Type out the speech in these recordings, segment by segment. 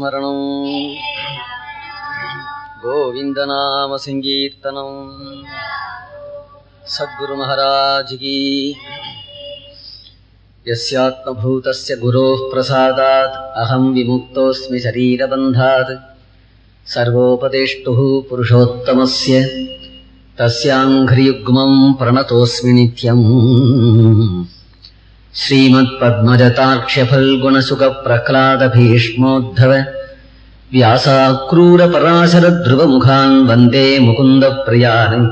स्मरणम् गोविन्दनामसङ्कीर्तनम् सद्गुरुमहाराजिकि यस्यात्मभूतस्य गुरोः प्रसादात् अहं विमुक्तोऽस्मि शरीरबन्धात्। सर्वोपदेष्टुः पुरुषोत्तमस्य तस्याङ्घ्रियुग्मं प्रणतोऽस्मि नित्यम्। श्रीमत्पद्मजतार्क्ष्यफल्गुणसुखप्रह्लादभीष्मोद्धव व्यासाक्रूरपराशरध्रुवमुखान् वन्दे मुकुन्दप्रियान्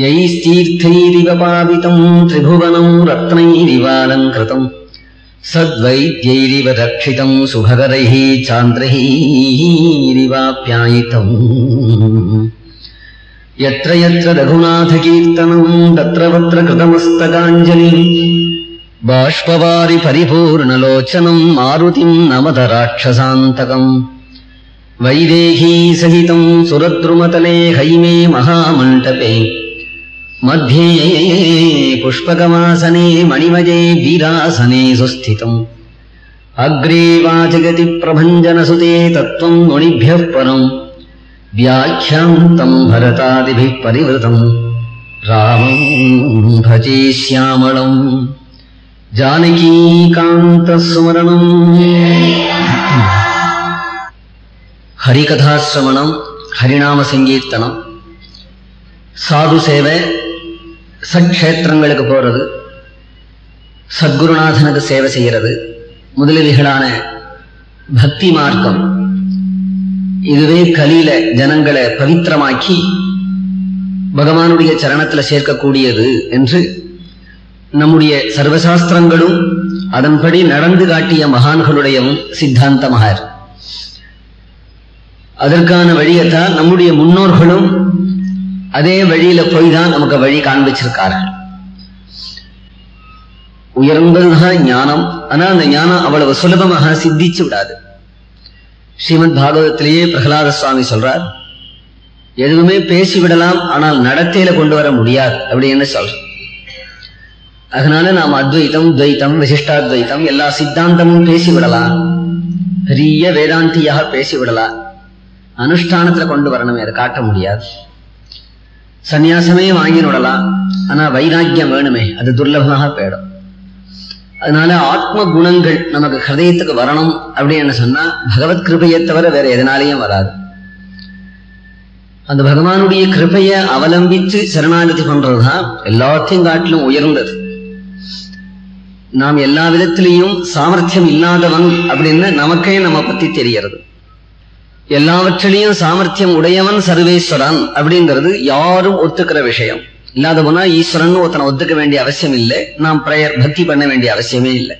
यैस्तीर्थैरिव पावितम् त्रिभुवनम् रत्नैरिवालङ्कृतम् सद्वैद्यैरिव रक्षितम् सुभगरैः चान्द्रैरिवाप्यायितम्। यत्र यत्र रघुनाथकीर्तनम् तत्र तत्र कृतमस्तकाञ्जलिम् बाष्पवारि परिपूर्णलोचनम् मारुतिम् नमद राक्षसान्तकम् वैदेही सहितम् सुरद्रुमतले हैमे महामण्टपे। मध्ये पुष्पकमासने मणिमजे वीरासने सुस्थितम्। अग्रे वाचगति प्रभञ्जनसुते तत्त्वम् मुनिभ्यः परम्। व्याख्यान्तम् भरतादिभिः परिवृतम्। रामम् भजे श्यामलम् జానకీకాంతస్మరణం ஹரிகதாசிரமணம் ஹரிநாம சங்கீர்த்தனம் சாது சேவை சட்சேத்திரங்களுக்கு போறது சத்குருநாதனுக்கு சேவை செய்யறது முதலீடுகளான பக்தி மார்க்கம் இதுவே கலியில ஜனங்களை பவித்திரமாக்கி பகவானுடைய சரணத்துல சேர்க்கக்கூடியது என்று நம்முடைய சர்வசாஸ்திரங்களும் அதன்படி நடந்து காட்டிய மகான்களுடையவும் சித்தாந்தமாக அதற்கான வழியைத்தான் நம்முடைய முன்னோர்களும் அதே வழியில போய் தான் நமக்கு வழி காண்பிச்சிருக்கார்கள். உயர்ந்ததுதான் ஞானம். ஆனா அந்த ஞானம் அவ்வளவு சுலபமாக சித்திச்சு விடாது. ஸ்ரீமத் பாகவதத்திலேயே பிரகலாத சுவாமி சொல்றார் எதுவுமே பேசி விடலாம் ஆனால் நடத்தையில கொண்டு வர முடியாது. அப்படின்னு சொல்ற அதனால நாம் அத்வைத்தம் துவைத்தம் விசிஷ்டாத்வைத்தம் எல்லா சித்தாந்தமும் பேசி விடலாம் பெரிய வேதாந்தியாக பேசி விடலாம் அனுஷ்டானத்துல கொண்டு வரணுமே அதை காட்ட முடியாது. சந்நியாசமே வாங்கி விடலாம் ஆனா வைராக்கியம் வேணுமே அது துர்லபமாக போயிடும். அதனால ஆத்ம குணங்கள் நமக்கு ஹிருதயத்துக்கு வரணும் அப்படின்னு சொன்னா பகவத் கிருபையை தவிர வேற எதனாலையும் வராது. அந்த பகவானுடைய கிருபையை அவலம்பித்து சரணாகதி பண்றதுதான் எல்லாத்தையும் காட்டிலும் உயர்ந்தது. நாம் எல்லா விதத்திலையும் சாமர்த்தியம் இல்லாதவன் அப்படின்னு நமக்கே நம்ம பத்தி தெரியறது எல்லாவற்றிலையும் சாமர்த்தியம் உடையவன் சர்வேஸ்வரன் அப்படிங்கிறது யாரும் ஒத்துக்கிற விஷயம். இல்லாத போனா ஈஸ்வரன் ஒருத்தனை ஒத்துக்க வேண்டிய அவசியம் இல்லை. நாம் பிரயர் பக்தி பண்ண வேண்டிய அவசியமே இல்லை.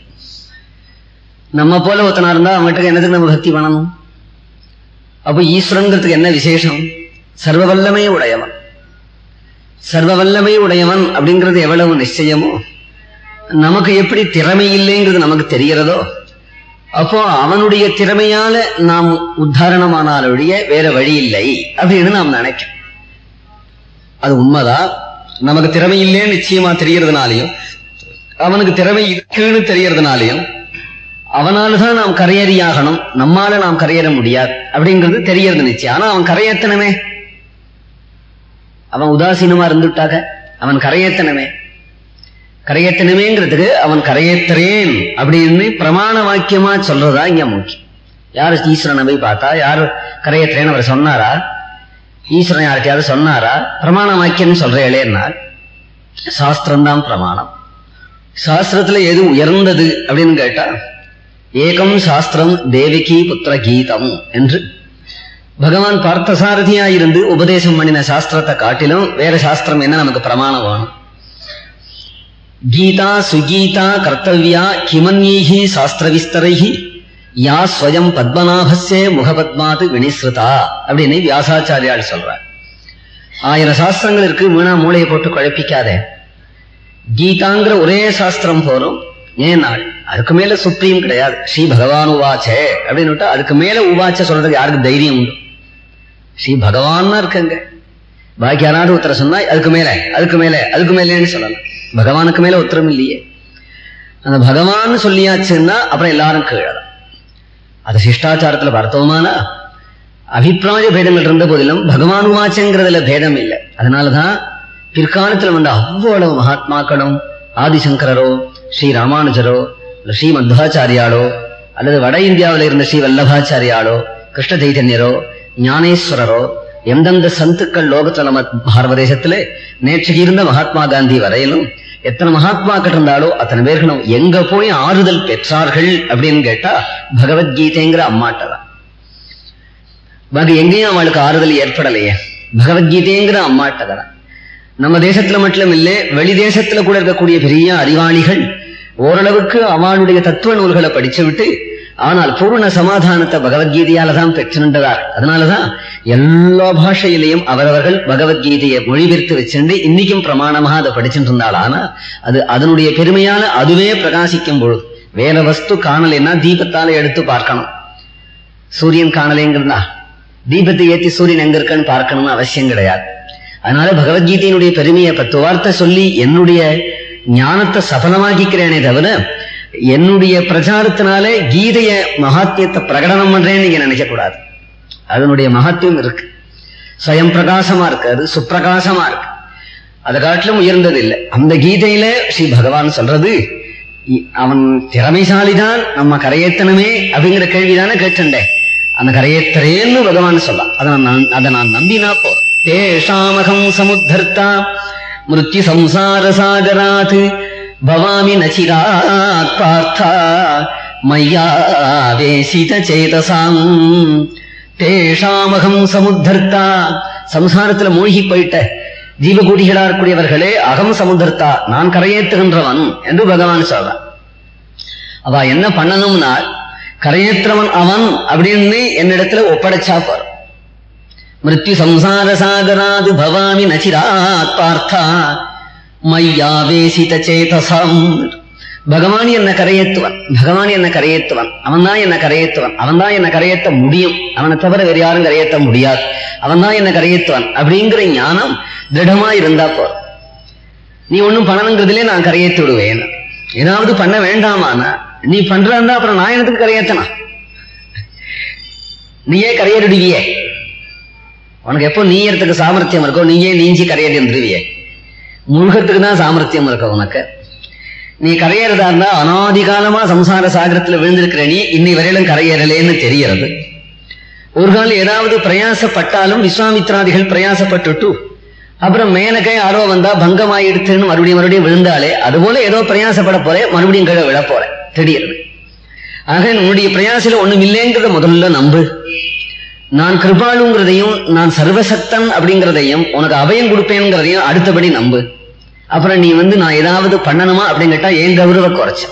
நம்ம போல ஒருத்தனா இருந்தா அவன்கிட்ட என்னதுக்கு நம்ம பக்தி பண்ணணும்? அப்போ ஈஸ்வரங்கிறதுக்கு என்ன விசேஷம்? சர்வ வல்லமை உடையவன். சர்வ வல்லமை உடையவன் அப்படிங்கிறது எவ்வளவு நிச்சயமோ நமக்கு எப்படி திறமை இல்லைங்கிறது நமக்கு தெரிகிறதோ அப்போ அவனுடைய திறமையால நாம் உத்தாரணமானால் ஒழிய வேற வழி இல்லை அப்படின்னு நாம் நினைக்கிறோம். அது உண்மைதான் நமக்கு திறமை இல்லைன்னு நிச்சயமா தெரியறதுனாலையும் அவனுக்கு திறமை இருக்குன்னு தெரியறதுனாலையும் அவனாலதான் நாம் கரையறியாகணும் நம்மால நாம் கரையேற முடியாது அப்படிங்கிறது தெரியறது நிச்சயம். ஆனா அவன் கரையேத்தனமே. அவன் உதாசீனமா இருந்துட்டாக அவன் கரையேத்தனமே. கரையேற்றணுமேங்கிறதுக்கு அவன் கரையேற்றுறேன் அப்படின்னு பிரமாண வாக்கியமா சொல்றதா இங்க முக்கியம் யார் ஈஸ்வரனை போய் பார்த்தா? யார் கரையேற்றுறேன்னு அவர் சொன்னாரா? ஈஸ்வரன் யார்கிட்டயாவது சொன்னாரா? பிரமாண வாக்கியம் சொல்ற சாஸ்திரம் சாஸ்திரம்தான் பிரமாணம். சாஸ்திரத்துல எது உயர்ந்தது அப்படின்னு கேட்டா ஏகம் சாஸ்திரம் தேவிகி புத்திர கீதம் என்று. பகவான் பார்த்தசாரதியா இருந்து உபதேசம் பண்ணின சாஸ்திரத்தை காட்டிலும் வேற சாஸ்திரம் என்ன நமக்கு பிரமாணம் வேணும்? கீதா சுகீதா கர்த்தவியா கிமன்யைஹி சாஸ்திரவிஸ்தரைஹி யா ஸ்வயம் பத்மநாபஸ்யே முகபத்மாது வினிஸ்ருதா அப்படின்னு வியாசாச்சாரியால் சொல்றார். ஆயிரம் சாஸ்திரங்கள் இருக்கு வீணா மூளையை போட்டு குழப்பிக்காதே. கீதாங்கிற ஒரே சாஸ்திரம் போறோம் ஏன் நாள்? அதுக்கு மேல சுப்ரீம் கிடையாது. ஸ்ரீ பகவான் உவாச்சே அப்படின்னு அதுக்கு மேல உவாச்ச சொல்றதுக்கு யாருக்கு தைரியம் உண்டு? ஸ்ரீ பகவான் இருக்குங்க. பாக்கி யாராவது உத்தர சொன்னா அதுக்கு மேல அதுக்கு மேல அதுக்கு மேலேன்னு சொல்லலாம். பகவானுக்கு மேல உத்தரம் இல்லையே அந்த பகவான் சொல்லியாச்சுன்னா அப்புறம் எல்லாரும் கீழே அது சிஷ்டாச்சாரத்துல பார்த்தோமானா அபிப்பிராய பேதங்கள் இருந்த போதிலும் பகவான் உமாச்சங்கிறதுல பேதம் இல்லை. அதனாலதான் பிற்காலத்துல வந்த அவ்வளவு மகாத்மாக்களும் ஆதிசங்கரரோ ஸ்ரீ ராமானுஜரோ ஸ்ரீ மத்வாச்சாரியாலோ அல்லது வட இந்தியாவில் இருந்த ஸ்ரீ வல்லபாச்சாரியாலோ கிருஷ்ண சைதன்யரோ ஞானேஸ்வரரோ எந்தெந்த சந்துக்கள் லோகத்துல நம்ம பாரத தேசத்துல நேற்றுக்கு இருந்த மகாத்மா காந்தி வரையிலும் எத்தனை மகாத்மாக்கள் இருந்தாலோ அத்தனை பேர்களும் எங்க போய் ஆறுதல் பெற்றார்கள் அப்படின்னு கேட்டா பகவத்கீதைங்கிற அம்மாட்டதான் எங்கேயும் அவளுக்கு ஆறுதல் ஏற்படலையே. பகவத்கீதைங்கிற அம்மாட்டதான் நம்ம தேசத்துல மட்டும் இல்லை வெளி தேசத்துல கூட இருக்கக்கூடிய பெரிய அறிவாளிகள் ஓரளவுக்கு அவளுடைய தத்துவ நூல்களை படிச்சு விட்டு ஆனால் பூர்ண சமாதானத்தை பகவத்கீதையால தான் பெற்றுண்டார் அதனாலதான் எல்லா பாஷையிலையும் அவரவர்கள் பகவத்கீதையை மொழிபெயர்த்து வச்சிருந்து இன்னைக்கும் பிரமாணமாக அதை படிச்சுட்டு இருந்தாள் ஆனா அது அதனுடைய பெருமையால அதுவே பிரகாசிக்கும் பொழுது வேற வஸ்து காணலைன்னா தீபத்தால எடுத்து பார்க்கணும். சூரியன் காணலைங்கிறதா? தீபத்தை ஏத்தி சூரியன் எங்க இருக்கான்னு பார்க்கணும்னு அவசியம் கிடையாது. அதனால பகவத்கீதையினுடைய பெருமையை பத்து வார்த்தை சொல்லி என்னுடைய ஞானத்தை சபலமாக்கிக்கிறேனே தவிர என்னுடைய பிரச்சாரத்தினால கீதைய மகாத்தியத்தை பிரகடனம் பண்றேன்னு நீங்க நினைக்க கூடாது. அதனுடைய மகத்துவம் இருக்கு. சுயம் பிரகாசமா இருக்கு. அது சுப்பிரகாசமா இருக்கு. அதை காட்டிலும் உயர்ந்தது இல்லை அந்த கீதையில ஸ்ரீ பகவான் சொல்றது அவன் திறமைசாலிதான் நம்ம கரையேத்தனமே அப்படிங்கிற கேள்விதானே கேட்டுண்டேன் அந்த கரையேத்தரேன்னு பகவான் சொல்லலாம் அதை நான் அதை நான் நம்பினா போறேன் தேஷாமகம் சமுத்தர்த்தா மிருத்யு சம்சார சாகராது பவாமி நச்சிராத் பார்த்தா மையாவேசித சேதசாம் தேஷாமகம் சமுத்தர்த்தா சம்சாரத்துல மூழ்கி போயிட்ட ஜீவகூடிகளா இருக்கக்கூடியவர்களே அகம் சமுத்தர்த்தா। நான் கரையேற்றுகின்றவன் என்று பகவான் சொல்றான் அவ என்ன பண்ணணும்னா கரையேற்றவன் அவன் அப்படின்னு என்னிடத்துல ஒப்படைச்சா போற மிருத்யு சம்சார சாகராது பவாமி நச்சிராத் பார்த்தா। மையாவேசித சேதசம். பகவான் என்ன கரையேத்துவன் பகவான் என்ன கரையேத்துவன் அவன் தான் என்ன கரையேத்துவன் அவன் தான் என்ன கரையேத்த முடியும். அவனை தவிர வேறு யாரும் கரையேத்த முடியாது. அவன் தான் என்ன கரையேத்துவன் அப்படிங்கிற ஞானம் திருடமா இருந்தா போ நீ ஒண்ணும் பண்ணணுங்கிறதுலே நான் கரையேத்தி விடுவேன். ஏதாவது பண்ண வேண்டாமானா? நீ பண்றா அப்புறம் நான் எனக்கு கரையேத்தனா நீயே கரையேறிடுவியே. உனக்கு எப்போ நீயறதுக்கு சாமர்த்தியம் இருக்கோ நீயே நீஞ்சி கரையேறி இருந்துருவியே முழுகத்துக்கு தான் சாமர்த்தியம் இருக்க உனக்கு? நீ கரையேறதா இருந்தா அனாதிகாலமா சம்சார சாகரத்துல விழுந்திருக்கிற நீ இன்னை வரையிலும் கரையேறலேன்னு தெரியறது ஒரு காலம் ஏதாவது பிரயாசப்பட்டாலும் விஸ்வாமித்ராதிகள் பிரயாசப்பட்டுட்டு அப்புறம் மேலக்கை யாரோ வந்தா பங்கமாயிடுத்துன்னு மறுபடியும் மறுபடியும் விழுந்தாலே அதுபோல ஏதோ பிரயாசப்பட போறேன் மறுபடியும் கீழே விழ போறேன். திடீர்னு ஆக உன்னுடைய பிரயாசில ஒண்ணும் இல்லைங்கிறத முதல்ல நம்பு. நான் கிருபாளுங்கிறதையும் நான் சர்வசக்தன் அப்படிங்கிறதையும் உனக்கு அபயம் கொடுப்பேங்கிறதையும் அடுத்தபடி நம்பு. அப்புறம் நீ வந்து நான் ஏதாவது பண்ணணுமா அப்படின்னு கேட்டா ஏன் கௌரவ குறைச்ச?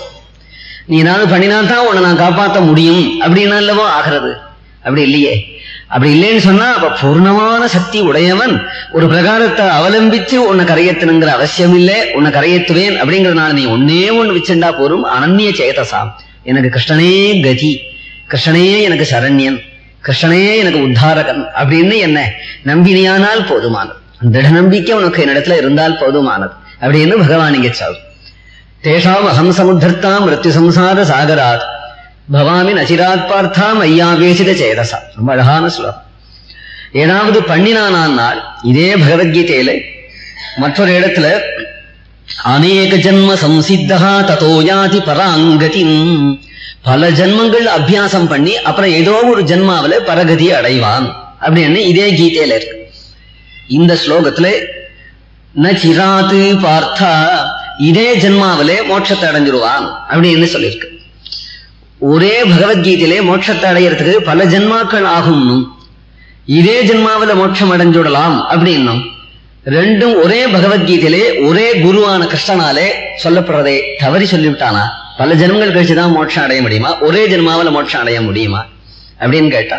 நீ ஏதாவது பண்ணினா தான் உன்னை நான் காப்பாற்ற முடியும். அப்படின்னா அல்லவோ ஆகிறது? அப்படி இல்லையே. அப்படி இல்லைன்னு சொன்னா அப்ப பூர்ணமான சக்தி உடையவன் ஒரு பிரகாரத்தை அவலம்பிச்சு உன்னை கரையேத்தணுங்கிற அவசியம் இல்லை உன்னை கரையத்துவேன் அப்படிங்கறதுனால நீ ஒன்னே ஒண்ணு வச்சுண்டா போரும். அனன்ய சேதசாம் எனக்கு கிருஷ்ணனே கதி. கிருஷ்ணனே எனக்கு சரண்யன். கிருஷ்ணனே எனக்கு உத்தாரகன். அப்படின்னு என்ன? நம்பினியானால் போதுமானது. திட நம்பிக்கை உனக்கு என்னிடத்துல இருந்தால் போதுமானது. அப்படின்னு பகவான் இங்க சொல். தேஷாம் அகம் சமுத்தர்த்தாம் மிருத்யு சம்சார சாகராத். பவாமி நசிராத் பார்த்தாம் ஐயாவேசித சேதசா. ரொம்ப அழகான ஸ்லோகம். ஏதாவது பண்ணினானால் இதே பகவத்கீதையில மற்றொரு இடத்துல அநேக ஜன்ம சம்சித்தகா ததோ யாதி பராங்கதின் பல ஜன்மங்கள் அபியாசம் பண்ணி அப்புறம் ஏதோ ஒரு ஜென்மாவில பரகதி அடைவான். அப்படின்னு இதே கீதையில இருக்கு. இந்த ஸ்லோகத்துல ந சிராத்து பார்த்தா இதே ஜென்மாவிலே மோட்சத்தை அடைஞ்சிருவான் அப்படின்னு சொல்லியிருக்கு? ஒரே பகவத்கீதையிலே மோட்சத்தை அடையறதுக்கு பல ஜென்மாக்கள் ஆகும்னும் இதே ஜென்மாவில மோட்சம் அடைஞ்சுடலாம் அப்படின்னும் ரெண்டும் ஒரே பகவத்கீதையிலே ஒரே குருவான கிருஷ்ணனாலே சொல்லப்படுறதை தவறி சொல்லிவிட்டானா? பல ஜென்மங்கள் கழிச்சுதான் மோட்சம் அடைய முடியுமா? ஒரே ஜென்மாவில மோட்சம் அடைய முடியுமா? அப்படின்னு கேட்டா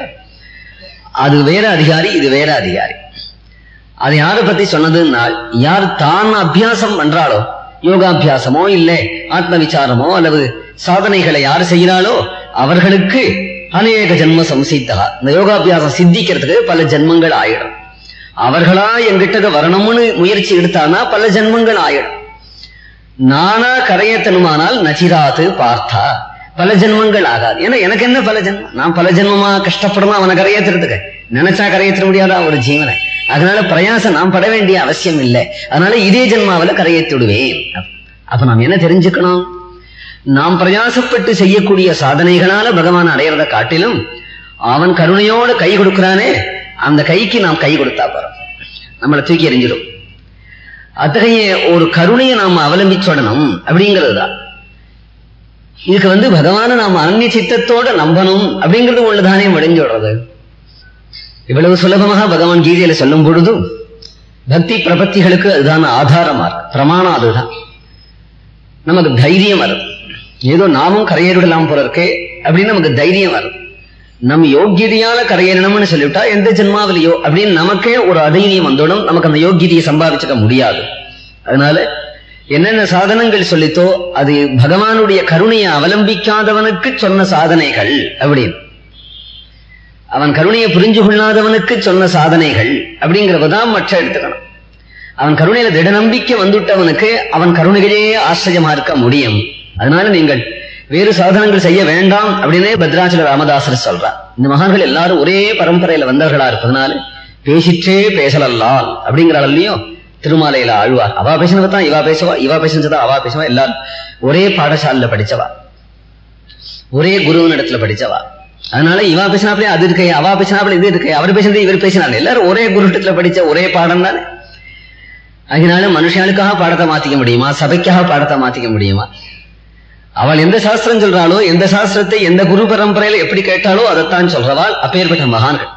அது வேற அதிகாரி இது வேற அதிகாரி. அது யாரை பத்தி சொன்னதுன்னா யார் தான் அபியாசம் பண்றாளோ யோகாபியாசமோ இல்லை ஆத்ம விசாரமோ அல்லது சாதனைகளை யார் செய்கிறாளோ அவர்களுக்கு அநேக ஜென்ம சம்சித்தா. இந்த யோகாபியாசம் சித்திக்கிறதுக்கு பல ஜென்மங்கள் ஆயிடும். அவர்களா என்கிட்ட வரணும்னு முயற்சி எடுத்தானா பல ஜென்மங்கள் ஆயிடும். நானா கரையத்தனுமானால் நச்சிராத்து பார்த்தா பல ஜென்மங்கள் ஆகாது. ஏன்னா எனக்கு என்ன பல ஜென்மம்? நான் பல ஜென்மமா கஷ்டப்படணும் அவனை கரையேத்துறதுக்கு? நினைச்சா கரையேற்ற முடியாதா ஒரு ஜீவனை? அதனால பிரயாசம் நாம் பட வேண்டிய அவசியம் இல்லை. அதனால இதே ஜென்மாவில கரையேற்றி விடுவேன். அப்ப நாம் என்ன தெரிஞ்சுக்கணும்? நாம் பிரயாசப்பட்டு செய்யக்கூடிய சாதனைகளால பகவான் அடையிறத காட்டிலும் அவன் கருணையோட கை கொடுக்கிறானே அந்த கைக்கு நாம் கை கொடுத்தா போறோம். நம்மளை தூக்கி எறிஞ்சிடும். அத்தகைய ஒரு கருணையை நாம் அவலம்பிச்சுடணும் அப்படிங்கிறது தான் இதுக்கு வந்து பகவான நாம் அந்நிய சித்தத்தோட நம்பணும் அப்படிங்கிறது ஒண்ணுதானே முடிஞ்சு விடுறது. இவ்வளவு சுலபமாக பகவான் கீதையில சொல்லும் பொழுது பக்தி பிரபத்திகளுக்கு அதுதான் ஆதாரமா இருக்கு பிரமாணம் அதுதான். நமக்கு தைரியம் வரும். ஏதோ நாமும் கரையேறிடலாம் போல இருக்கே அப்படின்னு நமக்கு தைரியம் வரும். நம் யோக்கியதையால கரையேறணும்னு சொல்லிவிட்டா எந்த ஜென்மாவிலையோ அப்படின்னு நமக்கே ஒரு அதைரியம் வந்துடும் நமக்கு அந்த யோக்கியதையை சம்பாதிச்சுக்க முடியாது. அதனால என்னென்ன சாதனங்கள் சொல்லித்தோ அது பகவானுடைய கருணையை அவலம்பிக்காதவனுக்கு சொன்ன சாதனைகள் அப்படின்னு. அவன் கருணையை புரிஞ்சு கொள்ளாதவனுக்கு சொன்ன சாதனைகள் அப்படிங்கிறதான் மற்ற எடுத்துக்கணும். அவன் கருணையில திட நம்பிக்கை வந்துட்டவனுக்கு அவன் கருணைகளே ஆச்சரியமா இருக்க முடியும். அதனால நீங்கள் வேறு சாதனங்கள் செய்ய வேண்டாம் அப்படின்னே பத்ராச்சல ராமதாசர் சொல்றார். இந்த மகான்கள் எல்லாரும் ஒரே பரம்பரையில வந்தவர்களா இருப்பதனால பேசிற்றே பேசலல்லால் அப்படிங்கிறாலையும் திருமாலையில ஆழ்வார். அவா பேசினதான் இவா பேசுவா இவா பேசினதா அவா பேசுவா எல்லாரும் ஒரே பாடசாலையில படிச்சவா. ஒரே குருவின் இடத்துல படிச்சவா. அதனால இவா பேசினாப்லயே அது இருக்கே அவா பேசினாப்ல இது இருக்கு அவர் பேசினது இவர் பேசினாரு. எல்லாரும் ஒரே குருட்டத்துல படிச்ச ஒரே பாடம் தானே? அதனால மனுஷனுக்காக பாடத்தை மாத்திக்க முடியுமா? சபைக்காக பாடத்தை மாத்திக்க முடியுமா? அவள் எந்த சாஸ்திரம் சொல்றாளோ எந்த சாஸ்திரத்தை எந்த குரு பரம்பரையில எப்படி கேட்டாலோ அதைத்தான் சொல்றவாள் அப்பேற்பட்ட மகான்கள்.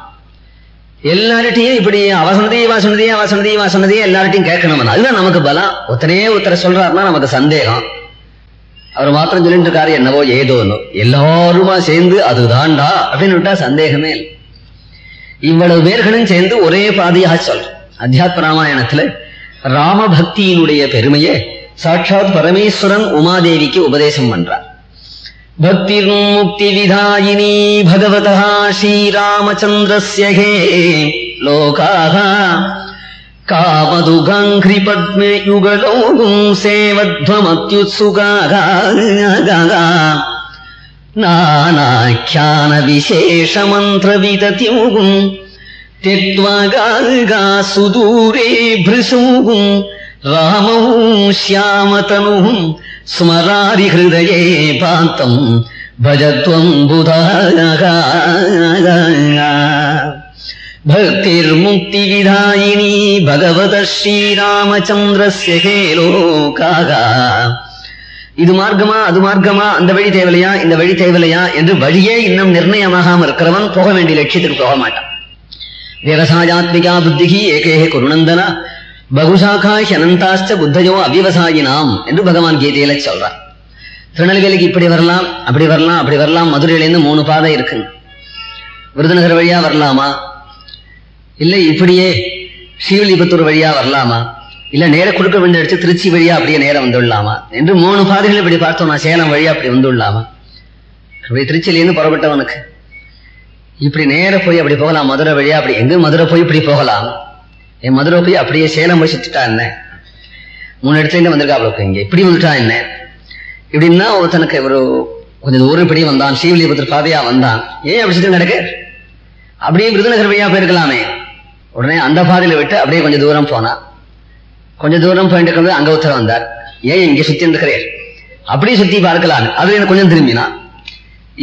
எல்லார்ட்டையும் இப்படி அவசனதையே வாசனதையே அவசனதையே வாசனதையே எல்லார்ட்டையும் கேட்கணும் அதுதான் நமக்கு பலம். ஒத்தனே ஒருத்தரை சொல்றாருன்னா நமக்கு சந்தேகம். அவர் மாத்திரம் சொல்லிட்டு இருக்காரு என்னவோ ஏதோனோ எல்லாருமா சேர்ந்து அதுதான்டா அப்படின்னு விட்டா சந்தேகமே இல்லை. இவ்வளவு பேர்களும் சேர்ந்து ஒரே பாதையாக சொல்றோம். அத்தியாத்ம ராமாயணத்துல ராமபக்தியினுடைய பெருமையை சாட்சாத் பரமேஸ்வரன் உமாதேவிக்கு உபதேசம் பண்றார். பக்திர் முக்தி விதாயினி பகவதா ஸ்ரீராமச்சந்திரஸ்ய ஹே லோகாக कामदुगाङ्घ्रिपद्मे युगलौगुं सेवध्वमत्युत्सुकाः नानाख्यानविशेषमन्त्रविदत्युगुम् त्यक्त्वा गागा सुदूरे भृशुगुम् रामौ श्यामतनुः स्मरारिहृदये पान्तम् भजत्वम् बुधागा भक्तिर्मुक्तिविधायिनी भगवतः श्रीरामचन्द्रस्य हे लोकाः இது மார்க்கமா அது மார்க்கமா அந்த வழி தேவலையா இந்த வழி தேவலையா என்று வழியே இன்னும் நிர்ணயமாகாம இருக்கிறவன் போக வேண்டிய லட்சியத்துக்கு போக மாட்டான் விவசாயாத்மிகா புத்திகி ஏகேஹே குருநந்தனா பகுசாக்கா ஹனந்தாச்ச புத்தயோ அவ்யவசாயினாம் என்று பகவான் கீதையில சொல்றார் திருநெல்வேலிக்கு இப்படி வரலாம் அப்படி வரலாம் அப்படி வரலாம் மதுரையிலேருந்து மூணு பாதை இருக்குங்க விருதுநகர் வழியா வரலாமா இல்ல இப்படியே ஸ்ரீவில்லிபுத்தூர் வழியா வரலாமா? இல்ல நேர கொடுக்க வேண்டிய இடத்து திருச்சி வழியா அப்படியே நேரம் வந்துடலாமா? என்று மூணு பாதைகள் இப்படி பார்த்தோம்னா சேலம் வழியா அப்படி வந்துடலாமா? அப்படி திருச்சியிலேருந்து புறப்பட்டவனுக்கு இப்படி நேர போய் அப்படி போகலாம் மதுரை வழியா அப்படி எங்க மதுரை போய் இப்படி போகலாம்? என் மதுரை போய் அப்படியே சேலம் போய் சுத்திட்டா என்ன? மூணு இடத்துல இருந்து வந்திருக்காப்ல இங்க இப்படி வந்துட்டா என்ன? இப்படின்னா ஒருத்தனுக்கு ஒரு கொஞ்சம் தூரம் இப்படி வந்தான் ஸ்ரீவில்லிபுத்தூர் பாதையா வந்தான். ஏன் அப்படி சுத்தி நடக்க அப்படியே விருதுநகர் வழியா போயிருக்கலாமே. உடனே அந்த பாதையில விட்டு அப்படியே கொஞ்சம் தூரம் போனா. கொஞ்சம் தூரம் போயிட்டு இருக்கிறது அங்க உத்தரம் வந்தார். ஏன் இங்க சுத்தி இருக்கிறேன் அப்படியே சுத்தி பார்க்கலாம் அதுல கொஞ்சம் திரும்பினான்.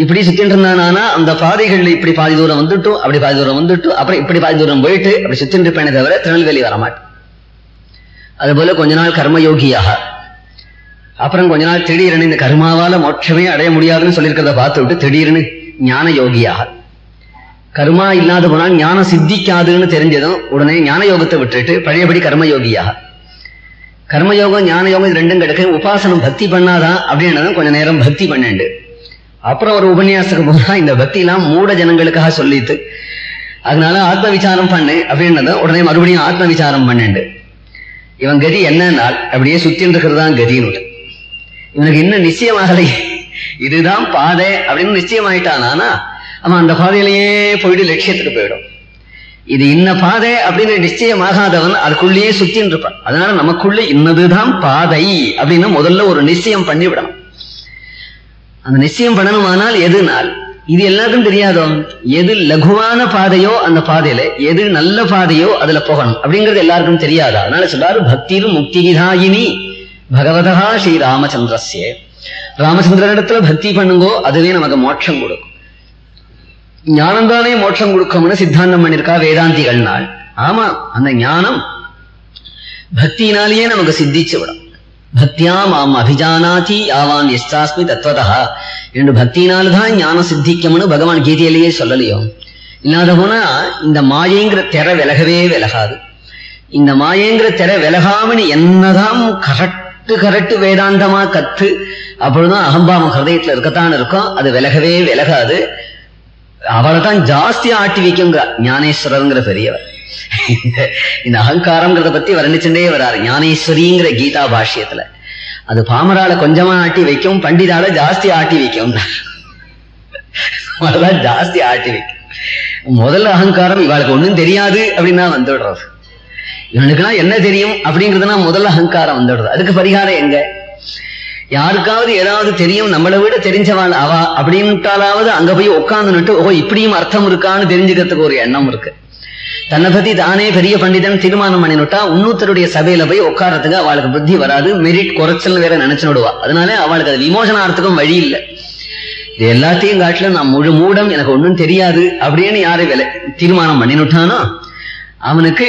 இப்படி சுத்திட்டு இருந்தானா அந்த பாதைகள்ல இப்படி பாதி தூரம் வந்துட்டும் அப்படி பாதி தூரம் வந்துட்டும் அப்புறம் இப்படி பாதி தூரம் போயிட்டு அப்படி சுத்திட்டு இருப்பேனே தவிர திருநெல்வேலி வரமாட்டேன் அதுபோல கொஞ்ச நாள் கர்மயோகியாக. அப்புறம் கொஞ்ச நாள் திடீர்னு இந்த கர்மாவால மோட்சமே அடைய முடியாதுன்னு சொல்லியிருக்கிறத பார்த்து விட்டு திடீர்னு ஞான யோகியாக கர்மா இல்லாத போனால் ஞானம் சித்திக்காதுன்னு தெரிஞ்சதும் உடனே ஞான யோகத்தை விட்டுட்டு பழையபடி கர்மயோகியாக கர்மயோகம் ஞான யோகம் இது ரெண்டும் கிடக்கு உபாசனம் பக்தி பண்ணாதான் அப்படின்னதும் கொஞ்ச நேரம் பக்தி பண்ணேண்டு. அப்புறம் ஒரு உபன்யாசத்துக்கு போனா இந்த பக்தி எல்லாம் மூட ஜனங்களுக்காக சொல்லிட்டு அதனால ஆத்ம விசாரம் பண்ணு அப்படின்னதும் உடனே மறுபடியும் ஆத்ம விசாரம் பண்ணேண்டு. இவன் கதி என்னன்னால் அப்படியே சுத்தின்னு இருக்கிறது தான் கதின்னு. இவனுக்கு இன்னும் நிச்சயமாகலை. இதுதான் பாதை அப்படின்னு நிச்சயமாயிட்டானா. அவன் அந்த பாதையிலேயே போயிட்டு லட்சியத்துக்கு போயிடும். இது இன்ன பாதை அப்படின்னு நிச்சயமாகாதவன் அதுக்குள்ளேயே சுத்தின்னு இருப்பான். அதனால நமக்குள்ள இன்னதுதான் பாதை அப்படின்னு முதல்ல ஒரு நிச்சயம் பண்ணிவிடணும். அந்த நிச்சயம் பண்ணணுமானால் எதுனால்? இது எல்லாருக்கும் தெரியாதோ? எது லகுவான பாதையோ அந்த பாதையில எது நல்ல பாதையோ அதுல போகணும் அப்படிங்கிறது எல்லாருக்கும் தெரியாதா? அதனால சொல்றாரு பக்தியிலும் முக்திகிதாயினி பகவதா ஸ்ரீ ராமச்சந்திரஸ்ய. ராமச்சந்திரனிடத்துல பக்தி பண்ணுங்கோ அதுவே நமக்கு மோட்சம் கொடுக்கும். ஞானந்தானே மோட்சம் கொடுக்கும்னு சித்தாந்தம் பண்ணிருக்கா வேதாந்திகள் நாள் ஆமா அந்த ஞானம் பக்தியினாலேயே நமக்கு சித்திச்சு விடும். பக்தியா மாம் அபிஜானாதி ஆவாம் எஸ்தாஸ்மி தத்வதா. என்று பக்தியினால்தான் ஞானம் சித்திக்கும்னு பகவான் கீதையிலேயே சொல்லலையோ? இல்லாத போனா இந்த மாயைங்கிற திற விலகவே விலகாது. இந்த மாயேங்கிற திற விலகாமனு என்னதான் கரெக்டு கரெக்டு வேதாந்தமா கத்து அப்பொழுதுதான் அகம்பாவம் ஹிருதயத்துல இருக்கத்தான் இருக்கும் அது விலகவே விலகாது. அவளை தான் ஜாஸ்தி ஆட்டி வைக்குங்க ஞானேஸ்வரருங்கிற பெரியவர். இந்த அகங்காரங்கிறத பத்தி வர்ணிச்சுட்டே வராரு ஞானேஸ்வரிங்கிற கீதா பாஷ்யத்துல. அது பாமரால கொஞ்சமா ஆட்டி வைக்கும் பண்டிதால ஜாஸ்தி ஆட்டி வைக்கும். அதெல்லாம் ஜாஸ்தி ஆட்டி வைக்கும். முதல்ல அகங்காரம் இவளுக்கு ஒண்ணும் தெரியாது அப்படின்னா வந்துடுறது. இவனுக்குலாம் என்ன தெரியும் அப்படிங்கிறதுனா முதல்ல அகங்காரம் வந்துடுறது. அதுக்கு பரிகாரம் எங்க? யாருக்காவது ஏதாவது தெரியும் நம்மளை விட தெரிஞ்சவாள் அவா அப்படின்ட்டாலாவது அங்க போய் உட்காந்துட்டு ஓ இப்படியும் அர்த்தம் இருக்கான்னு தெரிஞ்சுக்கிறதுக்கு ஒரு எண்ணம் இருக்கு. தன்னை பத்தி தானே பெரிய பண்டிதன் தீர்மானம் பண்ணினுட்டா இன்னொருத்தருடைய சபையில போய் உட்காரத்துக்கு அவளுக்கு புத்தி வராது மெரிட் குறைச்சல் வேற நினைச்சுடுவா அதனால அவளுக்கு அது விமோசனார்த்துக்கும் வழி இல்லை. இது எல்லாத்தையும் காட்டில நான் முழு மூடம் எனக்கு ஒன்றும் தெரியாது அப்படின்னு யாரு விலை தீர்மானம் பண்ணினுட்டானோ அவனுக்கு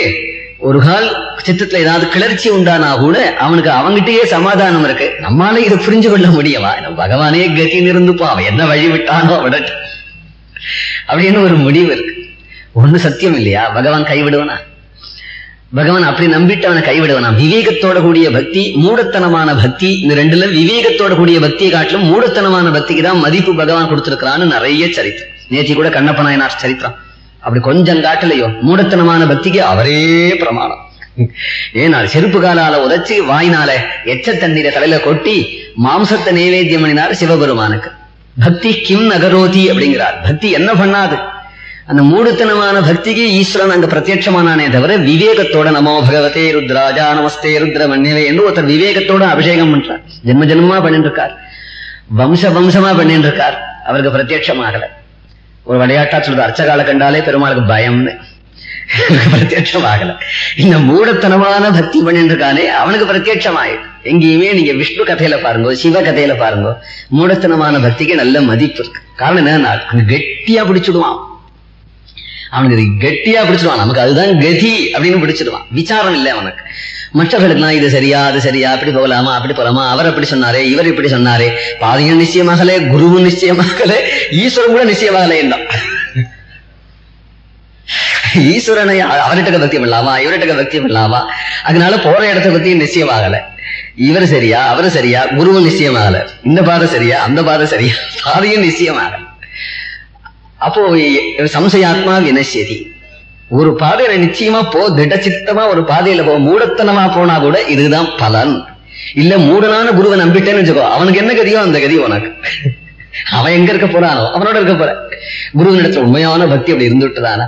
ஒரு கால் சித்தத்துல ஏதாவது கிளர்ச்சி உண்டானா கூட அவனுக்கு அவங்கிட்டயே சமாதானம் இருக்கு. நம்மால இதை புரிஞ்சு கொள்ள முடியவா? பகவானே கத்தின்னு இருந்துப்போ அவன் என்ன வழி விட்டானோ விடட்டு அப்படின்னு ஒரு முடிவு இருக்கு. ஒண்ணு சத்தியம் இல்லையா? பகவான் கைவிடுவனா? பகவான் அப்படி நம்பிட்டு அவனை கைவிடுவனா? விவேகத்தோட கூடிய பக்தி மூடத்தனமான பக்தி இந்த ரெண்டுல விவேகத்தோட கூடிய பக்தியை காட்டிலும் மூடத்தனமான பக்திக்கு தான் மதிப்பு பகவான் கொடுத்திருக்கிறான்னு நிறைய சரித்திரம். நேற்று கூட கண்ணப்ப நாயனார் சரித்திரம். அப்படி கொஞ்சம் காட்டலையோ மூடத்தனமான பக்திக்கு அவரே பிரமாணம். ஏனால் செருப்பு காலால உதச்சு வாயினால எச்ச தண்ணீரை தலையில கொட்டி மாம்சத்தை நைவேத்தியம் பண்ணினார் சிவபெருமானுக்கு. பக்தி கிம் நகரோதி அப்படிங்கிறார். பக்தி என்ன பண்ணாது? அந்த மூடுத்தனமான பக்திக்கு ஈஸ்வரன் அங்க பிரத்யட்சமானானே தவிர விவேகத்தோட நமோ பகவதே ருத்ராஜா நமஸ்தே ருத்ர மன்னிவே என்று ஒருத்தர் விவேகத்தோட அபிஷேகம் பண்றார். ஜென்ம ஜென்மமா பண்ணிட்டு இருக்கார். வம்ச வம்சமா பண்ணிட்டு இருக்கார். அவருக்கு பிரத்யட்சமாகல ஒரு விளையாட்டா சொல்றது அர்ச்சகால கண்டாலே பெருமாளுக்கு பயம்னு. பிரத்யட்சம் ஆகல இந்த மூடத்தனமான பக்தி பண்ணிட்டு இருக்கானே அவனுக்கு பிரத்யட்சம் ஆயிடும் எங்கேயுமே நீங்க விஷ்ணு கதையில பாருங்க சிவ கதையில பாருங்க மூடத்தனமான பக்திக்கு நல்ல மதிப்பு இருக்கு. காரணம் என்னன்னா அங்க கெட்டியா பிடிச்சிடுவான். அவனுக்கு கெட்டியா பிடிச்சிடுவான் நமக்கு அதுதான் கதி அப்படின்னு பிடிச்சிடுவான் விசாரம் இல்லை அவனுக்கு. மற்றவர்களுக்குலாம் இது சரியா அது சரியா அப்படி போகலாமா அப்படி போகலாமா அவர் அப்படி சொன்னாரே இவர் இப்படி சொன்னாரே பாதையும் நிச்சயமாகலே குருவும் நிச்சயமாகலே ஈஸ்வரன் கூட நிச்சயமாகலே என்றான். ஈஸ்வரனை அவர்கிட்ட பக்தி இல்லாமா இவர்கிட்ட பக்தி இல்லாமா அதனால போற இடத்த பத்தி நிச்சயமாகல. இவர் சரியா அவரு சரியா குருவும் நிச்சயமாகல. இந்த பாதை சரியா அந்த பாதை சரியா பாதையும் நிச்சயமாகல. அப்போ சம்சயாத்மா வினசதி ஒரு பாதையில நிச்சயமா போ திடச்சித்தமா ஒரு பாதையில போ மூடத்தனமா போனா கூட இதுதான் பலன். இல்ல மூடனான குருவை நம்பிட்டேன்னு வச்சுக்கோ அவனுக்கு என்ன கதியோ அந்த கதி உனக்கு. அவன் எங்க இருக்க போறானோ அவனோட இருக்க போற. குருவனிடத்துல உண்மையான பக்தி அப்படி இருந்துட்டுதானா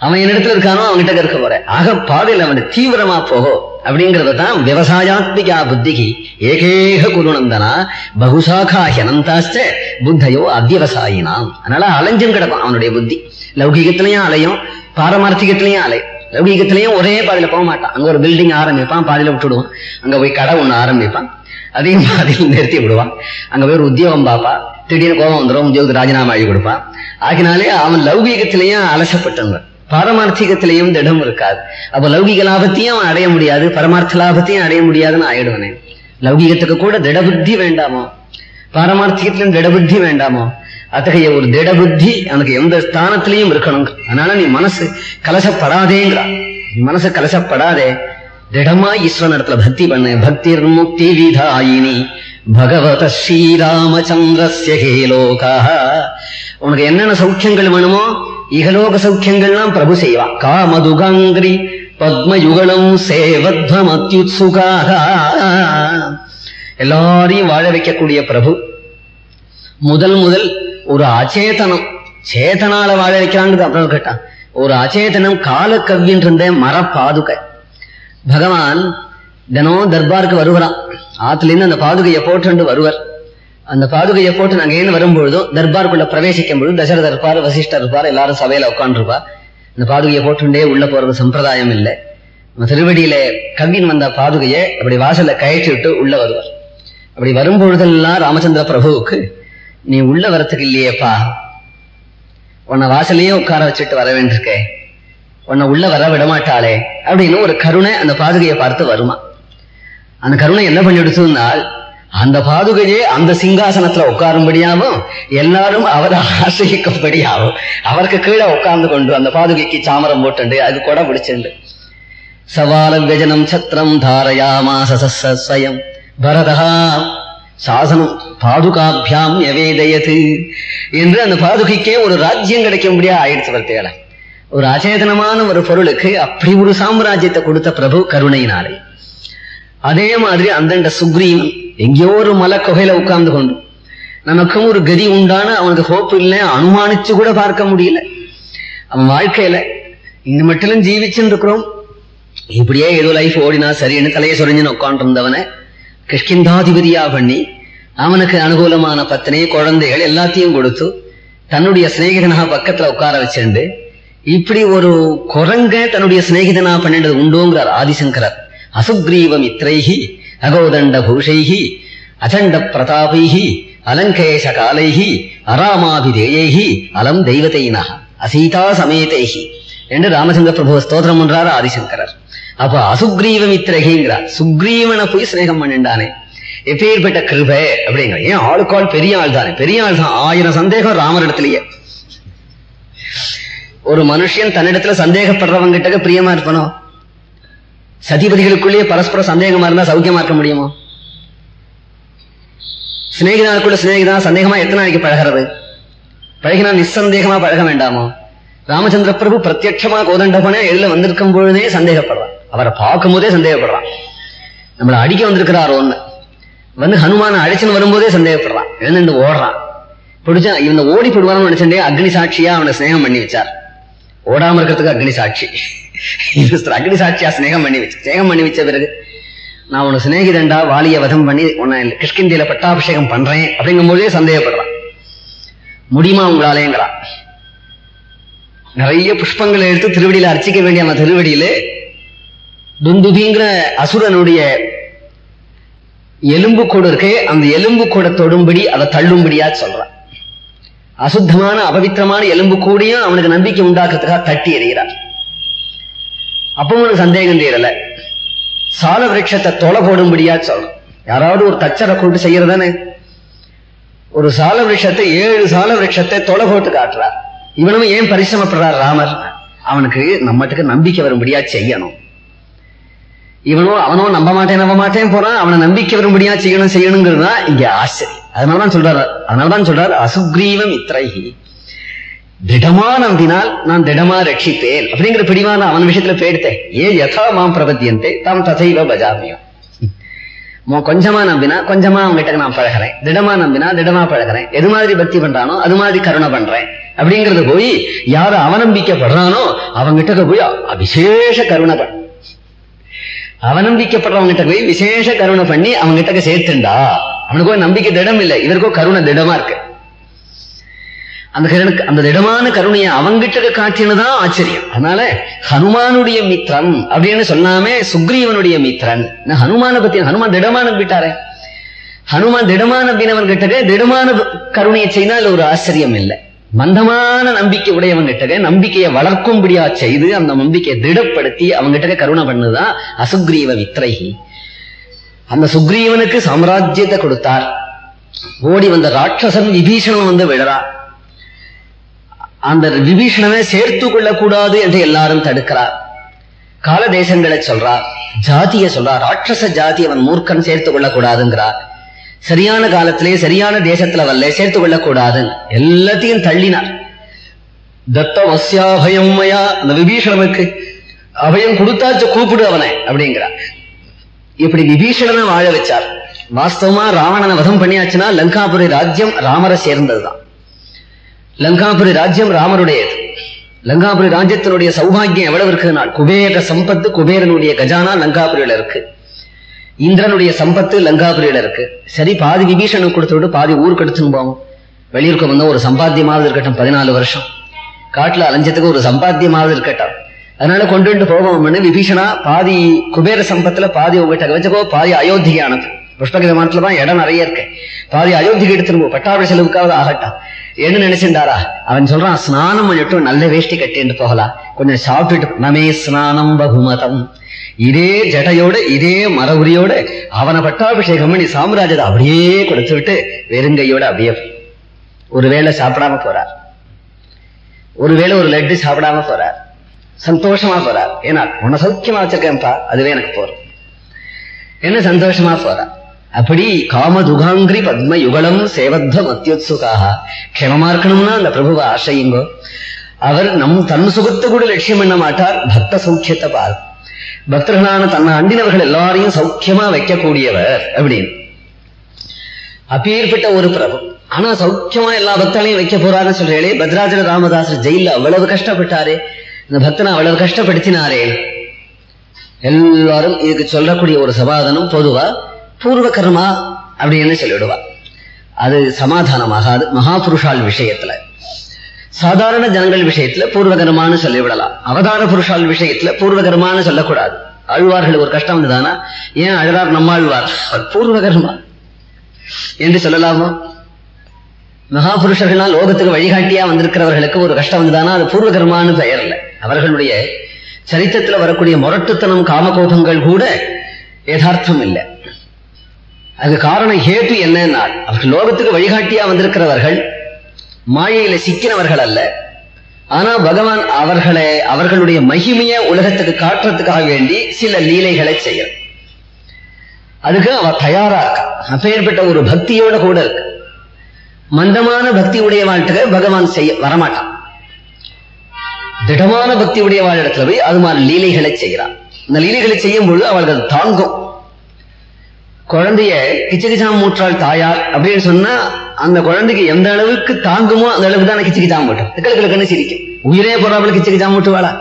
அவன் என்னிடத்துல இருக்கானோ அவன்கிட்ட இருக்க போற. ஆக பாதையில அவன் தீவிரமா போகோ அப்படிங்கறத தான் விவசாயாத்மிகா புத்திக்கு ஏகேக குருநந்தனா பகுசாகா ஹனந்தாஸ்ட புத்தையோ அத்தியவசாயினாம் அதனால அலைஞ்சும் கிடக்கும் அவனுடைய புத்தி. லௌகிகத்திலையும் அலையும் பாரமார்த்திகத்திலையும் அலையும் லௌகிகத்திலையும் ஒரே பாதையில போக மாட்டான். அங்க ஒரு பில்டிங் ஆரம்பிப்பான் பாதையில விட்டுடுவான். அங்க போய் கடை ஒண்ணு ஆரம்பிப்பான். அதையும் பாதையில் நிறுத்தி விடுவான். அங்க போய் ஒரு உத்தியோகம் பார்ப்பான். திடீர்னு கோபம் வந்துடும் உத்தியோகத்துக்கு ராஜினாமா எழுதி கொடுப்பான். ஆகினாலே அவன் லௌகீகத்திலையும் அலசப்பட்டவன். பாரமார்த்திகத்திலையும் திடம் இருக்காது. அப்ப லௌகிக லாபத்தையும் அவன் அடைய முடியாது பரமார்த்த லாபத்தையும் அடைய முடியாதுன்னு ஆயிடுவனே. லௌகிகத்துக்கு கூட திடபுத்தி வேண்டாமோ? பாரமார்த்திகத்திலும் திடபுத்தி வேண்டாமோ? அத்தகைய ஒரு திடபுத்தி எனக்கு எந்த ஸ்தானத்திலையும் இருக்கணும் அதனால நீ மனசு கலசப்படாதேங்கிறா நீ மனசு கலசப்படாதே. திடமா ஈஸ்வரத்துல பக்தி பண்ணு. பக்தி முக்தி விதாயினி பகவத ஸ்ரீராமச்சந்திரஸ்ய ஹே உனக்கு என்னென்ன சௌக்கியங்கள் வேணுமோ இகலோக சௌக்கியங்கள்லாம் பிரபு செய்வா. காமதுகாங்கிரி பத்மயுகலம் சேவத்வமத்யுத்சுகாக எல்லாரையும் வாழ வைக்கக்கூடிய பிரபு. முதல் முதல் ஒரு அச்சேதனம். சேதனால வாழ வைக்கிறான்னு அப்புறம் கேட்டான். ஒரு அச்சேதனம் கால கவ்வின்றிருந்த மர பாதுகை பகவான் தினம் தர்பாருக்கு வருகிறான். ஆத்துல இருந்து அந்த பாதுகையை போட்டு வருவர். அந்த பாதுகையை போட்டு நாங்கள் வரும்பொழுதும் தர்பாருக்குள்ள பிரவேசிக்கும் பொழுது தசரதர் இருப்பார் வசிஷ்டர் இருப்பார் எல்லாரும் சபையில உட்காந்துருப்பா அந்த பாதுகையை போட்டுண்டே உள்ள போறது சம்பிரதாயம் இல்லை. நம்ம திருவடியில கவ்வின் வந்த பாதுகையை அப்படி வாசல்ல கயற்றி விட்டு உள்ள வருவார். அப்படி வரும்பொழுதெல்லாம் ராமச்சந்திர பிரபுவுக்கு நீ உள்ள வரத்துக்கு இல்லையேப்பா. உன்னை வாசலையே உட்கார வச்சுட்டு வர வேண்டியிருக்கே. உன்னை உள்ள வர விடமாட்டாளே. அப்படின்னு ஒரு கருணை அந்த பாதுகையை பார்த்து வருமா. அந்த கருணை என்ன பண்ணிடுச்சுனால் அந்த பாதுகையே அந்த சிங்காசனத்துல உட்காரும்படியாவும் எல்லாரும் அவரை ஆசிரிக்கும்படியாவும் அவருக்கு கீழே உட்கார்ந்து கொண்டு அந்த பாதுகைக்கு சாமரம் போட்டுண்டு அது கொடை பிடிச்சுண்டு. சவால வியஜனம் சத்திரம் தாரயாமா சயம் பரதா சாசனம் பாதுகாபியாம் எவேதயது என்று அந்த பாதுகைக்கே ஒரு ராஜ்யம் கிடைக்கும்படியா ஆயிடுச்சு வர்த்திகளை ஒரு அச்சேதனமான ஒரு பொருளுக்கு அப்படி ஒரு சாம்ராஜ்யத்தை கொடுத்த பிரபு கருணையினாலே. அதே மாதிரி அந்தண்ட சுக்ரீவன் எங்கேயோ ஒரு மலை குகையில உட்கார்ந்து கொண்டு நமக்கும் ஒரு கதி உண்டான அவனுக்கு ஹோப் இல்லை அனுமானிச்சு கூட பார்க்க முடியல. அவன் வாழ்க்கையில இந்த மட்டிலும் ஜீவிச்சுன்னு இருக்கிறோம். இப்படியே ஏதோ லைஃப் ஓடினா சரின்னு தலையை சொரிஞ்சுன்னு உட்காந்துருந்தவனை கிஷ்கிந்தாதிபதியா பண்ணி அவனுக்கு அனுகூலமான பத்தினி குழந்தைகள் எல்லாத்தையும் கொடுத்து தன்னுடைய சிநேகிதனாக பக்கத்துல உட்கார வச்சுண்டு இப்படி ஒரு குரங்க தன்னுடைய சிநேகிதனா பண்ணினது உண்டோங்கிறார் ஆதிசங்கரர். அசுக்ரீவ மித்ரைஹி அகோதண்ட பூஷைகி அச்சண்ட பிரதாபைகி அலங்கேஷ காலைகி அராமாபிதேயைஹி அலம் தெய்வத்தைனா அசீதா சமேதைஹி என்று ராமச்சந்திர பிரபு ஸ்தோத்திரம் பண்றாரு ஆதிசங்கரர். அப்ப அசுக்ரீவ மித்திரகிங்கிறா சுக்ரீவனை போய் சிநேகம் பண்ணிண்டானே. எப்பேற்பட்ட கிருபை அப்படிங்கிற. ஏன் ஆளுக்கால் பெரிய ஆள் தானே பெரிய ஆள் தான் ஆயிரம் சந்தேகம் ராமர் இடத்துலயே ஒரு மனுஷன் தன்னிடத்துல சந்தேகப்படுறவங்க கிட்ட பிரியமா இருப்பனோ? சதிபதிகளுக்குள்ளேயே பரஸ்பர சந்தேகமா இருந்தா சௌக்கியமா இருக்க முடியுமோ? சிநேகிதாக்குள்ள சிநேகிதா சந்தேகமா எத்தனை நாளைக்கு பழகிறது? பழகினா நிசந்தேகமா பழக வேண்டாமோ? ராமச்சந்திர பிரபு பிரத்யட்சமா கோதண்டபனே எதுல வந்திருக்கும் பொழுதே சந்தேகப்படுறான் அவரை பார்க்கும் போதே சந்தேகப்படுறான். நம்மளை அடிக்க வந்திருக்கிறாரோன்னு வந்து ஹனுமான அழைச்சுன்னு வரும்போதே சந்தேகப்படுறான். எழுந்து ஓடுறான். பிடிச்சா இவன் ஓடி போடுவான்னு நினைச்சே அக்னி சாட்சியா அவனை ஸ்நேகம் பண்ணி வச்சார். ஓடாம இருக்கிறதுக்கு அக்னி சாட்சி. அக்னி சாட்சியா சிநேகம் பண்ணி வச்சு ஸ்நேகம் பண்ணி வச்ச பிறகு நான் உன சிநேகிதண்டா வாலிய வதம் பண்ணி உன்னை கிருஷ்கிந்தியில பட்டாபிஷேகம் பண்றேன் அப்படிங்கும் போதே சந்தேகப்படுறான். முடியுமா உங்களாலேங்கிறான். நிறைய புஷ்பங்களை எடுத்து திருவடியில அர்ச்சிக்க வேண்டிய அந்த திருவடியில துந்துதிங்கிற அசுரனுடைய எலும்பு கூடு இருக்கு அந்த எலும்பு கூட தொடும்படி அதை தள்ளும்படியா சொல்றான். அசுத்தமான அபவித்திரமான எலும்பு கூடியும் அவனுக்கு நம்பிக்கை உண்டாக்குறதுக்காக தட்டி எறிகிறார் அப்பவும் அவனுக்கு சந்தேகம் தீரல சால விரட்சத்தை தொலை போடும்படியா சொல்றான். யாராவது ஒரு தச்சரை கொண்டு செய்யறதானே? ஒரு சால விரட்சத்தை ஏழு சால விரட்சத்தை தொலை போட்டு காட்டுறார் இவனும் ஏன் பரிசிரமப்படுறார் ராமர்? அவனுக்கு நம்மட்டுக்கு நம்பிக்கை வரும்படியா செய்யணும். இவனோ அவனோ நம்ப மாட்டேன் நம்ப மாட்டேன் போறான் அவனை நம்பிக்கை வரும்படியா செய்யணும் செய்யணுங்கிறது தான் இங்க ஆச்சரியம் அதனாலதான் சொல்றாரு. அதனாலதான் சொல்றாரு அசுக்ரீவம் இத்ரைஹி திடமா நம்பினால் நான் திடமா ரட்சிப்பேன். அப்படிங்கிற பிடிவான அவன் விஷயத்துல போயிடுத்தேன் ஏ யதா மாம் பிரபத்தியந்தே தாம் தசைவ பஜாமியம் கொஞ்சமா நம்பினா கொஞ்சமா அவங்ககிட்ட நான் பழகிறேன். திடமா நம்பினா திடமா பழகிறேன். எது மாதிரி பக்தி பண்றானோ அது மாதிரி கருணை பண்றேன். அப்படிங்கறது போய் யாரு அவநம்பிக்கப்படுறானோ அவங்கிட்ட போய் விசேஷ கருணை பண்ண அவநம்பிக்கப்படுறவங்கிட்ட போய் விசேஷ கருணை பண்ணி அவங்கிட்ட சேர்த்துண்டா? அவனுக்கோ நம்பிக்கை திடம் இல்லை இவருக்கோ கருணை திடமா இருக்கு. அந்த கருணுக்கு அந்த திடமான கருணையை அவங்கிட்ட காட்டினதான் ஆச்சரியம். அதனால ஹனுமானுடைய மித்ரன் அப்படின்னு சொல்லாமே சுக்ரீவனுடைய மித்ரன். ஹனுமான பத்தி ஹனுமான் திடமான விட்டாரே ஹனுமான் திடமா நம்பினவன் கிட்டக திடமான கருணையை செய்தால் ஒரு ஆச்சரியம் இல்லை. மந்தமான நம்பிக்கை உடையவங்கிட்டக நம்பிக்கையை வளர்க்கும்படியா செய்து அந்த நம்பிக்கையை திடப்படுத்தி அவங்கிட்ட கருணை பண்ணுதான் அசுக்ரீவ வித்ரைகி அந்த சுக்ரீவனுக்கு சாம்ராஜ்யத்தை கொடுத்தார். ஓடி வந்த ராட்சசன் விபீஷணன் வந்து விழறார் அந்த விபீஷணனை சேர்த்து கொள்ளக்கூடாது என்று எல்லாரும் தடுக்கிறார். கால தேசங்களை சொல்றார் ஜாதிய சொல்றார் ராட்சச ஜாதி அவன் மூர்க்கன் சேர்த்து கொள்ளக்கூடாதுங்கிறார். சரியான காலத்திலே சரியான தேசத்துல வரல சேர்த்து கொள்ளக்கூடாது. எல்லாத்தையும் தள்ளினார். தத்த வசியாபயம் மயா அந்த விபீஷணனுக்கு அபயம் கொடுத்தாச்சு கூப்பிடு அவனை அப்படிங்கிறார். இப்படி விபீஷணனை வாழ வச்சார். வாஸ்தவமா ராவணனை வதம் பண்ணியாச்சுன்னா லங்காபுரி ராஜ்யம் ராமரை சேர்ந்ததுதான். லங்காபுரி ராஜ்யம் ராமருடையது. லங்காபுரி ராஜ்யத்தினுடைய சௌபாகியம் எவ்வளவு இருக்குன்னா குபேர சம்பத்து குபேரனுடைய கஜானா லங்காபுரியில இருக்கு. இந்திரனுடைய சம்பத்து லங்காபுரியில இருக்கு. சரி பாதி விபீஷணன் கொடுத்து விட்டு பாதி ஊருக்கு எடுத்துன்னு போவோம். வெளியூருக்கு வந்தா ஒரு சம்பாத்தியமாவது இருக்கட்டும் பதினாலு வருஷம். காட்டுல அலைஞ்சதுக்கு ஒரு சம்பாத்தியமாவது இருக்கட்டும். அதனால கொண்டு போவோம்னு விபீஷனா பாதி குபேர சம்பத்துல பாதி உங்ககிட்ட வச்சுக்கோ பாதி அயோத்தியை அனுப்பு புஷ்பக விமானத்துலதான் இடம் நிறைய இருக்கு. பாதி அயோத்திக்கு எடுத்துருவோம் போ செலவுக்காவது ஆகட்டும். என்ன நினைச்சிருந்தாரா? அவன் சொல்றான் ஸ்நானம் பண்ணிட்டு நல்ல வேஷ்டி கட்டிட்டு போகலாம். கொஞ்சம் சாப்பிட்டுட்டு நமே ஸ்நானம் பகுமதம். இதே ஜடையோட இதே மரபுரியோட அவனை பட்டாபிஷேகம் பண்ணி சாம்ராஜ்யத்தை அப்படியே கொடுத்து விட்டு வெறுங்கையோட அப்படியே ஒருவேளை சாப்பிடாம போறார். ஒருவேளை ஒரு லட்டு சாப்பிடாம போறார். சந்தோஷமா போறார். ஏன்னா உன்னை சௌக்கியமா வச்சிருக்கேன்ப்பா அதுவே எனக்கு போறோம் என்ன சந்தோஷமா போறார்? அப்படி காமதுகாங்கிரி பத்ம யுகலம் சேவத்வம் அத்தியுத்சுகாக க்ஷமமா இருக்கணும்னா அந்த பிரபுவை ஆசையுங்கோ. அவர் நம் தன் சுகத்தை கூட லட்சியம் பண்ண மாட்டார். பக்த சௌக்கியத்தை பார். பக்தர்களான தன்னை அண்டினவர்கள் எல்லாரையும் சௌக்கியமா வைக்கக்கூடியவர் அப்படின்னு. அப்பேற்பட்ட ஒரு பிரபு. ஆனா சௌக்கியமா எல்லா பக்தர்களையும் வைக்க போறாருன்னு சொல்றேளே பத்ராஜர ராமதாசர் ஜெயில அவ்வளவு கஷ்டப்பட்டாரே. இந்த பக்தனை அவ்வளவு கஷ்டப்படுத்தினாரே. எல்லாரும் இதுக்கு சொல்லக்கூடிய ஒரு சமாதானம் பொதுவா பூர்வ கர்மா அப்படின்னு சொல்லிவிடுவா அது சமாதானமாகாது மகாபுருஷால் விஷயத்துல. சாதாரண ஜனங்கள் விஷயத்துல பூர்வகரமானு சொல்லிவிடலாம். அவதார புருஷால் விஷயத்துல பூர்வகரமானு சொல்லக்கூடாது. ஆழ்வார்கள் ஒரு கஷ்டம் வந்ததானா ஏன் அழறார் நம்மாழ்வார்? அவர் பூர்வகர்மா. என்று சொல்லலாமா? மகாபுருஷர்களால் லோகத்துக்கு வழிகாட்டியா வந்திருக்கிறவர்களுக்கு ஒரு கஷ்டம் வந்ததானா அது பூர்வகர்மான்னு பெயர் இல்லை. அவர்களுடைய சரித்திரத்துல வரக்கூடிய முரட்டுத்தனம் காமகோபங்கள் கூட யதார்த்தம் இல்லை. அதுக்கு காரணம் ஹேத்து என்னன்னா அவர்கள் லோகத்துக்கு வழிகாட்டியா வந்திருக்கிறவர்கள் மாயையில சிக்கினவர்கள் அல்ல. ஆனா பகவான் அவர்களை அவர்களுடைய மகிமைய உலகத்துக்கு காட்டுறதுக்காக வேண்டி சில லீலைகளை செய்ய அதுக்கு அவ தயாரா இருக்கா. அப்பேற்பட்ட ஒரு பக்தியோட கூட இருக்கு. மந்தமான பக்தி உடைய வாழ்க்கை பகவான் செய்ய வரமாட்டான். திடமான பக்தி உடைய வாழ் இடத்துல போய் அது மாதிரி லீலைகளை செய்கிறான் அந்த லீலைகளை செய்யும் பொழுது அவளுக்கு அது தாங்கும். குழந்தைய கிச்சகிச்சாம் மூற்றாள் தாயார் அப்படின்னு சொன்னா அந்த குழந்தைக்கு எந்த அளவுக்கு தாங்குமோ அந்த அளவுக்கு தான் கிச்சகிச்சாம் மூட்டும் கிழக்கு கிழக்கிழக்குன்னு சிரிக்கும். உயிரே போறாப்புல கிச்சகிச்சாம் மூட்டுவாளா?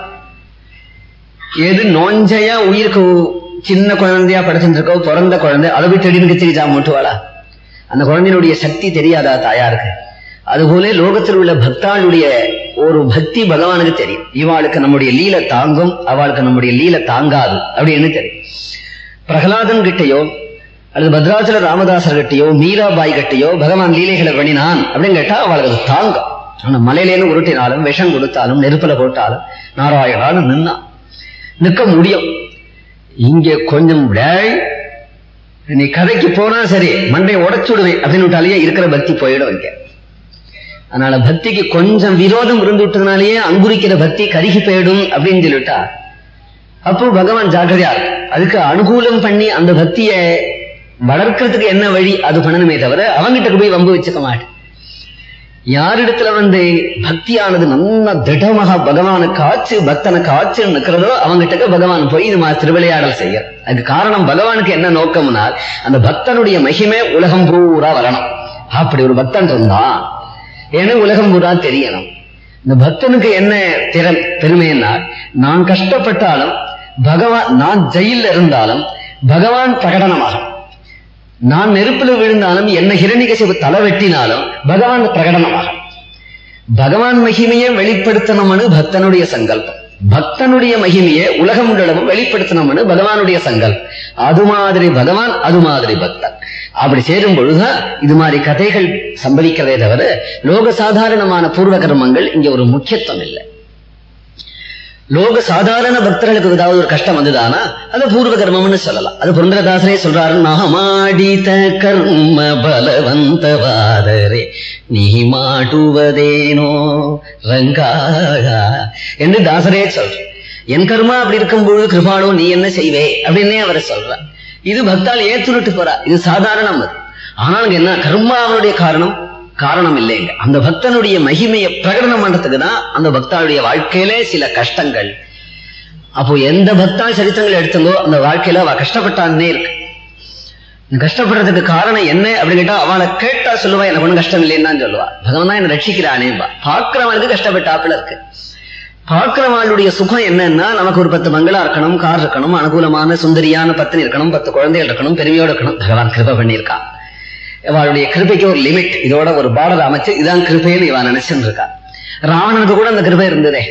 எது நோஞ்சையா உயிருக்கு சின்ன குழந்தையா படுத்துட்டு இருக்கோ பிறந்த குழந்தை அளவு போய் திடீர்னு கிச்சு மூட்டுவாளா? அந்த குழந்தையினுடைய சக்தி தெரியாதா தாயாருக்கு? அதுபோல லோகத்தில் உள்ள பக்தாளுடைய ஒரு பக்தி பகவானுக்கு தெரியும். இவாளுக்கு நம்முடைய லீல தாங்கும் அவளுக்கு நம்முடைய லீல தாங்காது அப்படின்னு தெரியும். பிரகலாதன் கிட்டையோ அல்லது பத்ராச்சல ராமதாசர் கிட்டையோ மீராபாய் கிட்டையோ பகவான் லீலைகளை பண்ணினான் அப்படின்னு கேட்டா அவளுக்கு அது தாங்கும். ஆனா மலையிலேன்னு உருட்டினாலும் விஷம் கொடுத்தாலும் நெருப்புல போட்டாலும் நாராயணாலும் நின்னா. நிற்க முடியும். இங்க கொஞ்சம் நீ கதைக்கு போனா சரி மண்டை உடைச்சுடுவேன் அப்படின்னு விட்டாலேயே இருக்கிற பக்தி போயிடும் இங்க. அதனால பக்திக்கு கொஞ்சம் விரோதம் இருந்து விட்டதுனாலேயே அங்குரிக்கிற பக்தி கருகி போயிடும் அப்படின்னு சொல்லிட்டா. அப்போ பகவான் ஜாக்கிரதையா அதுக்கு அனுகூலம் பண்ணி அந்த பக்தியை வளர்க்கறதுக்கு என்ன வழி? அது பண்ணணுமே தவிர அவங்கிட்ட போய் வம்பு வச்சுக்க மாட்டேன். யாரிடத்துல வந்து பக்தியானது நல்ல திடமாக பகவானை காய்ச்சு பக்தனை காய்ச்சு நிற்கிறதோ அவங்கிட்ட பகவான் போய் இது மாதிரி திருவிளையாடல் செய்ய. அதுக்கு காரணம் பகவானுக்கு என்ன நோக்கம்னால் அந்த பக்தனுடைய மகிமை உலகம் பூரா வரணும். அப்படி ஒரு பக்தன் இருந்தான் ஏன்னா உலகம் பூரா தெரியணும். இந்த பக்தனுக்கு என்ன திறன் பெருமைன்னா நான் கஷ்டப்பட்டாலும் பகவான் நான் ஜெயில இருந்தாலும் பகவான் பிரகடனமாகும். நான் நெருப்புல விழுந்தாலும் என்ன ஹிரணிகசிவு தலை வெட்டினாலும் பகவான் பிரகடனமாகும். பகவான் மகிமையை வெளிப்படுத்தணும்னு பக்தனுடைய சங்கல்பம். பக்தனுடைய மகிமையை உலகம் உள்ளளவும் வெளிப்படுத்தணும்னு பகவானுடைய சங்கல்பம். அது மாதிரி பகவான் அது மாதிரி பக்தன். அப்படி சேரும் பொழுதுதான் இது மாதிரி கதைகள் சம்பவிக்கிறதே தவிர லோக சாதாரணமான பூர்வ கர்மங்கள் இங்க ஒரு முக்கியத்துவம் இல்லை. லோக சாதாரண பக்தர்களுக்கு ஏதாவது ஒரு கஷ்டம் வந்ததானா அது பூர்வ கர்மம்னு சொல்லலாம். அது புரந்தரதாசனே சொல்றாரு நாமாடித கர்ம பலவந்தவாதரே நீ மாட்டுவதேனோ ரங்காகா என்று தாசரே சொல்ற என் கர்மா அப்படி இருக்கும்போது கிருபானோ நீ என்ன செய்வே? அப்படின்னே அவரை சொல்ற இது பக்தால் ஏத்துருட்டு போறா. இது சாதாரணம் அது. ஆனால் என்ன கர்மாவனுடைய காரணம்? காரணம் இல்லைங்க அந்த பக்தனுடைய மகிமையை பிரகடனம் பண்றதுக்கு தான் அந்த பக்தாளுடைய வாழ்க்கையிலே சில கஷ்டங்கள். அப்போ எந்த பக்தா சரித்திரங்கள் எடுத்தங்கோ அந்த வாழ்க்கையில அவ கஷ்டப்பட்டான்னே இருக்கு. கஷ்டப்படுறதுக்கு காரணம் என்ன அப்படின்னு கேட்டா அவளை கேட்டா சொல்லுவா எனக்கு ஒன்றும் கஷ்டம் இல்லைன்னு தான் சொல்லுவா. பகவான் தான் என்ன ரட்சிக்கிறானேம்பா பாக்குறவனுக்கு கஷ்டப்பட்டாப்புல இருக்கு. பார்க்கிறவாளுடைய சுகம் என்னன்னா நமக்கு ஒரு பத்து மங்களா இருக்கணும் கார் இருக்கணும் அனுகூலமான சுந்தரியான பத்தினி இருக்கணும் பத்து குழந்தைகள் இருக்கணும் பெருமையோட இருக்கணும். பகவான் கிருப பண்ணியிருக்கான். இவாளுடைய கிருபைக்கு ஒரு லிமிட் இதோட ஒரு பார்டர் அமைச்சு இதான் கிருபைன்னு இவன் நினைச்சுட்டு இருக்கான் ராவணனுக்கு கூட அந்த கிருபை இருந்ததே.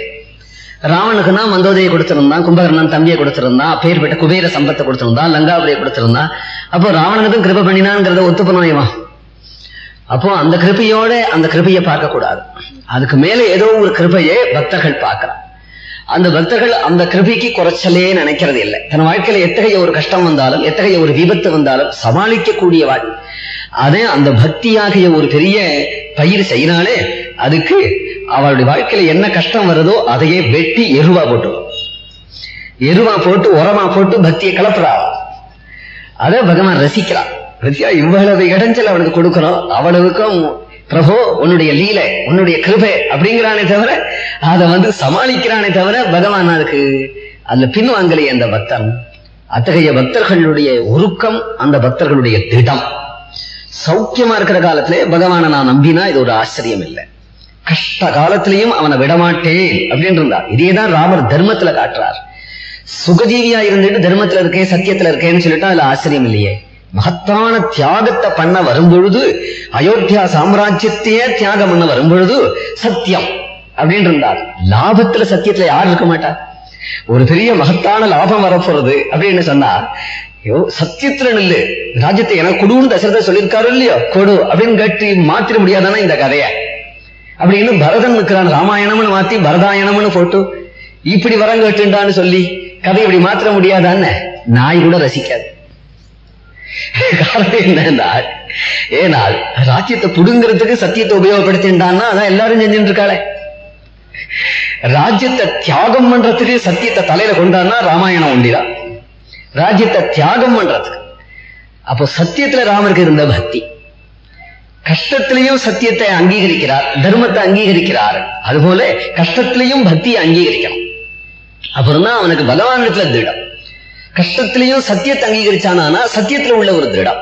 ராவனுக்குன்னா மந்தோதையை கொடுத்திருந்தான் கும்பகர்ணன் தம்பியை கொடுத்திருந்தான் பேர் பெற்ற குபேர சம்பத்தை கொடுத்திருந்தான் லங்காபுரியை கொடுத்திருந்தான். அப்போ ராவணனுக்கும் கிருபை பண்ணினாங்கிறத ஒத்துப்பணும் இவன். அப்போ அந்த கிருபையோட அந்த கிருபையை பார்க்க கூடாது அதுக்கு மேல ஏதோ ஒரு கிருபையை பக்தர்கள் பார்க்கிறான் அந்த பக்தர்கள் அந்த கிருபிக்கு குறைச்சலே நினைக்கிறது இல்லை. தன் வாழ்க்கையில எத்தகைய ஒரு கஷ்டம் வந்தாலும் எத்தகைய ஒரு விபத்து வந்தாலும் சமாளிக்கக்கூடிய வாழ் அதே அந்த பக்தியாகிய ஒரு பெரிய பயிர் செய்யினாலே அதுக்கு அவளுடைய வாழ்க்கையில என்ன கஷ்டம் வருதோ அதையே வெட்டி எருவா போட்டு எருவா போட்டு உரமா போட்டு பக்தியை கலப்புறா. அதை பகவான் ரசிக்கிறான். ரசியா இவ்வளவு இடைஞ்சல் அவனுக்கு கொடுக்கிறோம். அவ்வளவுக்கும் பிரபோ உன்னுடைய லீலை உன்னுடைய கிருபை அப்படிங்கிறானே தவிர அதை வந்து சமாளிக்கிறானே தவிர பகவான் அதுக்கு அதுல பின்வாங்கலையே அந்த பக்தன். அத்தகைய பக்தர்களுடைய உருக்கம் அந்த பக்தர்களுடைய திடம். சௌக்கியமா இருக்கிற காலத்திலே பகவானை நான் நம்பினா இது ஒரு ஆச்சரியம் இல்லை. கஷ்ட காலத்திலையும் அவனை விடமாட்டேன் அப்படின்னு இருந்தா இதேதான் ராமர் தர்மத்துல காட்டுறார். சுகஜீவியா இருந்துட்டு தர்மத்துல இருக்கேன் சத்தியத்துல இருக்கேன்னு சொல்லிட்டா அதுல ஆச்சரியம் இல்லையே. மகத்தான தியாகத்தை பண்ண வரும்பொழுது அயோத்தியா சாம்ராஜ்யத்தையே தியாகம் பண்ண வரும்பொழுது சத்தியம் அப்படின்னு இருந்தார் லாபத்துல சத்தியத்துல யார் இருக்க மாட்டா? ஒரு பெரிய மகத்தான லாபம் வரப்போறது அப்படின்னு சொன்னா ஐயோ சத்தியத்துல நில்லு. ராஜ்யத்தை எனக்கு கொடுன்னு தசரத சொல்லியிருக்காரு இல்லையோ? கொடு அப்படின்னு கட்டி மாத்திர முடியாதானா இந்த கதைய? அப்படின்னு பரதன் நிற்கிறான் ராமாயணம்னு மாத்தி பரதாயணம்னு போட்டு இப்படி வரம் கேட்டுண்டான்னு சொல்லி கதை இப்படி மாத்திர முடியாதான்னு நாய் கூட ரசிக்காது. காரணம் என்னன்னா ஏனால் ராஜ்யத்தை புடுங்கிறதுக்கு சத்தியத்தை உபயோகப்படுத்திண்டான்னா அதான் எல்லாரும் செஞ்சுட்டு இருக்காளே ராஜ்யத்தை தியாகம் பண்றதுக்கு சத்தியத்தை தலையில கொண்டான்னா ராமாயணம் ஒண்டிதான். ராஜ்யத்தை தியாகம் பண்றதுக்கு. அப்போ சத்தியத்துல ராமருக்கு இருந்த பக்தி. கஷ்டத்திலையும் சத்தியத்தை அங்கீகரிக்கிறார் தர்மத்தை அங்கீகரிக்கிறார். அதுபோல கஷ்டத்திலையும் பக்தியை அங்கீகரிக்கணும். அப்புறம் தான் அவனுக்கு பகவானிடத்துல திடம் கஷ்டத்திலையும் சத்தியத்தை அங்கீகரிச்சானா சத்தியத்துல உள்ள ஒரு திடம்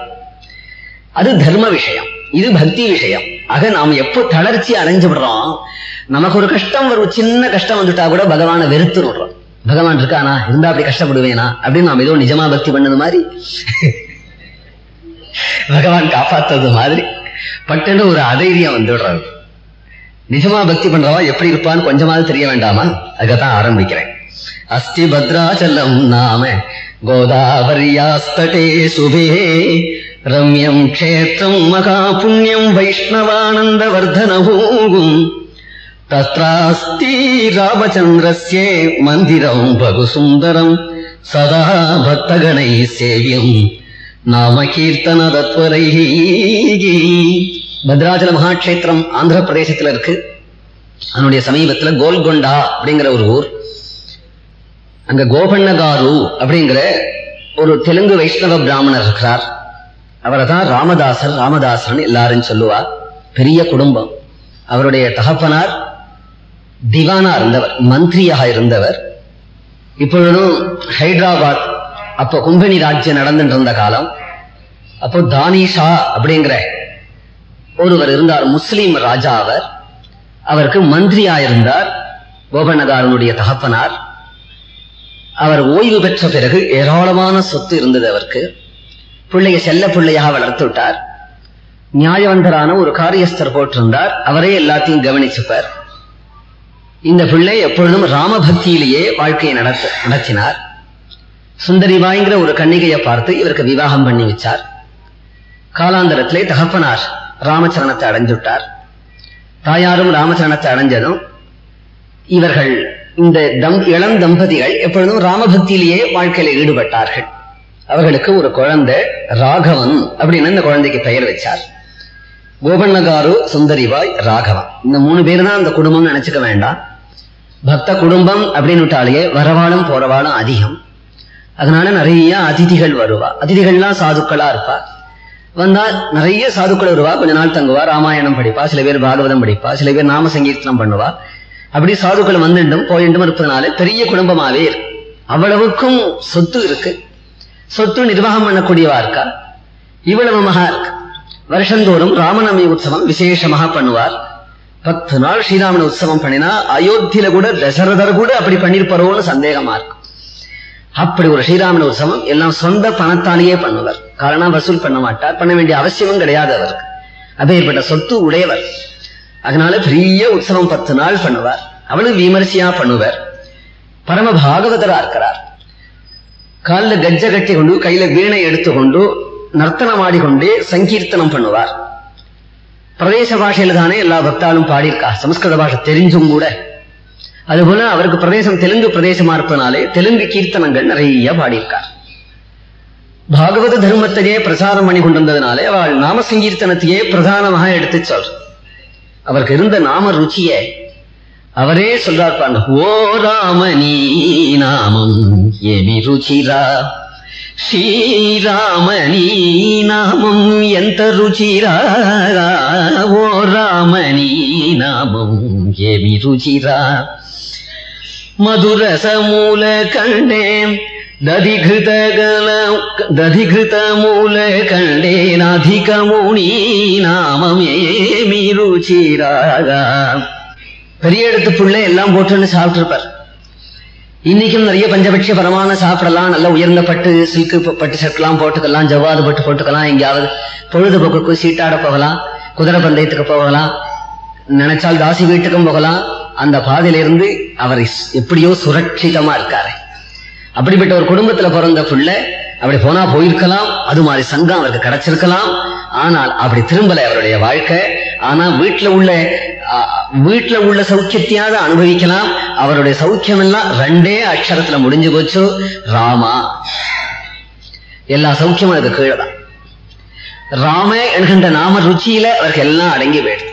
அது தர்ம விஷயம். இது பக்தி விஷயம். ஆக நாம் எப்போ தளர்ச்சி அடைஞ்சு விடுறோம் நமக்கு ஒரு கஷ்டம் ஒரு சின்ன கஷ்டம் வந்துட்டா கூட பகவானை வெறுத்து விடுறோம். பகவான் இருக்கானா? இருந்தா அப்படி கஷ்டப்படுவேனா? அப்படின்னு நாம் ஏதோ நிஜமா பக்தி பண்ணது மாதிரி பகவான் காப்பாத்தது மாதிரி பட்டுன்னு ஒரு அதைரியம் வந்துடுறாரு. நிஜமா பக்தி பண்றவா எப்படி இருப்பான்னு கொஞ்சமாவது தெரிய வேண்டாமா? அதுக்கத்தான் ஆரம்பிக்கிறேன். அஸ்தி பத்ராச்சலம் நாம கோதாவரியாஸ்தடே சுபே. ரம்யம் கஷேத்திரம் மகா புண்ணியம் வைஷ்ணவானந்த வர்தனபூகும் தத்ராஸ்தி ராமச்சந்திரஸ்ய மந்திரம் பகு சுந்தரம் சதா பக்தகணை சேவியம் நாம கீர்த்தன தத்வரை பத்ராச்சல மகாட்சேத்திரம் ஆந்திர பிரதேசத்தில் இருக்கு அதனுடைய சமீபத்தில் கோல்கொண்டா அப்படிங்கிற ஒரு ஊர். அங்க கோபண்ணகாரு அப்படிங்கிற ஒரு தெலுங்கு வைஷ்ணவ பிராமணர் இருக்கிறார். அவரை தான் ராமதாசர் ராமதாசர்னு எல்லாரும் சொல்லுவா. பெரிய குடும்பம். அவருடைய தகப்பனார் திவானா இருந்தவர் மந்திரியாக இருந்தவர். இப்பொழுதும் ஹைதராபாத் அப்போ கும்பனி ராஜ்யம் நடந்துட்டு இருந்த காலம். அப்போ தானிஷா அப்படிங்கிற ஒருவர் இருந்தார் முஸ்லீம் ராஜா அவர். அவருக்கு மந்திரியா இருந்தார் கோபநகாரனுடைய தகப்பனார். அவர் ஓய்வு பெற்ற பிறகு ஏராளமான சொத்து இருந்தது அவருக்கு. பிள்ளைய செல்ல பிள்ளையாக வளர்த்து விட்டார். நியாயவந்தரான ஒரு காரியஸ்தர் போட்டிருந்தார். அவரே எல்லாத்தையும் கவனிச்சுப்பார். இந்த பிள்ளை எப்பொழுதும் ராமபக்தியிலேயே வாழ்க்கையை நடத்த நடத்தினார். சுந்தரிபாய்ங்கிற ஒரு கன்னிகையை பார்த்து இவருக்கு விவாகம் பண்ணி வச்சார். காலாந்தரத்திலே தகப்பனார் ராமச்சரணத்தை அடைஞ்சுட்டார் தாயாரும் ராமச்சரணத்தை அடைஞ்சதும் இவர்கள் இந்த தம் இளம் தம்பதிகள் எப்பொழுதும் ராமபக்தியிலேயே வாழ்க்கையில ஈடுபட்டார்கள். அவர்களுக்கு ஒரு குழந்தை ராகவன் அப்படின்னு இந்த குழந்தைக்கு பெயர் வச்சார். கோபண்ணகாரு சுந்தரிபாய் ராகவன். இந்த மூணு பேர் தான் அந்த குடும்பம் நினைச்சுக்க வேண்டாம். பக்த குடும்பம் அப்படின்னு விட்டாலேயே வரவாளும் போறவாளும் அதிகம். அதனால நிறைய அதிதிகள் வருவா. அதிதிகள்லாம் சாதுக்களா இருப்பா. வந்தா நிறைய சாதுக்கள் வருவா. கொஞ்ச நாள் தங்குவா ராமாயணம் படிப்பா சில பேர் பாகவதம் படிப்பா சில பேர் நாம சங்கீர்த்தனம் பண்ணுவா. அப்படி சாதுக்கள் வந்துட்டும் போயிட்டும் இருப்பதனால பெரிய குடும்பமாவே இருக்கு அவ்வளவுக்கும் சொத்து இருக்கு. சொத்து நிர்வாகம் பண்ணக்கூடியவா இருக்கா? இவ்வளவு மகா இருக்கு. வருஷந்தோறும் ராமநவமி உற்சவம் விசேஷமாக பண்ணுவார். பத்து நாள் ஸ்ரீராமன் உற்சவம் பண்ணினா அயோத்தியில கூட தசரதர் கூட அப்படி பண்ணிருப்பாரோன்னு சந்தேகமா இருக்கும் அப்படி ஒரு ஸ்ரீராமன் உற்சவம் எல்லாம் சொந்த பணத்தாலேயே பண்ணுவார். காரணம் வசூல் பண்ண மாட்டார். பண்ண வேண்டிய அவசியமும் கிடையாது அவருக்கு. அப்பேற்பட்ட சொத்து உடையவர். அதனால பெரிய உற்சவம் பத்து நாள் பண்ணுவார். அவளும் விமரிசையா பண்ணுவார். பரம பாகவதரா இருக்கிறார். காலில் கஜ்ஜ கட்டி கொண்டு கையில வீணை எடுத்துக்கொண்டு நர்த்தனம் ஆடிக்கொண்டே சங்கீர்த்தனம் பண்ணுவார். பிரதேச பாஷையில தானே எல்லா பக்தாலும் பாடியிருக்கா. சமஸ்கிருத பாஷை தெரிஞ்சும் கூட. அதுபோல அவருக்கு பிரதேசம் தெலுங்கு பிரதேசமா இருப்பதனாலே தெலுங்கு கீர்த்தனங்கள் நிறைய பாடியிருக்கார். பாகவத தர்மத்தையே பிரசாரம் பண்ணி கொண்டிருந்ததுனாலே அவள் நாம சங்கீர்த்தனத்தையே பிரதானமாக எடுத்து சொல். அவருக்கு இருந்த நாம ருச்சிய அவரே சொல்றார் ஓ ராம நீ நாமம் எமி ருச்சிரா శ్రీరామనీ నామం ఎంత రుచిరా ఓ రామనీ నామం ఏమి రుచిరా మధురసమూల కండే దధిఘృతగల దధిఘృతమూల కండేనధికముని நாமமேமி ருச்சிராகா பெரிய இடத்து புள்ள எல்லாம் போட்டுன்னு சாப்பிட்டுருப்பார் இன்னைக்கும் நிறைய பஞ்சபட்ச பரமான சாப்பிடலாம். நல்ல உயர்ந்த பட்டு சில்கு பட்டு சட்டெல்லாம் போட்டுக்கலாம் ஜவ்வாது பட்டு போட்டுக்கலாம். எங்கேயாவது பொழுதுபோக்குக்கு சீட்டாட போகலாம் குதிரை பந்தயத்துக்கு போகலாம் நினைச்சால் தாசி வீட்டுக்கும் போகலாம். அந்த பாதையிலிருந்து அவர் எப்படியோ சுரட்சிதமா இருக்காரு. அப்படிப்பட்ட ஒரு குடும்பத்துல பிறந்த புள்ள அப்படி போனா போயிருக்கலாம். அது மாதிரி சங்கம் அவருக்கு கிடைச்சிருக்கலாம். ஆனால் அப்படி திரும்பல அவருடைய வாழ்க்கை. ஆனா வீட்டுல உள்ள வீட்டுல உள்ள சௌக்கியத்தையாவது அனுபவிக்கலாம். அவருடைய சௌக்கியம் எல்லாம் ரெண்டே அக்ஷரத்துல முடிஞ்சு போச்சு. ராமா. எல்லா சௌக்கியமும் அதுக்கு கீழே தான் ராம என்கின்ற நாம ருச்சியில அவருக்கு எல்லாம் அடங்கி போயிடுது.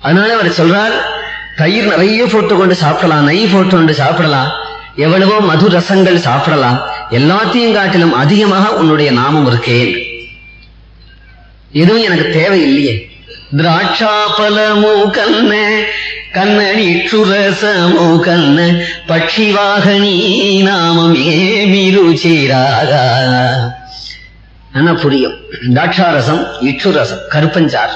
அதனால அவர் சொல்றார் தயிர் நிறைய போட்டு கொண்டு சாப்பிடலாம் நெய் போட்டு கொண்டு சாப்பிடலாம் எவ்வளவோ மது ரசங்கள் சாப்பிடலாம் எல்லாத்தையும் காட்டிலும் அதிகமாக உன்னுடைய நாமம் இருக்கேன். எதுவும் எனக்கு தேவை இல்லையே திராட்சாபலமு கண்ண கண்ணனிற்றுரசமு கண்ண பட்சிவாகனி நாமம் ஏமி என்ன புரியும். திராட்சாரசம் இச்சுரசம் கருப்பஞ்சார்.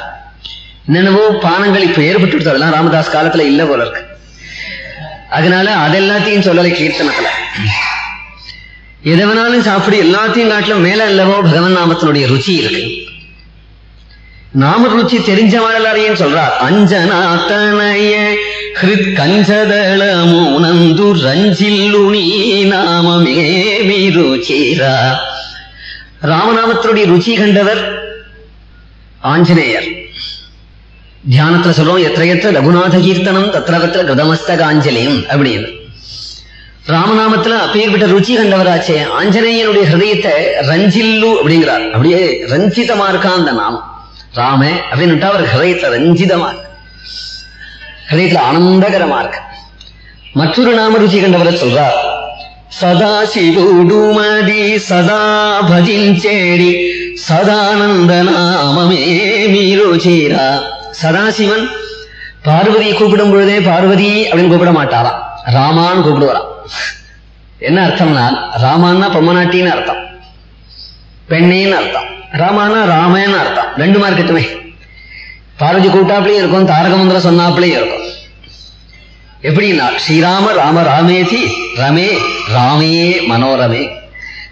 என்னென்னவோ பானங்கள் இப்ப ஏற்பட்டு அதெல்லாம் ராமதாஸ் காலத்துல இல்ல போல இருக்கு. அதனால அதெல்லாத்தையும் சொல்லலை கீர்த்தனத்துல. எதை வேணாலும் சாப்பிடு எல்லாத்தையும் காட்டிலும் மேல அல்லவோ பகவன் நாமத்தினுடைய ருச்சி இருக்கு. நாம ருச்சி தெரிஞ்சவன் எல்லாரையும் சொல்றார் அஞ்சனாத்தனைய ஹிருத் கஞ்சதள மூனந்து ரஞ்சில்லுனி நாமமே ருச்சிரா ராமநாமத்தினுடைய ருச்சி கண்டவர் ஆஞ்சநேயர். தியானத்துல சொல்றோம் எத்த எத்த ரகுநாத கீர்த்தனம் தத்திரகத்துல கிருதமஸ்தகாஞ்சலியும் அப்படின்னு. ராமநாமத்துல அப்பேற்பட்ட ருச்சி கண்டவராச்சே ஆஞ்சநேயனுடைய ஹிருதயத்தை ரஞ்சில்லு அப்படிங்கிறார். அப்படியே ரஞ்சிதமா இருக்கான் அந்த நாமம். ராமே அப்படின்னுட்டா அவர் ஹிரயத்துல ரஞ்சிதமா இருக்கு ஹிரயத்துல ஆனந்தகரமா இருக்கு மற்றொரு நாம ருச்சி கண்டவரை சொல்றார் சதா சிவடுமதி சதா பஜிஞ்சேடி சதானந்த நாமமே மீருச்சிரா சதாசிவன் பார்வதி கூப்பிடும் பொழுதே பார்வதி அப்படின்னு கூப்பிட மாட்டாராம். ராமான்னு கூப்பிடுவாராம். என்ன அர்த்தம்னா ராமான்னா பொம்மநாட்டின்னு அர்த்தம். பெண்ணேன்னு அர்த்தம். ராமானா ராமன்னு அர்த்தம். ரெண்டுமா இருக்கட்டுமே பார்வதி கூட்டாப்லயும் இருக்கும் தாரக மந்திரம் சொன்னாப்லயும் இருக்கும். எப்படின்னா ஸ்ரீராம ராம ராமேதி ரமே ராமே மனோரமே.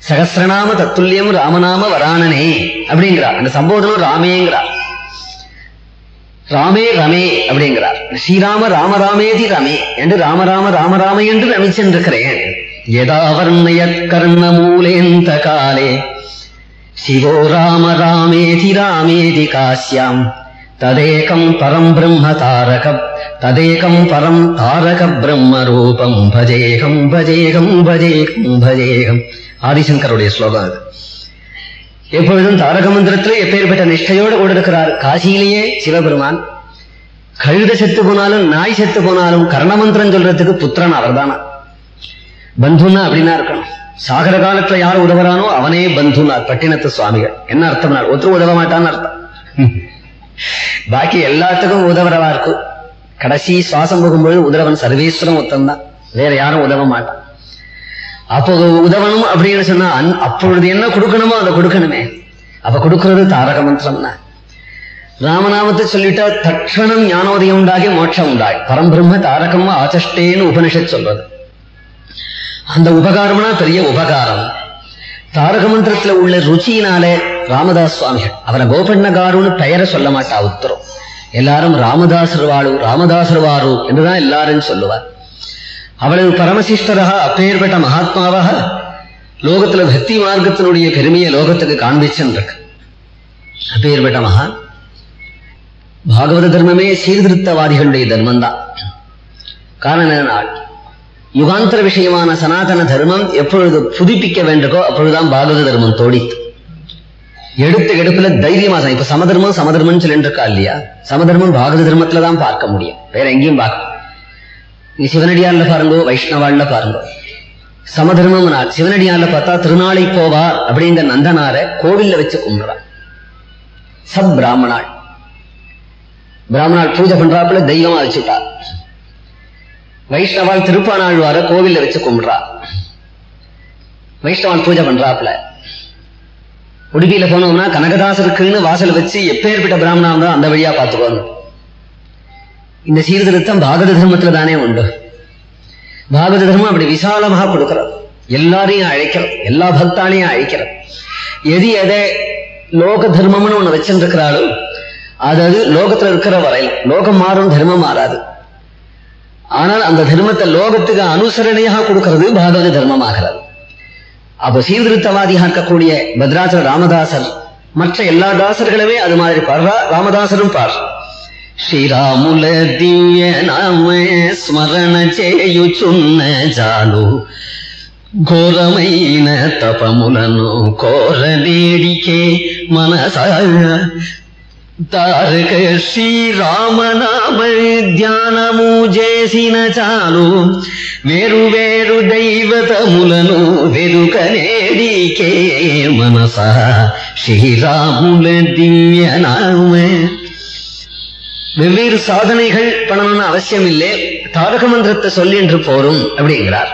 சகசிரநாம தத்துல்யம் ராமநாம வராணனே அப்படிங்கிறார். அந்த சம்போதனம் ராமேங்கிறார். ராமே ரமே அப்படிங்கிறார். ஸ்ரீராம ராம ராமேதி ரமே என்று ராம ராம ராம ராம என்று ரமிச்சென்றிருக்கிறேன். யதா வர்ணயத் கர்ண மூலேந்த காலே சிவோ ராம ராமேதி ராமேதி காசியாம் ததேகம் பரம் பிரம்ம தாரகம் ததேகம் பரம் தாரக பிரம்ம ரூபம் பஜேகம் பஜேகம் பஜேகம் பஜேகம் ஆதிசங்கருடைய ஸ்லோகம் அது. எப்பொழுதும் தாரக மந்திரத்தில் எப்பேற்பட்ட நிஷ்டையோடு கூட இருக்கிறார் காசியிலேயே சிவபெருமான். கழுத செத்து போனாலும் நாய் செத்து போனாலும் கர்ணமந்திரம் சொல்றதுக்கு புத்திரன் அவர்தானா? பந்துன்னா அப்படின்னா இருக்கணும். சாகர காலத்துல யார் உதவுறானோ அவனே பந்துனார் பட்டினத்து சுவாமிகள். என்ன அர்த்தம்னா ஒருத்தர் உதவ மாட்டான்னு அர்த்தம். பாக்கி எல்லாத்துக்கும் உதவுறவா இருக்கும் கடைசி சுவாசம் போகும்பொழுது உதவன் சர்வேஸ்வரம் ஒத்தந்தான் வேற யாரும் உதவ மாட்டான். அப்போ உதவணும் அப்படின்னு சொன்னா அப்பொழுது என்ன கொடுக்கணுமோ அதை கொடுக்கணுமே. அப்ப கொடுக்கறது தாரக மந்திரம்னா. ராமநாமத்தை சொல்லிட்டா தட்சணம் ஞானோதயம் உண்டாகி மோட்சம் உண்டாய் பரம்பிரம்ம தாரகம் ஆச்சஷ்டேன்னு உபனிஷத் சொல்றது. அந்த உபகாரம்னா பெரிய உபகாரம். தாரக மந்திரத்துல உள்ள ருச்சியினாலே ராமதாஸ் சுவாமிகள் அவரை கோபண்ணகாருன்னு பெயரை சொல்ல மாட்டா உத்தரம் எல்லாரும் ராமதாசர் வாழு ராமதாசர் வாரு என்றுதான் எல்லாரும் சொல்லுவார். அவளது பரமசிஷ்டராக அப்பேற்பட்ட மகாத்மாவாக லோகத்துல பக்தி மார்க்கத்தினுடைய பெருமையை லோகத்துக்கு காண்பிச்சுருக்கு அப்பேற்பட்ட மகா பாகவத தர்மமே சீர்திருத்தவாதிகளுடைய தர்மம் தான் காரணம் என்ன யுகாந்தர விஷயமான சனாதன தர்மம் எப்பொழுது புதுப்பிக்க வேண்டுகோ அப்பொழுதுதான் பாகவத தர்மம் தோடித்து எடுத்த எடுப்புல தைரியமா தான் இப்ப சமதர்மம் சமதர்மம் சொல்லிட்டு இருக்கா இல்லையா சமதர்மம் பாகவத தர்மத்துல தான் பார்க்க முடியும் வேற எங்கேயும் பார்க்க நீ சிவனடியார்ல பாருங்கோ வைஷ்ணவாள்ல பாருங்கோ சமதர்மம் சிவனடியார்ல பார்த்தா திருநாளை போவார் அப்படிங்கிற நந்தனார கோவில்ல வச்சு கும்பிடுறான் சப் பிராமணாள் பிராமணாள் பூஜை பண்றாப்புல தெய்வமா வச்சுட்டா வைஷ்ணவாள் திருப்பானாழ்வார கோவில்ல வச்சு கும்பிடுறா. வைஷ்ணவான் பூஜை பண்றாப்புல. உடுப்பியில போனோம்னா கனகதாசருக்குன்னு வாசல் வச்சு எப்பேற்பட்ட பிராமணா தான் அந்த வழியா பார்த்துக்கோங்க. இந்த சீர்திருத்தம் பாகவத தர்மத்துல தானே உண்டு. பாகவத தர்மம் அப்படி விசாலமாக கொடுக்கிறது. எல்லாரையும் அழைக்கிறது. எல்லா பக்தாலையும் அழைக்கிறது. எது எதை லோக தர்மம்னு ஒண்ணு வச்சிருக்கிறாளோ அது அது லோகத்துல இருக்கிற வரையில். லோகம் மாறும் தர்மம் மாறாது. ஆனால் அந்த தர்மத்தை லோகத்துக்கு அனுசரணையாக கொடுக்கிறது பாகவத தர்மமாகிறது அப்ப சீர்திருத்தவாதியாக இருக்கக்கூடிய பத்ராச்சல ராமதாசர் மற்ற எல்லா தாசர்களுமே அது மாதிரி பாடுறா ராமதாசரும் பாடுறா శ్రీరాముల దివ్య నామ స్మరణ చేయుచున్న జాలు ఘోరమైన తపములను కోరలేడికే మనస తారక శ్రీరామనామ ధ్యానము చేసిన చాలు వేరు వేరు దైవతములను వెరుకనేడికే మనస శ్రీరాముల దివ్య నామ வெவ்வேறு சாதனைகள் பண்ணணும்னு அவசியம் இல்லை தாரக மந்திரத்தை சொல்லின்று போரும் அப்படிங்கிறார்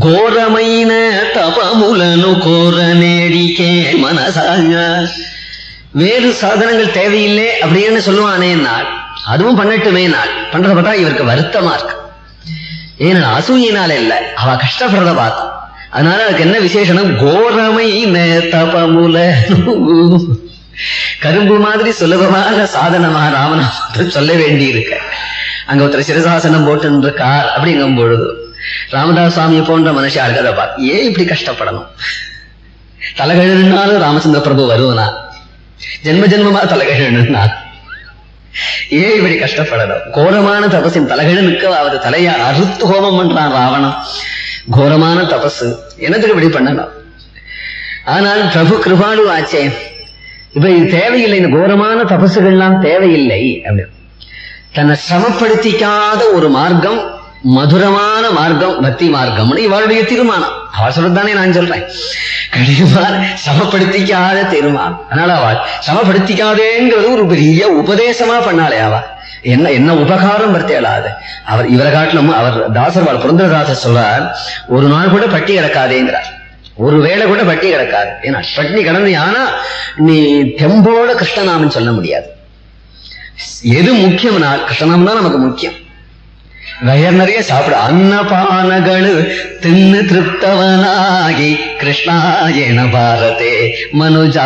கோரமைன தபமுலனு கோர நேடிக்கே மனசாக வேறு சாதனங்கள் தேவையில்லை அப்படின்னு சொல்லுவானே நாள் அதுவும் பண்ணட்டுமே நாள் பண்றதை பார்த்தா இவருக்கு வருத்தமா இருக்கு. ஏன்னா அசூயினால இல்ல அவ கஷ்டப்படுறத பார்த்தா அதனால அதுக்கு என்ன விசேஷம் கோரமை தபமுல கரும்பு மாதிரி சுலபமான சாதனமா ராமநாமத்தை சொல்ல வேண்டி இருக்க அங்க ஒருத்தர் சிரசாசனம் போட்டு இருக்கார் அப்படிங்கும் பொழுது ராமதாஸ் சுவாமி போன்ற மனுஷன் இருக்கிறத பார்த்து ஏன் இப்படி கஷ்டப்படணும்? தலைகழுனாலும் ராமச்சந்திர பிரபு வருவனா? ஜென்ம ஜென்மமா தலைகழுனா ஏன் இப்படி கஷ்டப்படணும் கோரமான தபசின் தலைகழு நிற்கவாவது தலையா அறுத்து ஹோமம் பண்றான் ராவணன் கோரமான தபசு என்னத்துக்கு இப்படி பண்ணணும் ஆனால் பிரபு கிருபாலு ஆச்சே இப்ப இது தேவையில்லை இந்த கோரமான தபசுகள்லாம் தேவையில்லை அப்படின்னு தன்னை சிரமப்படுத்திக்காத ஒரு மார்க்கம் மதுரமான மார்க்கம் பக்தி மார்க்கம்னு இவருடைய தீர்மானம் அவள் சொல்றதுதானே நான் சொல்றேன். கடிவார் சமப்படுத்திக்காத தீர்மானம் அதனால அவள் சமப்படுத்திக்காதேங்கிறது ஒரு பெரிய உபதேசமா பண்ணாலே அவ. என்ன என்ன உபகாரம் பர்த்தேலாது. அவர் இவரை காட்டிலும் அவர் தாசர் வாழ் புரந்தரதாசர் சொல்றார் ஒரு நாள் கூட பட்டி கிடக்காதேங்கிறார். ஒரு வேளை கூட பட்டி கிடக்காது. ஏன்னா பட்டினி கடந்து ஆனா நீ தெம்போட கிருஷ்ணநாமன் சொல்ல முடியாது. எது முக்கியம்னா கிருஷ்ணநாமம் தான் நமக்கு முக்கியம். வயர் நிறைய சாப்பிட. அன்னபானகளு தின்னு திருப்தவனாகி கிருஷ்ணா என பாரதே மனுஜா.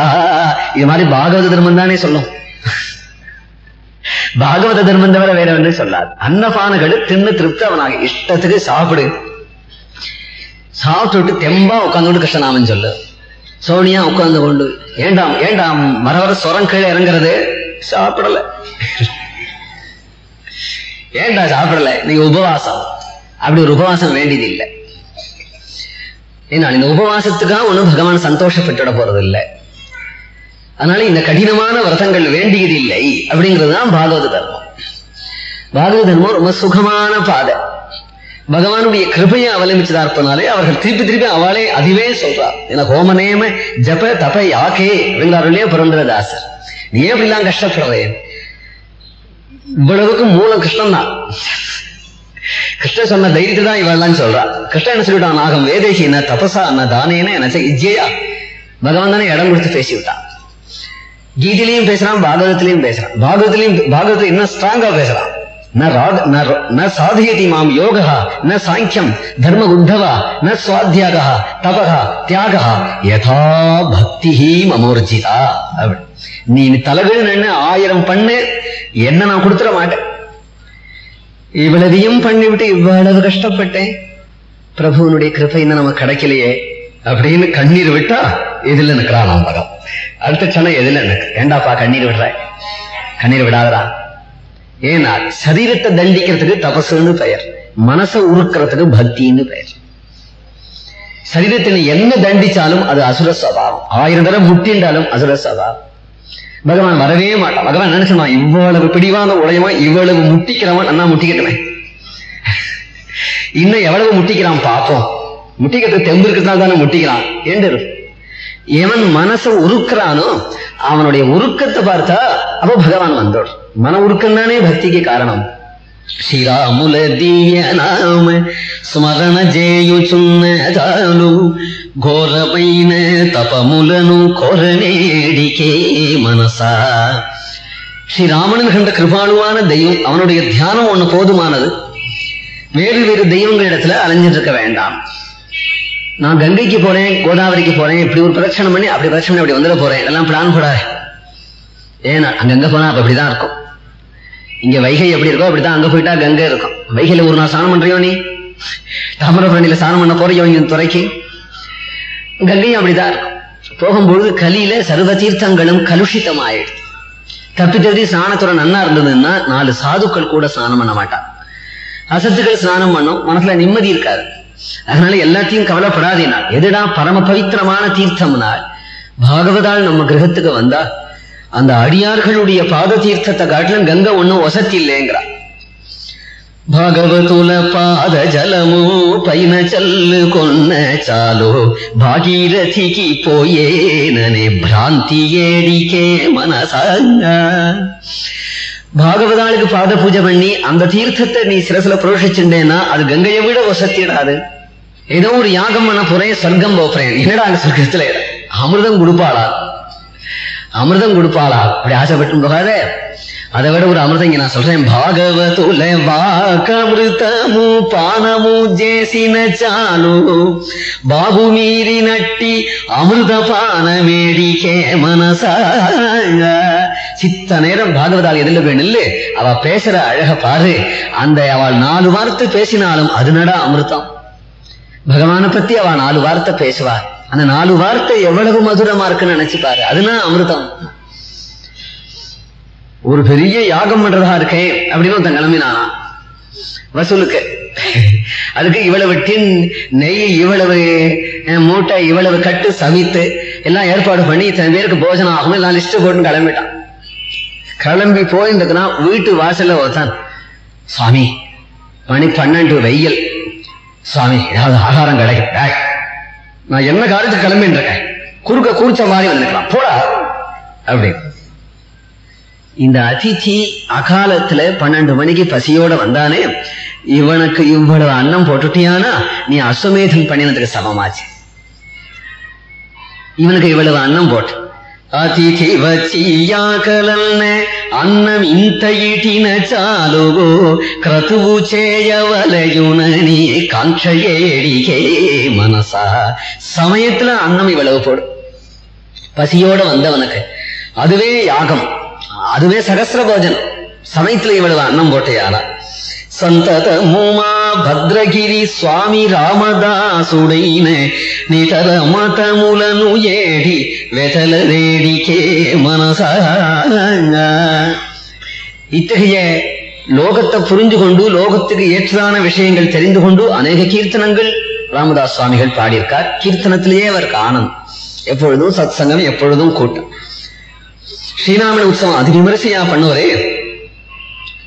இது மாதிரி பாகவத தர்மம் தானே சொல்லும். பாகவத தர்மம் தவிர வேற ஒன்று சொல்லாது. அன்னபானகளு தின்னு திருப்தவனாகி இஷ்டத்துக்கு சாப்பிடு. சாப்பிட்டு தெம்பா உட்காந்து கிருஷ்ணநாமன் சொல்லு. சோனியா உட்கார்ந்து கொண்டு ஏண்டாம் ஏண்டாம் மரவர வர சொரம் கீழே இறங்குறது. சாப்பிடல. ஏன்டா சாப்பிடல? நீங்க உபவாசம். அப்படி ஒரு உபவாசம் வேண்டியது இல்லை ஏன்னா இந்த உபவாசத்துக்காக ஒண்ணும் பகவான் சந்தோஷப்பட்டுட போறது இல்லை அதனால இந்த கடினமான விரதங்கள் வேண்டியது இல்லை அப்படிங்கிறதுதான் பாகவத தர்மம். பாகவத தர்மம் ரொம்ப சுகமான பாதை. பகவானுடைய கிருபையை அவலம்பிச்சதா இருப்பனாலே அவர்கள் திருப்பி திருப்பி அவளே அதுவே சொல்றா. ஏன்னா ஹோமநேம ஜப தப யாக்கே அப்படிங்கிறார் இல்லையா புரந்தரதாசர். நீ ஏன் கஷ்டப்படுறேன் இவ்வளவுக்கும் மூலம் கிருஷ்ணன் தான் கிருஷ்ண சொன்ன தைரியத்தை தான் இவெல்லாம் சொல்றா. கிருஷ்ணன் என்ன சொல்லிட்டான் நாகம் வேதேசி என்ன தபசா என்ன தானேன என்ன இஜ்ஜையா. பகவான் தானே இடம் கொடுத்து பேசி விட்டான் கீதையிலையும் பேசுறான் பாகவதத்திலையும் பேசுறான். பாகவதத்திலையும் பாகவத்துல இன்னும் ஸ்ட்ராங்கா பேசுறான். ந சாதியதி மாம் யோகா ந சாங்கியம் தர்ம உத்தவா ந சுவாத்தியாக தபகா தியாக யதா பக்தி மமோர்ஜிதா. அப்படி நீ தலைகள் நின்று ஆயிரம் பண்ணு? என்ன நான் கொடுத்துட மாட்டேன். இவ்வளவையும் பண்ணிவிட்டு இவ்வளவு கஷ்டப்பட்டேன். பிரபுவனுடைய கிருப்பை இன்னும் நமக்கு கிடைக்கலையே. அப்படின்னு கண்ணீர் விட்டா எதுல நிற்கிறா நம்ம பகம் அடுத்த சனம் எதுல நிற்கு ஏண்டாப்பா கண்ணீர் விடுற கண்ணீர் விடாதடா. ஏன்னா சரீரத்தை தண்டிக்கிறதுக்கு தபசுன்னு பெயர். மனசை உருக்கிறதுக்கு பக்தின்னு பெயர். சரீரத்தில் என்ன தண்டிச்சாலும் அது அசுர சபாவம். ஆயிரம் தடவை முட்டின்றாலும் அசுர சபாவம். பகவான் வரவே மாட்டான். பகவான் நினைச்சுமா இவ்வளவு பிடிவாத உடையமா இவ்வளவு முட்டிக்கிறவன் அண்ணா முட்டிக்கட்டுமே இன்னும் எவ்வளவு முட்டிக்கிறான் பாப்போம். முட்டிக்கிறது தெம்பு இருக்கிறதா தானே முட்டிக்கிறான். ஏண்டு எவன் மனசை உருக்குறானோ அவனுடைய உருக்கத்தை பார்த்தா அப்ப பகவான் வந்தோடு. மன உருக்கம் தானே பக்திக்கு காரணம். శ్రీరాముల దివ్య నామ స్మరణ చేయుచున్న చాలు ఘోరమైన తపములను కొరనేడికే మనసా ஸ்ரீராமன் கண்ட கிருபாளுவான தெய்வம் அவனுடைய தியானம் ஒண்ணு போதுமானது வேறு வேறு தெய்வங்களிடத்துல அலைஞ்சிட்டு இருக்க வேண்டாம் நான் கங்கைக்கு போறேன் கோதாவரிக்கு போறேன் இப்படி ஒரு பிரச்சனை பண்ணி அப்படி பிரச்சனை பண்ணி அப்படி வந்துட போறேன் எல்லாம் பிளான் போடாது ஏன்னா அங்கங்க போனா அப்ப அப்படிதான் இருக்கும் இங்க வைகை எப்படி இருக்கோ அப்படிதான் அங்க போயிட்டா கங்கை இருக்கும். வைகையில ஒரு நாள் ஸ்நானம் பண்றியோ நீ? தாமிரபரணியில ஸ்நானம் பண்ண போறியோ இங்க துறைக்கு? கங்கையும் அப்படிதான் இருக்கும். போகும்பொழுது கலியில சர்வ தீர்த்தங்களும் கலுஷித்தம் ஆயிடுது தப்பி தப்பி ஸ்நானத்தோட நன்னா இருந்ததுன்னா நாலு சாதுக்கள் கூட ஸ்நானம் பண்ண மாட்டான் அசத்துக்கள் ஸ்நானம் பண்ணும். மனசுல நிம்மதி இருக்காது. அதனால எல்லாத்தையும் கவலைப்படாதே நான் எதுடா பரம பவித்திரமான தீர்த்தம்னால் பாகவதால் நம்ம கிரகத்துக்கு வந்தா அந்த அடியார்களுடைய பாத தீர்த்தத்தை காட்டிலும் கங்கை ஒண்ணும் வசதி இல்லைங்கிறா భాగవతుల పాద జలము పైన చల్లుకొన్న చాలు భాగీరథికి పోయేననే భ్రాంతి ఏడికే మనసంగా பாகவதாளுக்கு பாத பூஜை பண்ணி அந்த தீர்த்தத்தை நீ சிரசுல புரோஷிச்சுட்டேன்னா அது கங்கையை விட வசத்திடாது ஏதோ ஒரு யாகம் பண்ண போறேன் சொர்க்கம் போறேன் என்னடா அந்த சொர்க்கத்துல அமிர்தம் கொடுப்பாளா அமிர்தம் கொடுப்பாளா? அப்படி ஆசைப்பட்டு போகாத. அதை விட ஒரு அமிர்தம் இங்க நான் சொல்றேன். பாகவதுல வாக்கமிருத்தமு பானமு ஜேசின சாலு. பாபு மீறி நட்டி அமிர்த பான மேடிக்கே மனசாங்க சித்த நேரம் பாகவதால் எதில் போய் நில்லு? அவ பேசுற அழக பாரு. அந்த அவள் நாலு வார்த்தை பேசினாலும் அது நட அமிர்தம். பகவான பத்தி அவள் நாலு வார்த்தை பேசுவார் அந்த நாலு வார்த்தை எவ்வளவு மதுரமா இருக்குன்னு நினைச்சு பாரு. அதுதான் அமிர்தம். ஒரு பெரிய யாகம் பண்றதா இருக்கேன் அப்படின்னு ஒருத்தன் கிளம்பினானா? வசூலுக்கு. அதுக்கு இவ்வளவு டின் நெய் இவ்வளவு மூட்டை இவ்வளவு கட்டு சமைத்து எல்லாம் ஏற்பாடு பண்ணி இத்தனை பேருக்கு போஜனம் ஆகும் எல்லாம் லிஸ்ட் போட்டு கிளம்பிட்டான். கிளம்பி போயிருந்துக்குன்னா வீட்டு வாசல்ல ஒருத்தான் சுவாமி மணி பன்னெண்டு வெயில் சுவாமி ஏதாவது ஆகாரம் கிடைக்கும் நான் என்ன காரியத்துக்கு கிளம்பின்னு இருக்கேன் குறுக்க குறிச்ச மாதிரி வந்துக்கலாம். போடா. அப்படி. இந்த அதிதி அகாலத்துல பன்னெண்டு மணிக்கு பசியோட வந்தானே இவனுக்கு இவ்வளவு அன்னம் போட்டுட்டியானா? நீ அஸ்வமேதம் பண்ணினதுக்கு சமமாச்சு. இவனுக்கு இவ்வளவு அன்னம் போட்டு. అతిథి వచ్చి ఆకలన్నే అన్నం ఇంత ఇటిన చాలుగో క్రతువు చేయవలయునని కాంక్ష ఏడికే మనస സമയത്തിൽ അന്നം വിളവപ്പോട് പസിയോടെ വന്നവനക്ക് അതുവേ യാഗം അതുവേ സഹസ്രഭോജനം സമയത്തിൽ ഇവളവ് അന്നം പോട്ടയാള സന്തതമുമാ భద్రగిరి స్వామి రామదాసుడైన నితర మతములను ఏడి వెతల వేడికే మనసా இத்தகைய லோகத்தை புரிந்து கொண்டு லோகத்துக்கு ஏற்றதான விஷயங்கள் தெரிந்து கொண்டு அநேக கீர்த்தனங்கள் ராமதாஸ் சுவாமிகள் பாடியிருக்கார் கீர்த்தனத்திலேயே அவருக்கு ஆனந்தம் எப்பொழுதும் சத் சங்கம் எப்பொழுதும் கூட்டம் ஸ்ரீராமன் உற்சவம் அது விமரிசையா பண்ணுவரே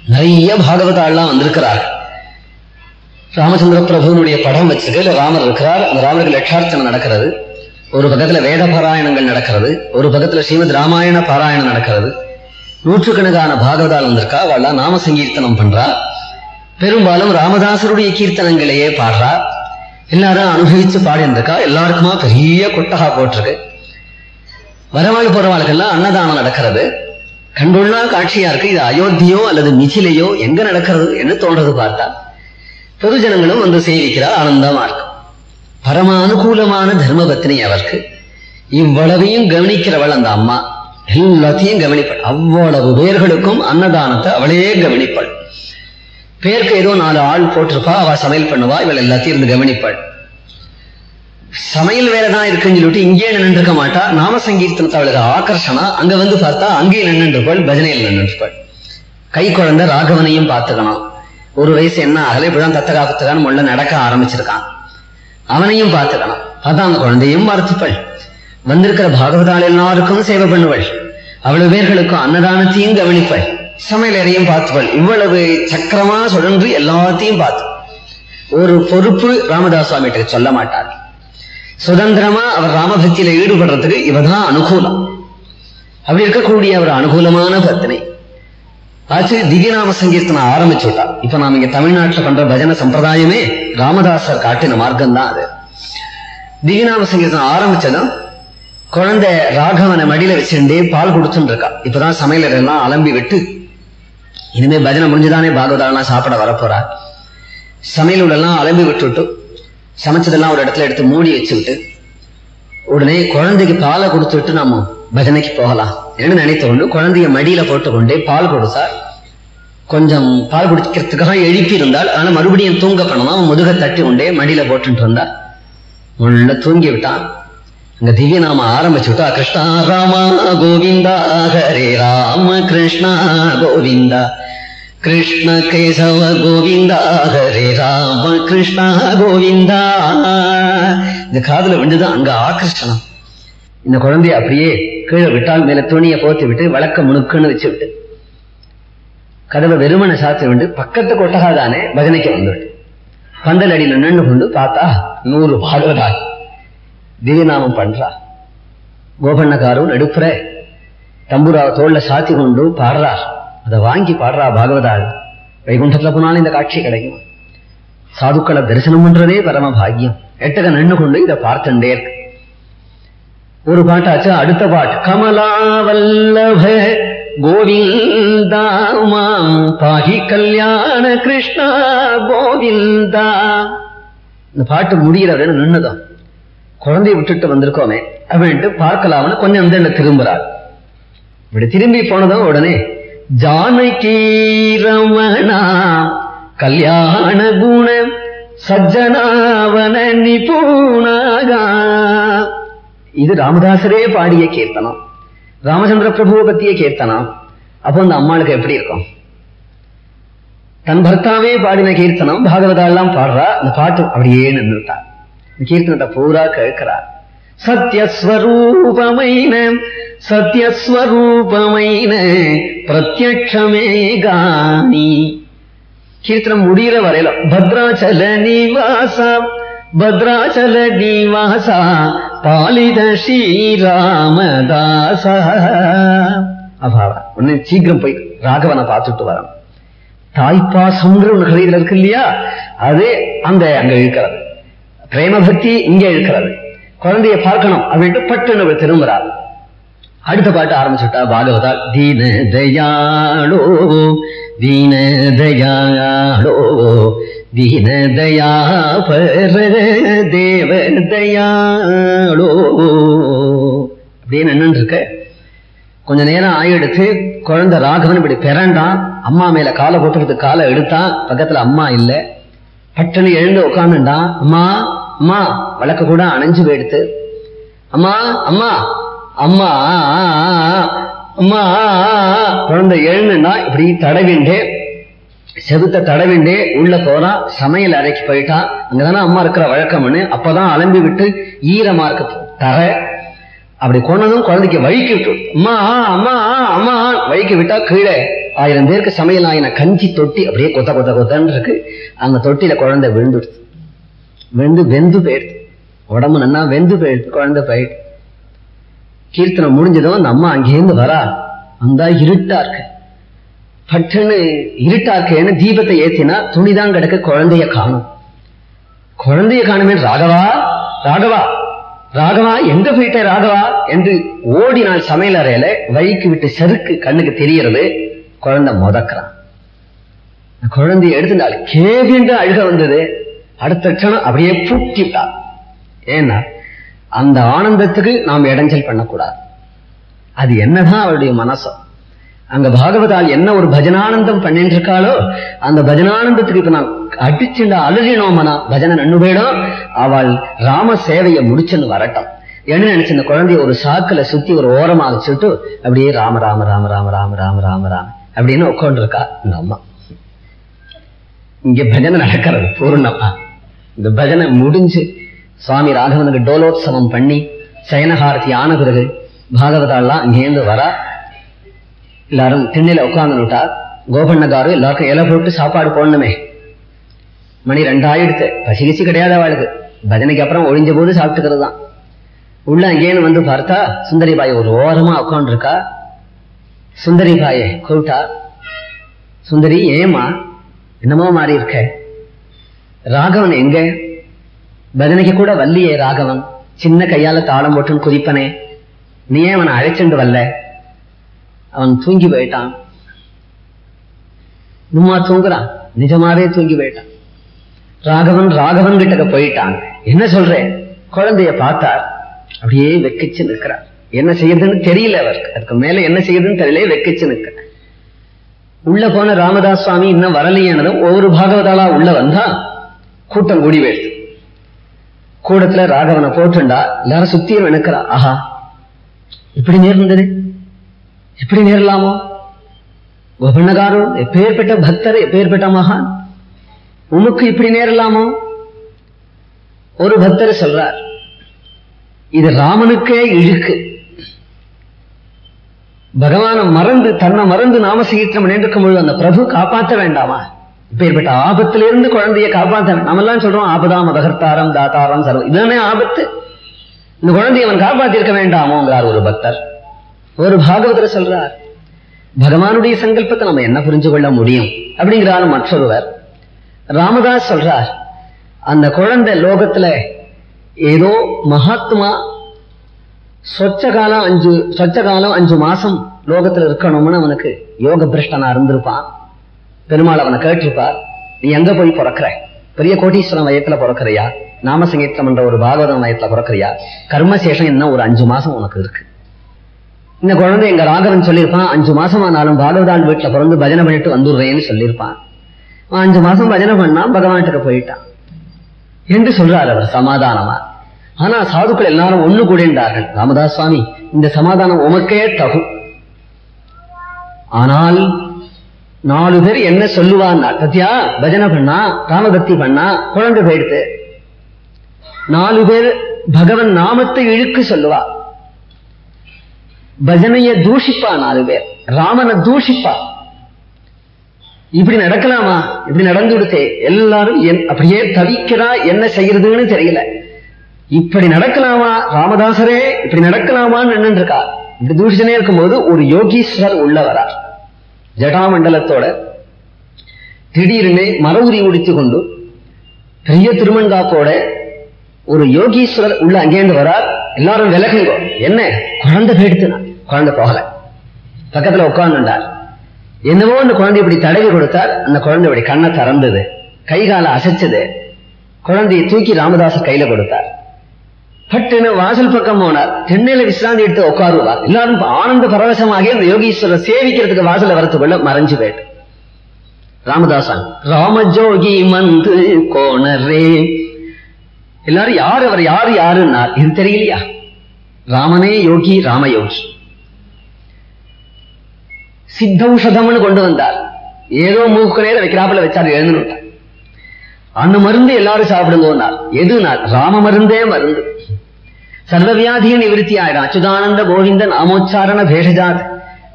நிறைய பாகவதாள்லாம் வந்திருக்கிறார் ராமச்சந்திர பிரபுனுடைய படம் வச்சிருக்கு ராமர் இருக்கிறார். அந்த ராமருக்கு லட்சார்த்தனை நடக்கிறது. ஒரு பக்கத்துல வேத பாராயணங்கள் நடக்கிறது. ஒரு பக்கத்துல ஸ்ரீமத் ராமாயண பாராயணம் நடக்கிறது. நூற்றுக்கணக்கான பாகவதால் வந்திருக்கா. அவள் நாம சங்கீர்த்தனம் பண்றா. பெரும்பாலும் ராமதாசருடைய கீர்த்தனங்களையே பாடுறா. எல்லாரும் அனுபவிச்சு பாடியிருந்திருக்கா. எல்லாருக்குமா பெரிய கொட்டகா போட்டிருக்கு. வரவாழ் போறவாளுக்கெல்லாம் அன்னதானம் நடக்கிறது. கண்டுள்ளா காட்சியா இருக்கு. இது அயோத்தியோ அல்லது மிதிலையோ எங்க நடக்கிறது என்று தோன்றது பார்த்தா. பொதுஜனங்களும் வந்து சேவிக்கிறார் ஆனந்தமா இருக்கும் பரமானுகூலமான தர்மபத்தினி அவருக்கு இவ்வளவையும் கவனிக்கிறவள் அந்த அம்மா. எல்லாத்தையும் கவனிப்பாள். அவ்வளவு பேர்களுக்கும் அன்னதானத்தை அவளே கவனிப்பாள். பேருக்கு ஏதோ நாலு ஆள் போட்டிருப்பா அவ சமையல் பண்ணுவா இவள் எல்லாத்தையும் இருந்து கவனிப்பாள். சமையல் வேலை தான் இருக்குன்னு சொல்லிட்டு இங்கேயே நின்று இருக்க மாட்டா. நாம சங்கீர்த்தனத்தை அவளுக்கு ஆக்கர்ஷனா அங்க வந்து பார்த்தா அங்கேயே நின்று இருப்பாள் பஜனையில் நின்று இருப்பாள் கை குழந்தை ராகவனையும் பார்த்துக்கணும். ஒரு வயசு என்ன ஆகல இப்படிதான் தத்த காப்பத்துக்கான முள்ள நடக்க ஆரம்பிச்சிருக்கான். அவனையும் பார்த்துக்கணும். பார்த்தா அந்த குழந்தையும் பார்த்துப்பள் வந்திருக்கிற பாகவதால் எல்லாருக்கும் சேவை பண்ணுவள். அவ்வளவு பேர்களுக்கும் அன்னதானத்தையும் கவனிப்பாள். சமையலறையும் பார்த்துப்பள். இவ்வளவு சக்கரமா சுழன்று எல்லாத்தையும் பார்த்து. ஒரு பொறுப்பு ராமதாஸ் சுவாமிகிட்ட சொல்ல மாட்டார். சுதந்திரமா அவர் ராமபக்தியில ஈடுபடுறதுக்கு இவதான் அனுகூலம். அப்படி இருக்கக்கூடிய ஒரு அனுகூலமான பத்தினை ஆச்சு திவ்யநாம சங்கீர்த்தனை ஆரம்பிச்சு விட்டா இப்ப நாம இங்க தமிழ்நாட்டுல பண்ற பஜன சம்பிரதாயமே ராமதாசர் காட்டின மார்க்கம் தான் அது. திவ்யநாம சங்கீர்த்தனம் ஆரம்பிச்சதும் குழந்தை ராகவனை மடியில வச்சுட்டே பால் கொடுத்துட்டு இருக்கா இப்பதான் சமையலர் எல்லாம் அலம்பி விட்டு இனிமே பஜனை முடிஞ்சுதானே பாகவதாலாம் சாப்பிட வரப்போறா. சமையல் எல்லாம் அலம்பி விட்டுவிட்டு சமைச்சதெல்லாம் ஒரு இடத்துல எடுத்து மூடி வச்சுக்கிட்டு உடனே குழந்தைக்கு பாலை கொடுத்துட்டு நாம பஜனைக்கு போகலாம். என்று நினைத்து கொண்டு குழந்தைய மடியில போட்டுக்கொண்டே பால் கொடுத்தார். கொஞ்சம் பால் குடிக்கிறதுக்காக எழுப்பி இருந்தால் ஆனால் மறுபடியும் தூங்க பண்ணணும் அவன் முதுக தட்டி கொண்டே மடியில போட்டுட்டு இருந்தார். உள்ள தூங்கி விட்டான். அங்க திவ்ய நாம ஆரம்பிச்சு விட்டா கிருஷ்ணா ராமா கோவிந்தா ஹரே ராம கிருஷ்ணா கோவிந்தா கிருஷ்ண கேசவ கோவிந்தா ஹரே ராம கிருஷ்ணா கோவிந்தா. இந்த காதல விழுந்துதான் அங்க ஆகிருஷ்ணம் இந்த குழந்தைய அப்படியே கீழே விட்டால் மேல துணியை போத்தி விட்டு வழக்க முணுக்குன்னு வச்சு விட்டு. கதவை வெறுமனை சாத்தி விட்டு பக்கத்து கொட்டகா தானே பஜனைக்கு வந்துவிட்டு பந்தல் அடியில் நின்று கொண்டு பார்த்தா நூறு பாகவதா திவ்யநாமம் பண்றா. கோபண்ணக்காரும் நடுப்புற தம்புராவை தோல்ல சாத்தி கொண்டு பாடுறா. அதை வாங்கி பாடுறா பாகவதாள் வைகுண்டத்துல போனாலும் இந்த காட்சி கிடைக்கும். சாதுக்களை தரிசனம் பண்றதே பரம பாக்கியம். எட்டக நின்று கொண்டு இதை பார்த்துட்டே இருக்கு. ஒரு பாட்டாச்சு அடுத்த பாட்டு. கமலாவல்லப கோவிந்தா மாம் பாகி கல்யாண கிருஷ்ணா கோவிந்தா. இந்த பாட்டு முடிகிறவரு நின்னுதான். குழந்தைய விட்டுட்டு வந்திருக்கோமே அப்படின்ட்டு பார்க்கலாம்னு கொஞ்சம் வந்து திரும்புறாள் இப்படி திரும்பி போனதும் உடனே ஜானகி ரமணா கல்யாண குண சஜ்ஜனாவன நிபுணாகா இது ராமதாசரே பாடிய கீர்த்தனம் ராமச்சந்திர பிரபுவை பத்திய கீர்த்தனம் அப்போ அந்த அம்மாளுக்கு எப்படி இருக்கும் தன் பர்த்தாவே பாடின கீர்த்தனம் பாகவதாலாம் பாடுறா அந்த பாட்டு அப்படியே நின்றுட்டா இந்த கீர்த்தனத்தை பூரா கேட்கிறா சத்யஸ்வரூபமைன சத்யஸ்வரூபமைன பிரத்யக்ஷமே காணி கீர்த்தனம் முடிகிற வரையில பத்ராச்சல நிவாசா பத்ராச்சல நிவாசா பாலித ஸ்ரீராமதாச. அபாவா ஒன்னு சீக்கிரம் போய் ராகவனை பார்த்துட்டு வரோம். தாய்ப்பாசம்ங்கிற ஒரு கதையில இருக்கு இல்லையா? அது அந்த அங்க இருக்கிறது. பிரேம பக்தி இங்க இருக்கிறது. குழந்தைய பார்க்கணும் அப்படின்ட்டு பட்டுன்னு திரும்புறார். அடுத்த பாட்டு ஆரம்பிச்சுட்டா பாகவதா தீன தயாளோ தீன தயாளோ தீன தயா பர அப்படின்னு என்னன்னு இருக்க கொஞ்ச நேரம் ஆயெடுத்து குழந்தை ராகவன் இப்படி பிறண்டான் அம்மா மேல காலை போட்டுக்கிட்டு காலை எடுத்தான் பக்கத்துல அம்மா இல்ல பட்டனு எழுந்து உட்காந்துட்டான் அம்மா அம்மா வழக்க கூட அணைஞ்சு போயிடுத்து அம்மா அம்மா அம்மா அம்மா குழந்தை எழுந்துனா இப்படி தடவிண்டே செவுத்த தடவிண்டே உள்ள போறான் சமையல் அறைக்கு போயிட்டான் அங்கதானே அம்மா இருக்கிற வழக்கம்னு அப்பதான் அலம்பி விட்டு ஈரமா இருக்க தர அப்படி கொண்டதும் குழந்தைக்கு வழிக்கு விட்டு அம்மா அம்மா அம்மா வழிக்கு விட்டா கீழே. ஆயிரம் பேருக்கு சமையல் ஆயின கஞ்சி தொட்டி அப்படியே கொத்த கொத்த கொத்தன்னு இருக்கு. அந்த தொட்டியில குழந்தை விழுந்துடுது. விழுந்து வெந்து போயிடுது. உடம்பு நன்னா வெந்து போயிடுது குழந்தை போயிடுது. கீர்த்தனம் முடிஞ்சதும் அந்த அம்மா அங்கேருந்து வரா. அந்த இருட்டா இருக்கு. பட்டுன்னு இருட்டாக்கேன்னு தீபத்தை ஏத்தினா துணிதான் கிடக்க குழந்தைய காணும். குழந்தைய காணுமே ராகவா? ராகவா? ராகவா எங்க போயிட்ட ராகவா? என்று ஓடினால் சமையல் அறையில வழிக்கு விட்டு செருக்கு கண்ணுக்கு தெரியறது குழந்தை முதக்கிறான். குழந்தைய எடுத்துட்டாள் கேவிண்டு அழுக வந்தது. அடுத்த க்ஷணம் அப்படியே பூட்டிட்டாள் ஏன்னா அந்த ஆனந்தத்துக்கு நாம் இடைஞ்சல் பண்ணக்கூடாது. அது என்னதான் அவளுடைய மனசம் அங்க பாகவதால் என்ன ஒரு பஜனானந்தம் பண்ணிட்டு இருக்காளோ அந்த பஜனானந்தத்துக்கு இப்ப நான் அடிச்சுண்ட அழுகினோமனா பஜனை நன்னு போயிடும். அவள் ராம சேவையை முடிச்சுன்னு வரட்டும். என்ன நினைச்சு இந்த குழந்தைய ஒரு சாக்குல சுத்தி ஒரு ஓரமா வச்சுட்டு அப்படியே ராம ராம ராம ராம ராம ராம ராம ராம அப்படின்னு உட்காந்து இருக்கா இந்த அம்மா. இங்க பஜனை நடக்கிறது பூர்ணமா. இந்த பஜனை முடிஞ்சு சுவாமி ராகவனுக்கு டோலோத்சவம் பண்ணி சயனஹாரதி ஆன பிறகு பாகவதாலாம் அங்கேருந்து வரா. எல்லாரும் திண்ணையில உட்காந்துட்டா கோபண்ணகாரும் எல்லாருக்கும் இலை போட்டு சாப்பாடு போடணுமே மணி ரெண்டாயிடுத்து பசி கிசி கிடையாது அவளுக்கு பஜனைக்கு அப்புறம் ஒழிஞ்ச போது சாப்பிட்டுக்கிறது தான் உள்ள அங்கேன்னு வந்து பார்த்தா சுந்தரி பாய் ஒரு ஓரமா உட்காந்துருக்கா சுந்தரி பாயை கூப்பிட்டா சுந்தரி ஏமா என்னமோ மாறி இருக்க ராகவன் எங்க பஜனைக்கு கூட வல்லியே ராகவன் சின்ன கையால தாளம் போட்டுன்னு குதிப்பனே நீ ஏன் அவனை அழைச்சுண்டு வரல அவன் தூங்கி போயிட்டான். சும்மா தூங்குறான் நிஜமாவே தூங்கி போயிட்டான். ராகவன் ராகவன் கிட்ட போயிட்டான். என்ன சொல்றேன் குழந்தைய பார்த்தார். அப்படியே வெக்கிச்சு நிற்கிறார். என்ன செய்யுதுன்னு தெரியல அவருக்கு. அதுக்கு மேல என்ன செய்யுதுன்னு தெரியல வெக்கிச்சு நிற்கிறார். உள்ள போன ராமதாஸ் சுவாமி இன்னும் வரலையானதும் ஒவ்வொரு பாகவதாலா உள்ள வந்தா கூட்டம் கூடி போயிடுது. கூடத்துல ராகவனை போட்டுண்டா எல்லாரும் சுத்தியும் நினைக்கிறா ஆஹா இப்படி நேர்ந்தது? எப்படி நேரலாமோ? கோபண்ணகாரோ எப்பேற்பட்ட பக்தர் எப்பேற்பட்ட மகான்? உமக்கு இப்படி நேரலாமோ? ஒரு பக்தர் சொல்றார் இது ராமனுக்கே இழுக்கு. பகவான மறந்து தன்னை மறந்து நாம சீக்கிரம் நின்றுக்கும் பொழுது அந்த பிரபு காப்பாற்ற வேண்டாமா? இப்பேற்பட்ட ஆபத்திலிருந்து குழந்தைய காப்பாற்ற நம்ம எல்லாம் சொல்றோம் ஆபதாம அபகர்த்தாரம் தாத்தாரம் சர்வம் இதுதானே ஆபத்து. இந்த குழந்தையை அவன் காப்பாத்திருக்க வேண்டாமோங்கிறார் ஒரு பக்தர். ஒரு பாகவதர் சொல்றார் பகவானுடைய சங்கல்பத்தை நம்ம என்ன புரிஞ்சு கொள்ள முடியும்? அப்படிங்கிறார் மற்றொருவர். ராமதாஸ் சொல்றார் அந்த குழந்தை லோகத்துல ஏதோ மகாத்மா சொச்ச காலம் அஞ்சு சொச்ச காலம் அஞ்சு மாசம் லோகத்துல இருக்கணும்னு அவனுக்கு யோக பிரஷ்டனா இருந்திருப்பான். பெருமாள் அவனை கேட்டிருப்பார் நீ எங்க போய் பிறக்கிற? பெரிய கோட்டீஸ்வரன் வயத்துல பிறக்கிறியா? நாமசங்கீர்த்தம் என்ற ஒரு பாகவதம் வயத்துல பிறக்கிறியா? கர்மசேஷம் என்ன ஒரு அஞ்சு மாசம் உனக்கு இருக்கு. இந்த குழந்தை எங்க ராகவன் சொல்லியிருப்பான் அஞ்சு மாசம் ஆனாலும் பாகவதான் வீட்டுல பிறந்து பஜனை பண்ணிட்டு வந்துடுறேன்னு சொல்லியிருப்பான். அவன் அஞ்சு மாசம் பஜனை பண்ணா பகவான்கிட்ட போயிட்டான். என்று சொல்றார் அவர் சமாதானமா. ஆனா சாதுக்கள் எல்லாரும் ஒண்ணு கூடின்றார்கள். ராமதாஸ் சுவாமி இந்த சமாதானம் உமக்கே தகு. ஆனால் நாலு பேர் என்ன சொல்லுவான்னா பத்தியா பஜனை பண்ணா ராமபக்தி பண்ணா குழந்தை போயிடுத்து நாலு பேர் பகவன் நாமத்தை இழுக்கு சொல்லுவா பஜனைய தூஷிப்பா நாலு பேர். ராமனை தூஷிப்பா இப்படி நடக்கலாமா? இப்படி நடந்து விடுத்தே எல்லாரும் என் அப்படியே தவிக்கிறா என்ன செய்யறதுன்னு தெரியல. இப்படி நடக்கலாமா? ராமதாசரே இப்படி நடக்கலாமான்னு நின்று இருக்கா. இப்படி தூஷிச்சனே இருக்கும்போது ஒரு யோகீஸ்வரர் உள்ள வரார். ஜடாமண்டலத்தோட திடீர்னு மரவுரி உடித்து கொண்டு பெரிய திருமண்காப்போட ஒரு யோகீஸ்வரர் உள்ள அங்கேருந்து வரார். எல்லாரும் விலகுங்கோ. என்ன? குழந்தை போயிடுத்துனா குழந்தை போகல. பக்கத்துல உட்கார்ந்துட்டார். என்னவோ அந்த குழந்தை இப்படி தடவி கொடுத்தார் அந்த குழந்தை இப்படி கண்ணை திறந்தது கை கால அசைச்சது. குழந்தையை தூக்கி ராமதாசர் கையில கொடுத்தார். பட்டுன்னு வாசல் பக்கம் போனார். தென்னையில விசிராந்தி எடுத்து உட்காருவார். எல்லாரும் ஆனந்த பரவசமாக அந்த யோகீஸ்வரர் சேவிக்கிறதுக்கு வாசல வரத்துக்குள்ள மறைஞ்சு போயிட்டு. ராமதாசன் ராமஜோகி மந்து கோணரே. எல்லாரும் யார் அவர்? யாரு? யாருன்னார்? இது தெரியலையா? ராமனே யோகி ராமயோகி. சித்தௌஷதம்னு கொண்டு வந்தார். ஏதோ மூக்கு நேரம் வைக்கிறாப்புல வச்சார் எழுந்துட்டார் அந்த மருந்து எல்லாரும் சாப்பிடுங்கன்னார் நாள் ராம மருந்தே மருந்து. சர்வவியாதிய நிவர்த்தி ஆயிடும் அச்சுதானந்த கோவிந்த நாமோச்சாரண பேஷஜாத்.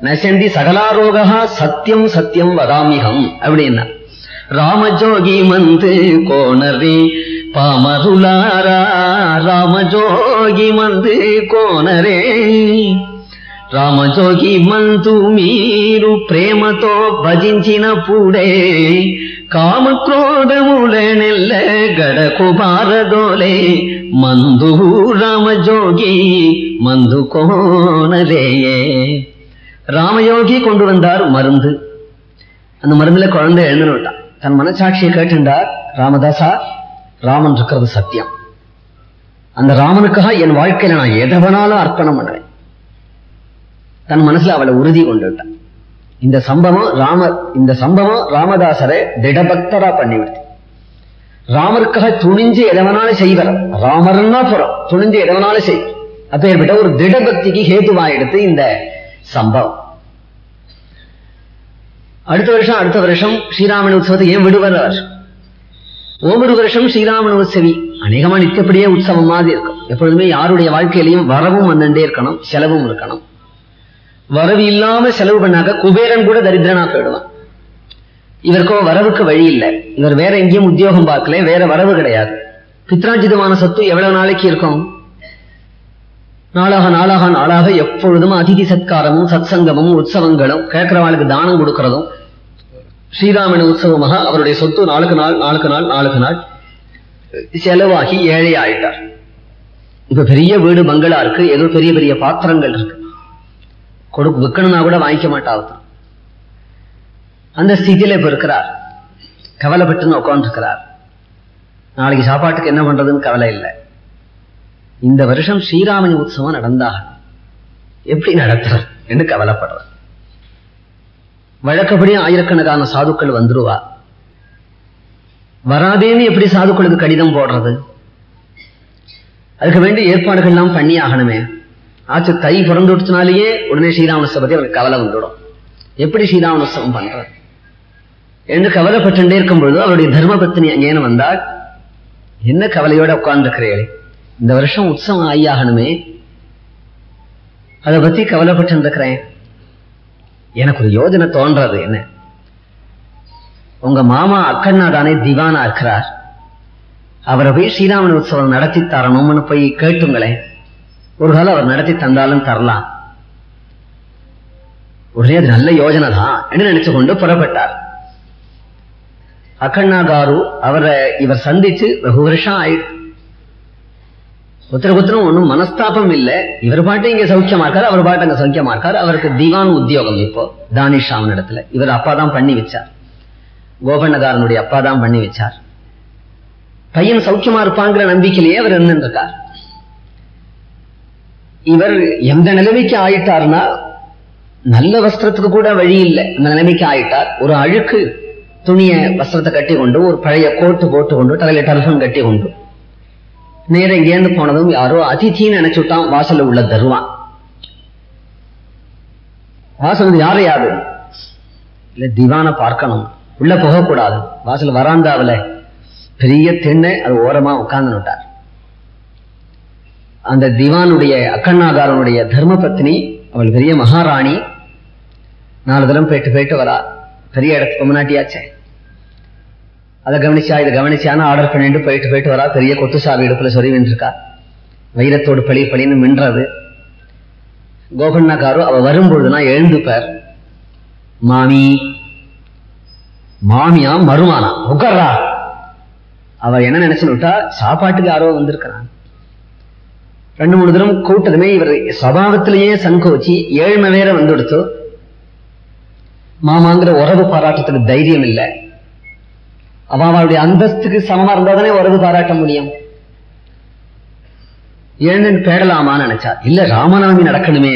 நசந்தி சகலாரோகா சத்தியம் சத்தியம் வதாமிகம் அப்படின்னா. ராமஜோகி மந்து கோணரே பாமருளாரா. ராமஜோகி மந்து கோணரே. రామజోగి మంతు మీరు ప్రేమతో భజించిన పూడే కామక్రోధములే నెల్ల గడకు బారదోలే మందు ராமஜோகி மந்து கோணலேயே ராமயோகி கொண்டு வந்தார் மருந்து அந்த மருந்துல குழந்தை எழுந்துன்னு விட்டான் தன் மனசாட்சியை கேட்டுண்டார் ராமதாசா ராமன் இருக்கிறது சத்தியம் அந்த ராமனுக்காக என் வாழ்க்கையில நான் எதை வேணாலும் அர்ப்பணம் பண்ணுவேன் தன் மனசுல அவளை உறுதி கொண்டு விட்டான். இந்த சம்பவம் ராம இந்த சம்பவம் ராமதாசரை திடபக்தரா பண்ணிவிடுது. ராமருக்காக துணிஞ்சு எதவனாலும் செய்வர். ராமர்னா புறம் துணிஞ்சு எதவனாலும் செய். அப்பேற்பட்ட ஒரு திடபக்திக்கு ஹேதுவா எடுத்து இந்த சம்பவம். அடுத்த வருஷம் அடுத்த வருஷம் ஸ்ரீராமன் உற்சவத்தை ஏன் விடுவார் ஒவ்வொரு வருஷம் ஸ்ரீராமன் உற்சவி. அநேகமா நித்தப்படியே உற்சவம் மாதிரி இருக்கும். எப்பொழுதுமே யாருடைய வாழ்க்கையிலையும் வரவும் வந்துட்டே இருக்கணும் செலவும் இருக்கணும். வரவு இல்லாம செலவு பண்ணாக்க குபேரன் கூட தரித்திரனா போயிடுவான். இவருக்கோ வரவுக்கு வழி இல்லை. இவர் வேற எங்கேயும் உத்தியோகம் பார்க்கல வேற வரவு கிடையாது. பித்ராஜிதமான சொத்து எவ்வளவு நாளைக்கு இருக்கும்? நாளாக நாளாக நாளாக எப்பொழுதும் அதிதி சத்காரமும் சத்சங்கமும் உற்சவங்களும் கேட்கிறவாளுக்கு தானம் கொடுக்கறதும் ஸ்ரீராமன் உற்சவமாக அவருடைய சொத்து நாளுக்கு நாள் நாளுக்கு நாள் நாளுக்கு நாள் செலவாகி ஏழை ஆயிட்டார் இப்ப பெரிய வீடு பங்களா இருக்கு ஏதோ பெரிய பெரிய பாத்திரங்கள் இருக்கு. கொடுக்கு விற்கணும்னா கூட வாங்கிக்க மாட்டாவது அந்த ஸ்திதியில இப்ப இருக்கிறார். கவலைப்பட்டுன்னு உட்காந்துருக்கிறார் நாளைக்கு சாப்பாட்டுக்கு என்ன பண்றதுன்னு கவலை இல்லை. இந்த வருஷம் ஸ்ரீராமன் உற்சவம் நடந்தாக. எப்படி நடத்துறது என்று கவலைப்படுறார். வழக்கப்படி ஆயிரக்கணக்கான சாதுக்கள் வந்துருவா. வராதேன்னு எப்படி சாதுக்களுக்கு கடிதம் போடுறது? அதுக்கு வேண்டிய ஏற்பாடுகள் எல்லாம் பண்ணி ஆகணுமே ஆச்சு தை பிறந்து விடுத்தினாலேயே உடனே ஸ்ரீராமனுஷ பத்தி அவனுக்கு கவலை வந்துடும். எப்படி ஸ்ரீராமனுஷவம் பண்றது என்று கவலைப்பட்டுட்டே இருக்கும் பொழுது அவருடைய தர்ம பத்தினி வந்தால் என்ன கவலையோட உட்கார்ந்துருக்கிறீர்களே? இந்த வருஷம் உற்சவம் ஆகியாகணுமே. அதை பத்தி கவலைப்பட்டு இருக்கிறேன் எனக்கு ஒரு யோஜனை தோன்றது என்ன? உங்க மாமா அக்கண்ணா தானே திவானா இருக்கிறார். அவரை போய் ஸ்ரீராமன் உற்சவம் நடத்தி தரணும்னு போய் கேட்டுங்களேன். ஒரு நாள் அவர் நடத்தி தந்தாலும் தரலாம். உடனே அது நல்ல யோஜனை தான் என்று நினைச்சு கொண்டு புறப்பட்டார். அக்கண்ணா காரு அவரை இவர் சந்திச்சு வெகு வருஷம் ஆயிடுச்சு ஒருத்தருக்கு ஒன்றும் மனஸ்தாபம் இல்லை. இவர் பாட்டு இங்க சௌக்கியமா இருக்காரு அவர் பாட்டு அங்க சௌக்கியமா இருக்காரு. அவருக்கு திவான் உத்தியோகம் இப்போ தானிஷ் ராமன் இடத்துல. இவர் அப்பா தான் பண்ணி வச்சார். கோபண்ணகாரனுடைய அப்பா தான் பண்ணி வச்சார். பையன் சௌக்கியமா இருப்பாங்கிற நம்பிக்கையிலேயே அவர் இருந்துருக்கார் இவர் எந்த நிலைமைக்கு ஆயிட்டார்னா நல்ல வஸ்திரத்துக்கு கூட வழி இல்லை. அந்த நிலைமைக்கு ஆயிட்டார். ஒரு அழுக்கு துணிய வஸ்திரத்தை கட்டி கொண்டு ஒரு பழைய கோட்டு போட்டு கொண்டு தலையில டர்ஃபன் கட்டி கொண்டு. நேரம் இங்கேருந்து போனதும் யாரோ அதித்தின்னு நினைச்சுட்டான் வாசல்ல உள்ள தருவான். வாசல் வந்து யாரு யாரு? இல்ல திவான பார்க்கணும். உள்ள போகக்கூடாது. வாசல் வராந்தாவில. பெரிய திண்ணை அது ஓரமா உட்கார்ந்து விட்டார். அந்த திவானுடைய அக்கண்ணாகாரனுடைய தர்ம பத்னி அவள் பெரிய மகாராணி. நாலு தரம் போயிட்டு போயிட்டு வரா. பெரிய இடத்துக்கு முன்னாட்டியாச்சே அதை கவனிச்சா இதை கவனிச்சான்னு ஆர்டர் பண்ணிட்டு போயிட்டு போயிட்டு வரா. பெரிய கொத்து சாவி இடுப்புல சொருவின்னு இருக்கா வைரத்தோடு பழி பழின்னு மின்றது. கோகண்ணாக்காரோ அவ வரும்பொழுதுனா எழுந்துப்பார். மாமி மாமியா மருமானா? உட்கார்றா. அவ என்ன நினைச்சுன்னு விட்டா சாப்பாட்டுக்கு யாரோ வந்திருக்கிறான் ரெண்டு மூணு தரம் கூட்டதுமே இவர் சபாவத்திலேயே சங்கோச்சி ஏழ்மை வேற வந்துடுத்து. மாமாங்கிற உறவு பாராட்டத்துக்கு தைரியம் இல்லை. அவ அவளுடைய அந்தஸ்துக்கு சமமா இருந்தா தானே உறவு பாராட்ட முடியும். ஏழு பேடலாமான்னு நினைச்சா இல்ல ராமநாமி நடக்கணுமே.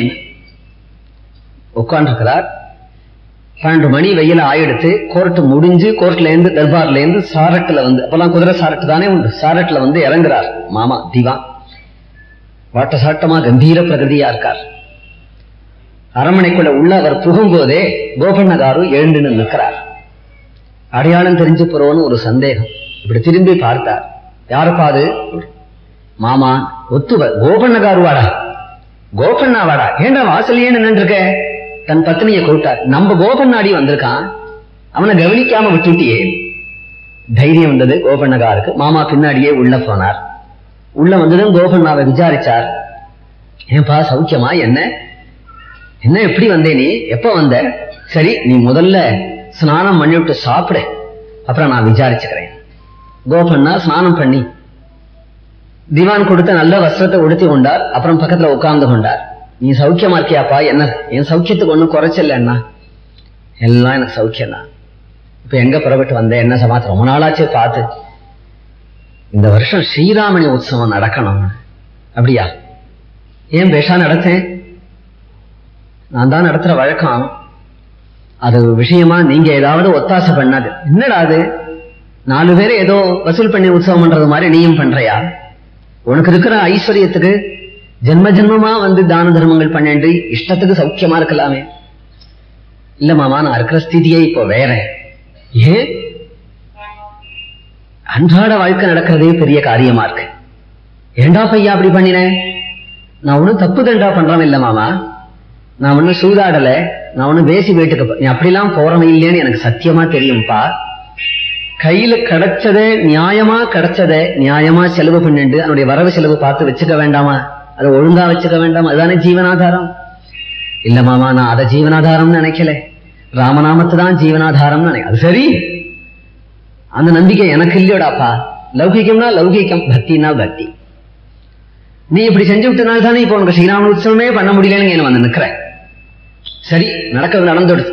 உட்காந்துருக்கிறார் பன்னெண்டு மணி வெயில ஆயிடுத்து கோர்ட்டு முடிஞ்சு கோர்ட்ல இருந்து தர்பார்ல இருந்து சாரட்டுல வந்து அப்பெல்லாம் குதிரை சாரட்டு தானே உண்டு. சாரட்டுல வந்து இறங்குறார் மாமா திவான் வாட்டசாட்டமா கம்பீர பிரகதியா இருக்கார். அரண்மனைக்குள்ள உள்ள அவர் புகும்போதே கோபண்ணகாரு எழுந்து நிற்கிறார். அடையாளம் தெரிஞ்சு போறோன்னு ஒரு சந்தேகம். இப்படி திரும்பி பார்த்தார். யாருப்பா அது? மாமா ஒத்துவ கோபண்ணகாரு வாடா கோபண்ணா வாடா ஏண்டா வாசலையே நின்றுருக்க தன் பத்தினியை கூப்பிட்டார். நம்ம கோபண்ணாடி வந்திருக்கான். அவனை கவனிக்காம விட்டுட்டியே. தைரியம் வந்தது கோபண்ணகாருக்கு மாமா பின்னாடியே உள்ள போனார். உள்ள வந்ததும் கோபண்ணாவை விசாரிச்சார். ஏன்பா சௌக்கியமா? என்ன? என்ன எப்படி வந்தே நீ? எப்ப வந்த? சரி நீ முதல்ல ஸ்நானம் பண்ணிவிட்டு சாப்பிட. சாப்பிடு அப்புறம் நான் விசாரிச்சுக்கிறேன். கோபண்ணா ஸ்நானம் பண்ணி. திவான் கொடுத்த நல்ல வஸ்திரத்தை உடுத்தி கொண்டார். அப்புறம் பக்கத்துல உட்கார்ந்து கொண்டார். நீ சௌக்கியமா இருக்கியாப்பா? என்ன? என் சௌக்கியத்துக்கு ஒன்றும் குறைச்சல என்ன எல்லாம் எனக்கு சௌக்கியம் தான் இப்ப எங்க புறப்பட்டு வந்த? என்ன சமாச்சாரம்? ரொம்ப நாளாச்சு பார்த்து. இந்த வருஷம் ஸ்ரீராமணி உற்சவம் நடக்கணும். அப்படியா? ஏன் பேஷா நடத்தேன்? நான் தான் நடத்துற வழக்கம். அது விஷயமா நீங்க ஏதாவது ஒத்தாசை பண்ணாது. என்னடா அது? நாலு பேர் ஏதோ வசூல் பண்ணி உற்சவம் பண்றது மாதிரி நீயும் பண்றியா? உனக்கு இருக்கிற ஐஸ்வர்யத்துக்கு ஜென்ம ஜென்மமா வந்து தான தர்மங்கள் பண்ணிட்டு இஷ்டத்துக்கு சௌக்கியமா இருக்கலாமே. இல்ல மாமா நான் இருக்கிற ஸ்திதியே இப்போ வேற. ஏன்? அன்றாட வாழ்க்கை நடக்கிறதே பெரிய காரியமா இருக்கு. ஏண்டா பையா அப்படி பண்ணினேன் நான் ஒன்னும் தப்பு தண்டா பண்றேன் இல்ல மாமா. நான் ஒன்னும் சூதாடல. நான் ஒன்னும் பேசி வீட்டுக்கு நீ அப்படிலாம் போறவன் இல்லைன்னு எனக்கு சத்தியமா தெரியும்ப்பா கையில கிடைச்சதே நியாயமா கிடைச்சதே நியாயமா செலவு பண்ணிட்டு அதனுடைய வரவு செலவு பார்த்து வச்சுக்க வேண்டாமா? அதை ஒழுங்கா வச்சுக்க வேண்டாமா? அதுதானே ஜீவனாதாரம். இல்ல மாமா நான் அதை ஜீவனாதாரம்னு நினைக்கல. ராமநாமத்து தான் ஜீவனாதாரம்னு நினைக்க அது சரி. அந்த நம்பிக்கை எனக்கு இல்லையோடாப்பா. லௌகிக்கம்னா லௌகிக்கம் பக்தினா பக்தி. நீ இப்படி செஞ்சு விட்டனால தானே இப்போ உனக்கு ஸ்ரீராம உற்சவமே பண்ண முடியலன்னு என்ன வந்து நிற்கிறேன் சரி நடக்கிறது நடந்துடுது.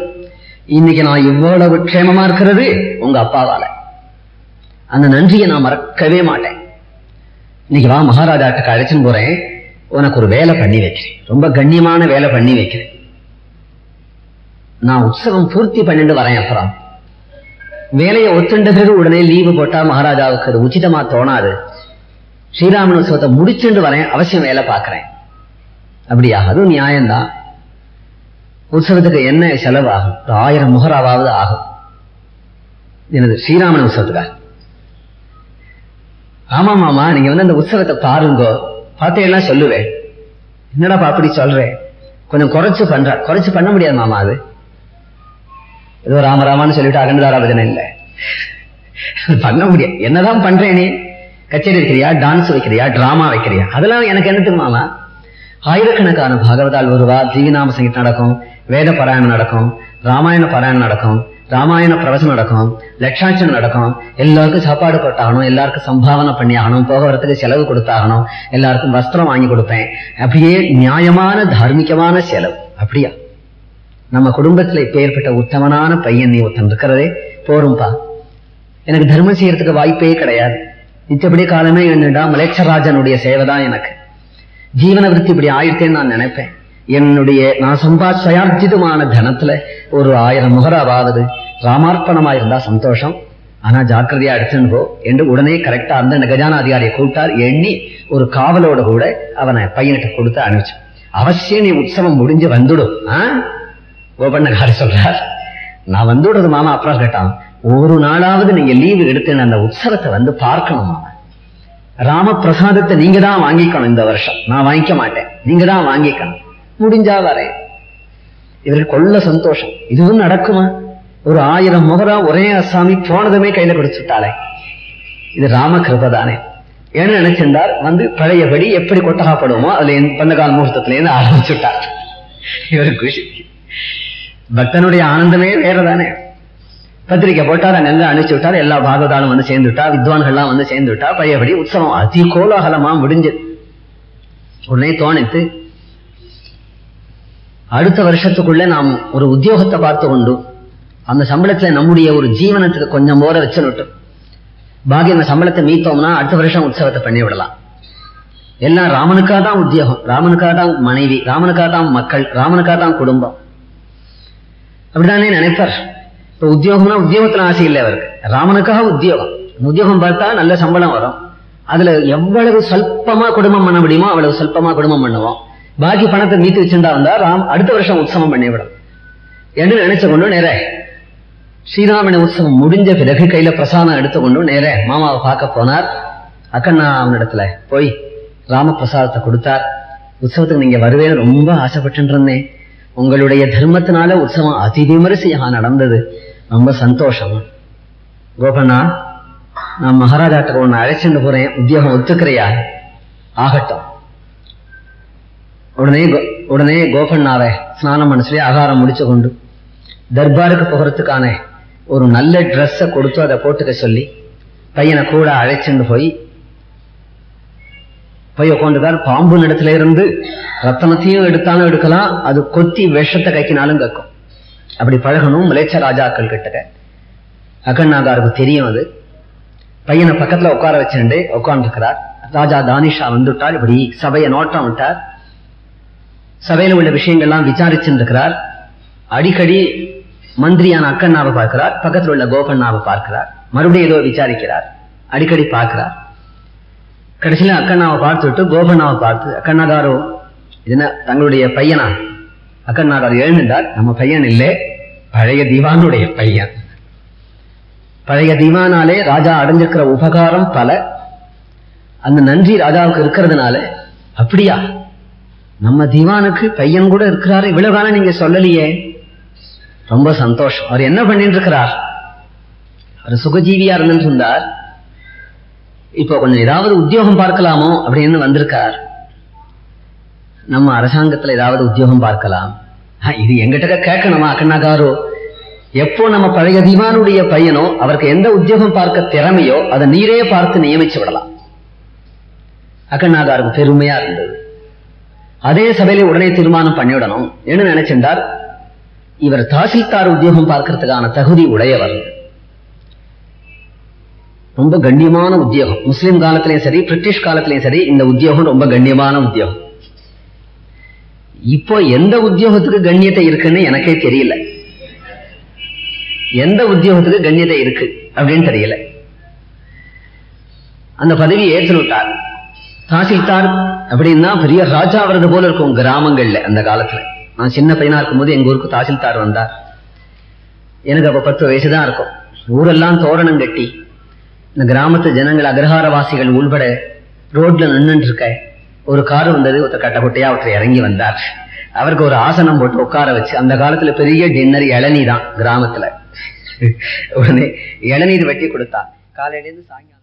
இன்னைக்கு நான் இவ்வளவு க்ஷேமமா இருக்கிறது உங்க அப்பாவால. அந்த நன்றியை நான் மறக்கவே மாட்டேன். இன்னைக்கு வா மகாராஜாட்டுக்கு அழைச்சுன்னு போறேன். உனக்கு ஒரு வேலை பண்ணி வைக்கிறேன். ரொம்ப கண்ணியமான வேலை பண்ணி வைக்கிறேன். நான் உற்சவம் பூர்த்தி பண்ணிட்டு வரேன் அப்புறம். வேலையை ஒத்துண்ட பிறகு உடனே லீவு போட்டா மகாராஜாவுக்கு அது உச்சிதமா தோணாது. ஸ்ரீராமன் உற்சவத்தை முடிச்சுட்டு வரேன் அவசியம் வேலை பார்க்கறேன். அப்படியா அதுவும் நியாயம்தான் உற்சவத்துக்கு என்ன செலவாகும்? ஒரு ஆயிரம் முகராவது ஆகும். எனது ஸ்ரீராமன் உற்சவத்துக்கா ஆமா மாமா நீங்க வந்து அந்த உற்சவத்தை பாருங்கோ. பார்த்தேன்னா சொல்லுவேன். என்னடாப்பா அப்படி சொல்றேன் கொஞ்சம் குறைச்சு பண்ற குறைச்சு பண்ண முடியாது மாமா அது. ஏதோ ராமராமான்னு சொல்லிட்டு அகண்டதாராபஜனை இல்லை. பண்ண முடியாது என்னதான் பண்றேனே? கச்சேரி வைக்கிறியா டான்ஸ் வைக்கிறியா டிராமா வைக்கிறியா? அதெல்லாம் எனக்கு என்ன மாமா ஆயிரக்கணக்கான பாகவதால் வருவா தீவிநாம சங்கீதம் நடக்கும் வேத பாராயணம் நடக்கும் ராமாயண பாராயணம் நடக்கும் ராமாயண பிரவசம் நடக்கும் லட்சாட்சம் நடக்கும் எல்லாருக்கும் சாப்பாடு போட்டாகணும் எல்லாருக்கும் சம்பாவனை பண்ணி ஆகணும் போக வரத்துக்கு செலவு கொடுத்தாகணும் எல்லாருக்கும் வஸ்திரம் வாங்கி கொடுப்பேன். அப்படியே நியாயமான தார்மீகமான செலவு. அப்படியா? நம்ம குடும்பத்துல இப்ப ஏற்பட்ட உத்தமனான பையன் நீ ஒருத்தன் இருக்கிறதே போரும்பா. எனக்கு தர்மம் செய்யறதுக்கு வாய்ப்பே கிடையாது. மிச்சபடி காலமே என்னடா மலேச்சராஜனுடைய சேவை தான் எனக்கு. ஜீவன விருத்தி இப்படி ஆயிடுத்தேன்னு நான் நினைப்பேன். என்னுடைய நான் சம்பா சுயார்ஜிதமான தனத்துல ஒரு ஆயிரம் முகராவது ராமார்ப்பணமா இருந்தா சந்தோஷம். ஆனா ஜாக்கிரதையா எடுத்துன்னு போ என்று உடனே கரெக்டா அந்த கஜான அதிகாரியை கூப்பிட்டார் எண்ணி ஒரு காவலோட கூட அவனை பையன்கிட்ட கொடுத்து அனுப்பிச்சு. அவசியம் நீ உற்சவம் முடிஞ்சு வந்துடும் ஆஹ் கோபண்ணகாரி சொல்றார் நான் வந்துடுறது மாமா. அப்புறம் கேட்டான் ஒரு நாளாவது நீங்க லீவு எடுத்து அந்த உற்சவத்தை வந்து பார்க்கணும் மாமா. ராம பிரசாதத்தை நீங்க தான் வாங்கிக்கணும் இந்த வருஷம். நான் வாங்கிக்க மாட்டேன். நீங்க தான் வாங்கிக்கணும். முடிஞ்சா வரேன். இவர்கள் கொள்ள சந்தோஷம். இதுவும் நடக்குமா? ஒரு ஆயிரம் முகரா ஒரே அசாமி போனதுமே கையில கொடுத்துட்டாளே. இது ராம கிருபதானே ஏன்னு நினைச்சிருந்தார்? வந்து பழையபடி எப்படி கொட்டகப்படுமோ அதுல இருந்து முகூர்த்தத்துல இருந்து ஆரம்பிச்சுட்டார். இவர் குஷி. பக்தனுடைய ஆனந்தமே வேறதானே? பத்திரிக்கை போட்டார் அங்கங்க அனுப்பிச்சு விட்டார் எல்லா பாகவதாலும் வந்து சேர்ந்து விட்டா வித்வான்கள்லாம் வந்து சேர்ந்து விட்டா பழையபடி உற்சவம் அதி கோலாகலமா முடிஞ்சது. உடனே தோணித்து அடுத்த வருஷத்துக்குள்ள நாம் ஒரு உத்தியோகத்தை பார்த்து கொண்டு அந்த சம்பளத்துல நம்முடைய ஒரு ஜீவனத்துக்கு கொஞ்சம் போற வச்சுனுட்டு பாக்கி அந்த சம்பளத்தை மீத்தோம்னா அடுத்த வருஷம் உற்சவத்தை பண்ணி விடலாம். எல்லாம் ராமனுக்காக தான் உத்தியோகம் ராமனுக்காக தான் மனைவி ராமனுக்காக தான் மக்கள் ராமனுக்காக தான் குடும்பம். அப்படித்தானே நினைப்பார்? இப்ப உத்தியோகம்னா உத்தியோகத்துல ஆசை இல்லை அவருக்கு. ராமனுக்காக உத்தியோகம். உத்தியோகம் பார்த்தா நல்ல சம்பளம் வரும். அதுல எவ்வளவு சொல்பமா குடும்பம் பண்ண முடியுமோ அவ்வளவு சொல்பமா குடும்பம் பண்ணுவோம். பாக்கி பணத்தை மீத்து வச்சிருந்தா வந்தா ராம் அடுத்த வருஷம் உற்சவம் பண்ணிவிடும் என்று நினைச்ச கொண்டு நேர. ஸ்ரீராமனை உற்சவம் முடிஞ்ச பிறகு கையில பிரசாதம் எடுத்துக்கொண்டு நேர மாமாவை பார்க்க போனார். அக்கண்ணா அவனிடத்துல போய் ராம பிரசாதத்தை கொடுத்தார். உற்சவத்துக்கு நீங்க வருவேன்னு ரொம்ப ஆசைப்பட்டு இருந்தேன். உங்களுடைய தர்மத்தினால உற்சவம் அதி விமரிசையாக நடந்தது. ரொம்ப சந்தோஷம். கோபனா நான் மகாராஜாட்ட உன்னை அழைச்சிட்டு போறேன். உத்தியோகம் ஒத்துக்கிறியா? ஆகட்டும். உடனே கோ- உடனே கோபண்ணாவை ஸ்நானம் பண்ண சொல்லி ஆகாரம் முடிச்சு கொண்டு. தர்பாருக்கு போகிறதுக்கான ஒரு நல்ல ட்ரெஸ்ஸை கொடுத்து அதை போட்டுக்க சொல்லி பையனை கூட அழைச்சிட்டு போய் போய் உட்காந்துதான் பாம்பு இடத்துல இருந்து ரத்தனத்தையும் எடுத்தாலும் எடுக்கலாம். அது கொத்தி விஷத்தை கைக்கினாலும் கக்கும். அப்படி பழகணும் மலேச்ச ராஜாக்கள் கிட்ட. அகண்ணாகாருக்கு தெரியும் அது. பையனை பக்கத்துல உட்கார வச்சுட்டு உட்கார்ந்துருக்கிறார். ராஜா தானிஷா வந்துட்டார். இப்படி சபையை நோட்டம் விட்டார். சபையில உள்ள விஷயங்கள்லாம் விசாரிச்சுருக்கிறார் அடிக்கடி மந்திரியான அக்கண்ணாவை பார்க்கிறார். பக்கத்தில் உள்ள கோபண்ணாவை பார்க்கிறார். மறுபடியும் ஏதோ விசாரிக்கிறார். அடிக்கடி பார்க்கிறார். கடைசியில அக்கண்ணாவை பார்த்துட்டு கோபண்ணாவை பார்த்து அக்கண்ணாதாரோ என்ன தங்களுடைய பையனா? அக்கண்ணாதார் எழுந்தார் நம்ம பையன் இல்லை. பழைய தீவானுடைய பையன். பழைய தீவானாலே ராஜா அடைஞ்சிருக்கிற உபகாரம் பல. அந்த நன்றி ராஜாவுக்கு இருக்கிறதுனால அப்படியா? நம்ம திவானுக்கு பையன் கூட இருக்கிறாரு. இவ்வளவு காலம் நீங்க சொல்லலையே. ரொம்ப சந்தோஷம். அவர் என்ன பண்ணிட்டு இருக்கிறார்? அவர் சுகஜீவியா இருந்துட்டு இருந்தார். இப்போ கொஞ்சம் ஏதாவது உத்தியோகம் பார்க்கலாமோ அப்படின்னு வந்திருக்கார். நம்ம அரசாங்கத்துல ஏதாவது உத்தியோகம் பார்க்கலாம். இது எங்கிட்ட கேட்கணுமா அக்கண்ணாகாரோ எப்போ நம்ம பழைய திவானுடைய பையனோ அவருக்கு எந்த உத்தியோகம் பார்க்க திறமையோ அதை நீரே பார்த்து நியமிச்சு விடலாம். அக்கண்ணாகாருக்கு பெருமையா இருந்தது. அதே சபையில உடனே தீர்மானம் பண்ணிவிடணும். என்ன நினைச்சிருந்தார்? இவர் தாசில்தார் உத்தியோகம் பார்க்கறதுக்கான தகுதி உடையவர். ரொம்ப கண்ணியமான உத்தியோகம். முஸ்லிம் காலத்திலையும் சரி பிரிட்டிஷ் காலத்திலையும் சரி இந்த உத்தியோகம் ரொம்ப கண்ணியமான உத்தியோகம். இப்போ எந்த உத்தியோகத்துக்கு கண்ணியத்தை இருக்குன்னு எனக்கே தெரியல. எந்த உத்தியோகத்துக்கு கண்ணியத்தை இருக்கு அப்படின்னு தெரியல. அந்த பதவியை ஏற்றுவிட்டார். தாசில்தார் அப்படின்னா பெரிய ராஜா வர்றது போல இருக்கும் கிராமங்கள்ல அந்த காலத்துல. நான் சின்ன பையனா இருக்கும்போது எங்க ஊருக்கு தாசில்தார் வந்தார். எனக்கு அப்ப பத்து வயசுதான் இருக்கும். ஊரெல்லாம் தோரணம் கட்டி இந்த கிராமத்து ஜனங்கள் அக்ரஹாரவாசிகள் உள்பட ரோட்ல நின்றுட்டு இருக்க ஒரு கார் வந்தது ஒருத்தர் கட்டப்பட்டையா ஒருத்தர் இறங்கி வந்தார். அவருக்கு ஒரு ஆசனம் போட்டு உட்கார வச்சு அந்த காலத்துல பெரிய டின்னர் இளநீ தான் கிராமத்துல. உடனே இளநீர் வெட்டி கொடுத்தா காலையிலேருந்து சாயங்காலம்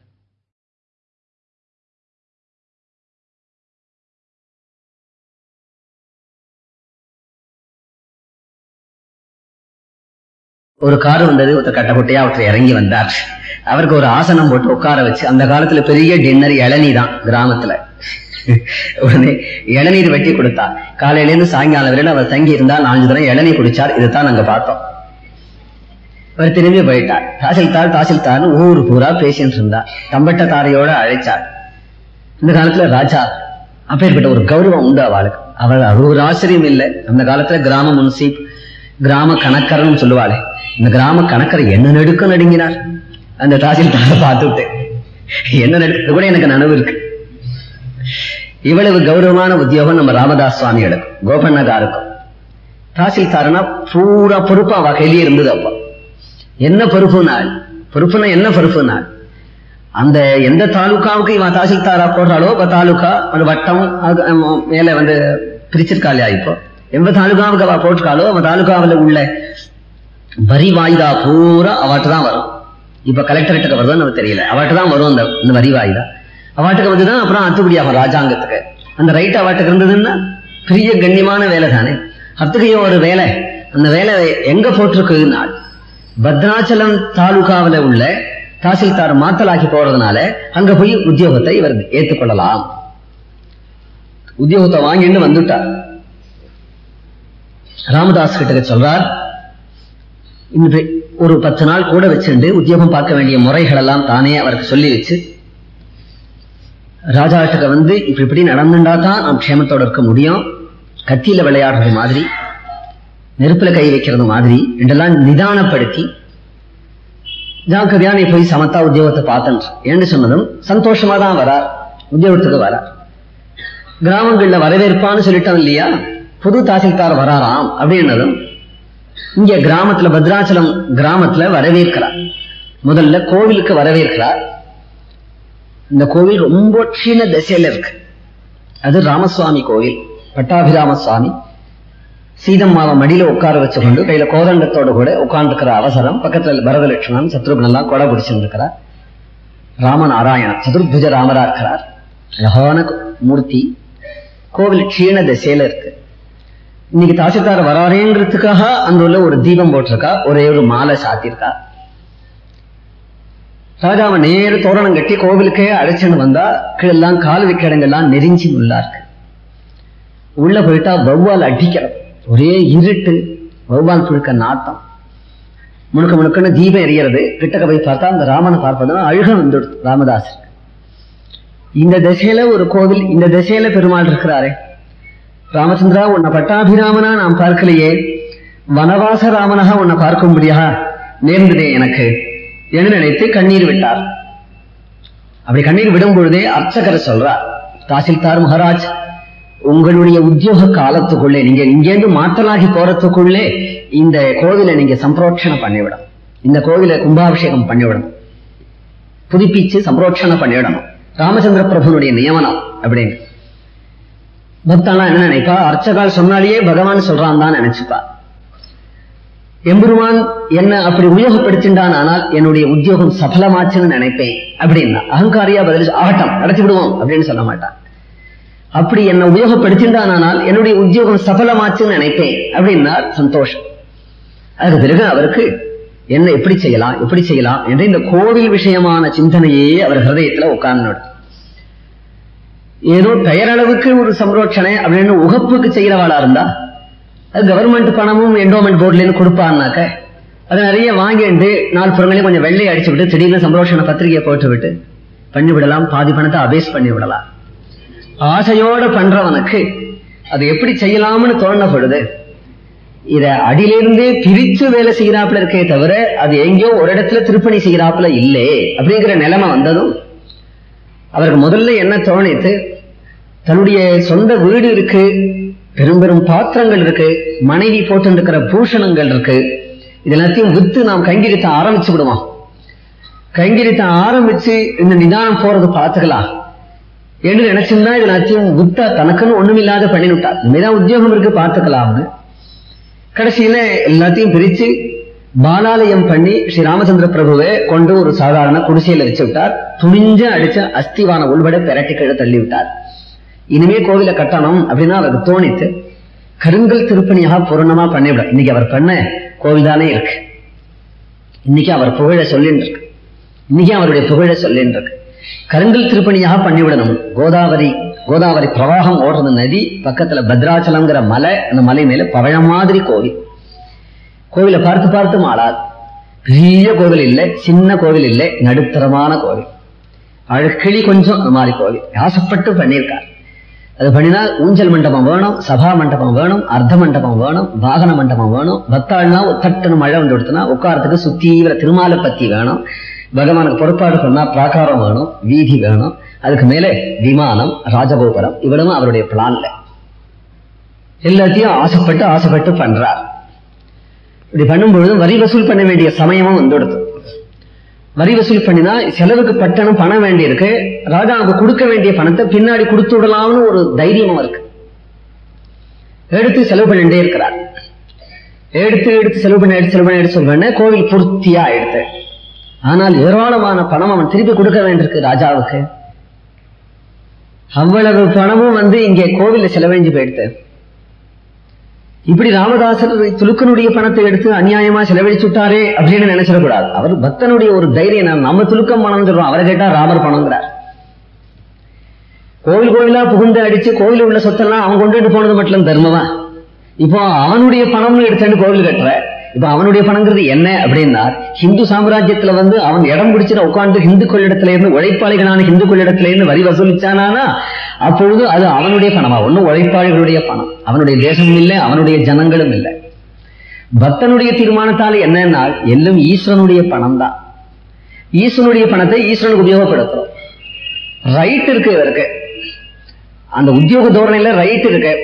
ஒரு கார் வந்தது ஒருத்தர் கட்டப்பட்டையா ஒருத்தர் இறங்கி வந்தார். அவருக்கு ஒரு ஆசனம் போட்டு உட்கார வச்சு அந்த காலத்துல பெரிய டின்னர் இளநீ தான் கிராமத்துல. உடனே இளநீர் வெட்டி கொடுத்தா. காலையில இருந்து சாயங்காலம் வரையில அவர் தங்கி இருந்தா நாலஞ்சு தரம் இளநீர் குடிச்சார். இதுதான் நாங்க பார்த்தோம். அவர் திரும்பி போயிட்டார். தாசில்தார் தாசில்தார்னு ஊர் பூரா பேசிட்டு இருந்தார் தம்பட்ட தாரையோட அழைச்சார். இந்த காலத்துல ராஜா அப்பேற்பட்ட ஒரு கௌரவம் உண்டு அவளுக்கு. அவள் அது ஒரு ஆச்சரியம் இல்லை. அந்த காலத்துல கிராம முன்சீப் கிராம கணக்கர்னு சொல்லுவாளே. இந்த கிராம கணக்கர் என்ன நெடுக்க நடுங்கினார்? அந்த தாசில்தாரை பார்த்துட்டு என்ன கூட எனக்கு நனவு இருக்கு. இவ்வளவு கௌரவமான உத்தியோகம் நம்ம ராமதாஸ் சுவாமிகளுக்கு கோபண்ணகாருக்கும் தாசில்தார்னா பூரா பொறுப்பு அவ கையிலேயே இருந்தது அப்போ. என்ன பொறுப்புனாள் பொறுப்புனா என்ன பொறுப்புனாள் அந்த எந்த தாலுகாவுக்கு இவன் தாசில்தாரா போடுறாளோ இப்ப தாலுகா அந்த வட்டம் மேல வந்து பிரிச்சிருக்காளே இப்போ. எந்த தாலுகாவுக்கு அவ போட்டிருக்காளோ அவன் தாலுகாவில் உள்ள வரி வாய்தா பூரா அவாட்டு தான் வரும். இப்ப கலெக்டரேட்டுக்கு வருதோ நமக்கு தெரியல. அவர்கிட்ட தான் வரும் அந்த இந்த வரி தான் அவாட்டுக்கு வந்துதான் அப்புறம் அத்துப்படியாகும் ராஜாங்கத்துக்கு. அந்த ரைட் அவாட்டுக்கு இருந்ததுன்னா பெரிய கண்ணியமான வேலை தானே. அத்தகைய ஒரு வேலை. அந்த வேலை எங்க போட்டிருக்குன்னா பத்ராச்சலம் தாலுகாவில் உள்ள தாசில்தார் மாத்தலாக்கி போறதுனால அங்க போய் உத்தியோகத்தை இவர் ஏற்றுக்கொள்ளலாம். உத்தியோகத்தை வாங்கிட்டு வந்துட்டார் ராமதாஸ் கிட்ட சொல்றார் இன்று ஒரு பத்து நாள் கூட வச்சுண்டு உத்தியோகம் பார்க்க வேண்டிய முறைகள் எல்லாம் தானே அவருக்கு சொல்லி வச்சு ராஜாட்டுக்கு வந்து இப்படி இப்படி நடந்துட்டா தான் நாம் க்ஷேமத்தோட இருக்க முடியும். கத்தியில விளையாடுறது மாதிரி நெருப்புல கை வைக்கிறது மாதிரி என்றெல்லாம் நிதானப்படுத்தி ஜாக்கிரதையா நீ போய் சமத்தா உத்தியோகத்தை பார்த்தேன் என்று சொன்னதும் சந்தோஷமா தான் வரார். உத்தியோகத்துக்கு வரார். கிராமங்கள்ல வரவேற்பான்னு சொல்லிட்டோம் இல்லையா? புது தாசில்தார் வராராம் அப்படின்னதும் இங்க கிராமத்துல பத்ராச்சலம் கிராமத்துல வரவேற்கிறார். முதல்ல கோவிலுக்கு வரவேற்கிறார். இந்த கோவில் ரொம்ப சின்ன திசையில இருக்கு. அது ராமசுவாமி கோவில் பட்டாபிராம சுவாமி. சீதம்மாவை மடியில உட்கார வச்சு கொண்டு கையில கோதண்டத்தோட கூட உட்கார்ந்துருக்கிற அவசரம் பக்கத்துல பரதலட்சுமணன் சத்ருகன் எல்லாம் கொடை பிடிச்சிருக்கிறார் ராமநாராயணன் சதுர்புஜ ராமரா இருக்கிறார். அழகான மூர்த்தி. கோவில் க்ஷீண திசையில இருக்கு. இன்னைக்கு தாசில்தார் வராரேங்கிறதுக்காக அந்த உள்ள ஒரு தீபம் போட்டிருக்கா? ஒரே ஒரு மாலை சாத்தியிருக்கா? ராஜாவை நேர தோரணம் கட்டி கோவிலுக்கே அழைச்சின்னு வந்தா கீழெல்லாம் கால் வைக்க இடங்கள்லாம் நெறிஞ்சி உள்ளா இருக்கு உள்ள போயிட்டா வௌவால் அடிக்கிறது. ஒரே இருட்டு வௌவால் புழுக்க நாட்டம் முழுக்க முழுக்கன்னு தீபம் எரியறது கிட்டக்க போய் பார்த்தா அந்த ராமனை பார்ப்பதும் அழுக வந்துடுது ராமதாசருக்கு இந்த திசையில ஒரு கோவில் இந்த திசையில பெருமாள் இருக்கிறாரே. ராமச்சந்திரா உன்னை பட்டாபிராமனா நான் பார்க்கலையே. வனவாச ராமனாக உன்னை பார்க்கும்படியாக நேர்ந்ததே எனக்கு. என்று நினைத்து கண்ணீர் விட்டார். அப்படி கண்ணீர் விடும் பொழுதே அர்ச்சகர் சொல்றார் தாசில்தார் மகாராஜ் உங்களுடைய உத்தியோக காலத்துக்குள்ளே நீங்க இங்கேருந்து மாற்றலாகி போறதுக்குள்ளே இந்த கோவிலை நீங்க சம்பரோட்சணம் பண்ணிவிடும் இந்த கோவிலை கும்பாபிஷேகம் பண்ணிவிடும் புதுப்பிச்சு சம்பரோட்சணம் பண்ணிவிடணும். ராமச்சந்திர பிரபுனுடைய நியமனம் அப்படின்னு. பக்தானா என்ன நினைப்பா? அர்ச்சகால் சொன்னாலேயே பகவான் சொல்றான் தான் நினைச்சுப்பா. எம்பெருமான் என்ன அப்படி உபயோகப்படுத்தின்றான் ஆனால் என்னுடைய உத்தியோகம் சபலமாச்சுன்னு நினைப்பேன் அப்படின்னா அகங்காரியா பதில் ஆகட்டம் நடத்தி விடுவோம் அப்படின்னு சொல்ல மாட்டான். அப்படி என்ன உபயோகப்படுத்தின்றான் ஆனால் என்னுடைய உத்தியோகம் சபலமாச்சுன்னு நினைப்பேன் அப்படின்னா சந்தோஷம். அதுக்கு பிறகு அவருக்கு என்ன எப்படி செய்யலாம் எப்படி செய்யலாம் என்று இந்த கோவில் விஷயமான சிந்தனையே அவர் ஹிரதயத்துல உட்கார்ந்து ஏதோ பெயரளவுக்கு ஒரு சம்ரோட்சணை அப்படின்னு உகப்புக்கு செய்கிறவாளா இருந்தா அது கவர்மெண்ட் பணமும் என்டோமெண்ட் போர்ட்லேருந்து கொடுப்பான்னாக்க அதை நிறைய வாங்கிட்டு நாலு புறங்களையும் கொஞ்சம் வெள்ளை அடிச்சு விட்டு திடீர்னு சம்ரோஷண பத்திரிகையை போட்டு விட்டு பண்ணி விடலாம் பாதி பணத்தை அபேஸ் பண்ணி விடலாம். ஆசையோட பண்றவனுக்கு அது எப்படி செய்யலாம்னு தோணப்படுது இத அடியிலிருந்தே பிரிச்சு வேலை செய்கிறாப்புல இருக்கே தவிர அது எங்கேயோ ஒரு இடத்துல திருப்பணி செய்கிறாப்புல இல்லே அப்படிங்கிற நிலைமை வந்ததும் அவருக்கு முதல்ல என்ன தோணித்து தன்னுடைய சொந்த வீடு இருக்கு பெரும் பெரும் பாத்திரங்கள் இருக்கு மனைவி போட்டு இருக்கிற பூஷணங்கள் இருக்கு இது எல்லாத்தையும் வித்து நாம் கைங்கரித்த ஆரம்பிச்சு விடுவோம். கைங்கரித்த ஆரம்பிச்சு இந்த நிதானம் போறது பார்த்துக்கலாம் என்று நினைச்சிருந்தா இது எல்லாத்தையும் வித்தா தனக்குன்னு ஒண்ணுமில்லாத பண்ணிவிட்டார் இனிதான் உத்தியோகம் இருக்கு பார்த்துக்கலாம்னு. கடைசியில எல்லாத்தையும் பிரிச்சு பாலாலயம் பண்ணி ஸ்ரீ ராமச்சந்திர பிரபுவை கொண்டு ஒரு சாதாரண குடிசையில வச்சு விட்டார் துணிஞ்ச அடிச்ச அஸ்திவான உள்பட பெரட்டி கீழே தள்ளி விட்டார் இனிமே கோவில கட்டணும் அப்படின்னா அவருக்கு தோணித்து கருங்கல் திருப்பணியாக பூரணமா பண்ணிவிட இன்னைக்கு அவர் பண்ண கோவில் தானே இருக்கு. இன்னைக்கு அவர் புகழ சொல்லின்னு இருக்கு இன்னைக்கு அவருடைய புகழ சொல்லின்னு இருக்கு கருங்கல் திருப்பணியாக பண்ணிவிடணும். கோதாவரி கோதாவரி பிரவாகம் ஓடுறது நதி பக்கத்துல பத்ராச்சலம்ங்கிற மலை அந்த மலை மேல பவழ மாதிரி கோவில். கோவிலை பார்த்து பார்த்து மாளாது. பெரிய கோவில் இல்லை சின்ன கோவில் இல்லை நடுத்தரமான கோவில். அழுக்கிளி கொஞ்சம் அந்த மாதிரி கோவில். ஆசைப்பட்டு பண்ணியிருக்கார். அது பண்ணினா ஊஞ்சல் மண்டபம் வேணும் சபா மண்டபம் வேணும் அர்த்த மண்டபம் வேணும் வாகன மண்டபம் வேணும் பத்தாள்னா தட்டுன்னு மழை வந்து கொடுத்தனா உட்காரத்துக்கு சுத்தீவிர திருமாலை பத்தி வேணும். பகவானுக்கு பொறுப்பாடு சொன்னா பிராகாரம் வேணும் வீதி வேணும் அதுக்கு மேலே விமானம் ராஜகோபுரம் இவ்வளவும் அவருடைய பிளான்ல எல்லாத்தையும் ஆசைப்பட்டு ஆசைப்பட்டு பண்றார். இப்படி பண்ணும்பொழுது வரி வசூல் பண்ண வேண்டிய சமயமும் வந்துடுது. வரி வசூல் பண்ணினா செலவுக்கு பட்டணம் பணம் வேண்டி இருக்கு ராஜாவுக்கு கொடுக்க வேண்டிய பணத்தை பின்னாடி கொடுத்து விடலாம்னு ஒரு தைரியமும் இருக்கு. எடுத்து செலவு பண்ணிட்டே இருக்கிறார். எடுத்து எடுத்து செலவு பண்ணி எடுத்து செலவு பண்ணி எடுத்து செலவு பண்ண கோவில் பூர்த்தியா எடுத்து. ஆனால் ஏராளமான பணம் அவன் திருப்பி கொடுக்க வேண்டியிருக்கு ராஜாவுக்கு. அவ்வளவு பணமும் வந்து இங்கே கோவில்ல செலவழிஞ்சு போயிடுத்து இப்படி ராமதாசர் துலுக்கனுடைய பணத்தை எடுத்து அநியாயமா செலவழிச்சு விட்டாரே அப்படின்னு நினைச்சிடக்கூடாது. அவர் பக்தனுடைய ஒரு தைரியம் நான் நம்ம துலுக்கம் பணம் சொல்றோம். அவரை கேட்டா ராமர் பணங்கிறார் கோவில் கோவிலா புகுந்து அடிச்சு கோவில் உள்ள சொத்தெல்லாம் அவன் கொண்டுட்டு போனது மட்டும் தர்மமா? இப்போ அவனுடைய பணம்னு எடுத்தேன்னு கோவில் கட்டுற இப்ப அவனுடைய பணங்கிறது என்ன அப்படின்னா ஹிந்து சாம்ராஜ்யத்துல வந்து அவன் இடம் பிடிச்சிட்டு உட்காந்து ஹிந்துக்கள் இடத்துல இருந்து உழைப்பாளிகளான ஹிந்துக்கள் இடத்துல இருந்து வரி வசூலிச்சானா அப்பொழுது அது அவனுடைய பணமா? ஒன்னும் உழைப்பாளிகளுடைய பணம். அவனுடைய தேசமும் இல்லை அவனுடைய ஜனங்களும் இல்லை. பக்தனுடைய தீர்மானத்தால் என்னன்னா எல்லாம் ஈஸ்வரனுடைய பணம் தான் ஈஸ்வரனுடைய பணத்தை ஈஸ்வரனுக்கு உபயோகப்படுத்துறோம். ரைட் இருக்கு இவருக்கு. அந்த உத்தியோக தோரணையில ரைட் இருக்கு.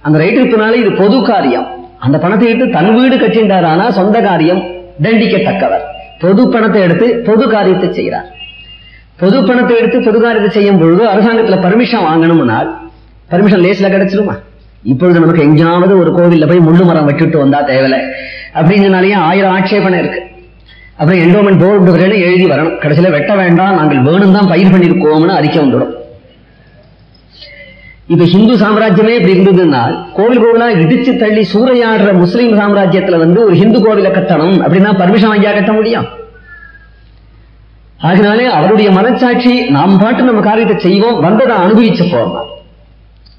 அந்த ரைட் இருப்பனால இது பொது காரியம். அந்த பணத்தை எடுத்து தன் வீடு கட்டின்றாரானா சொந்த காரியம் தண்டிக்கத்தக்கவர். பொது பணத்தை எடுத்து பொது காரியத்தை செய்கிறார். பொது பணத்தை எடுத்து பொது காரியத்தை செய்யும் பொழுது அரசாங்கத்துல பர்மிஷன் வாங்கணும்னால் பர்மிஷன் லேஸ்ல கிடைச்சிருமா? இப்பொழுது நமக்கு எங்கேயாவது ஒரு கோவில்ல போய் முள்ளு மரம் வச்சுட்டு வந்தா தேவையில்லை. அப்படிங்கிறனாலேயே ஆயிரம் ஆட்சேபனை இருக்கு. அப்புறம் என்டோமெண்ட் போர்டு வரையிலும் எழுதி வரணும். கடைசியில வெட்ட வேண்டாம் நாங்கள் வேணும் தான் பயிர் பண்ணியிருக்கோம்னு அறிக்கை வந்துடும். இப்ப ஹிந்து சாம்ராஜ்யமே இப்படி இருந்ததுன்னா கோவில் கோவிலா இடிச்சு தள்ளி சூறையாடுற முஸ்லீம் சாம்ராஜ்யத்துல வந்து ஒரு ஹிந்து கோவில கட்டணும் அப்படின்னா பர்மிஷன் வாங்கியா கட்ட முடியும். அதனாலே அவருடைய மனச்சாட்சி நாம் பாட்டு நம்ம காரியத்தை செய்வோம் வந்ததை அனுபவிச்சு போவோம்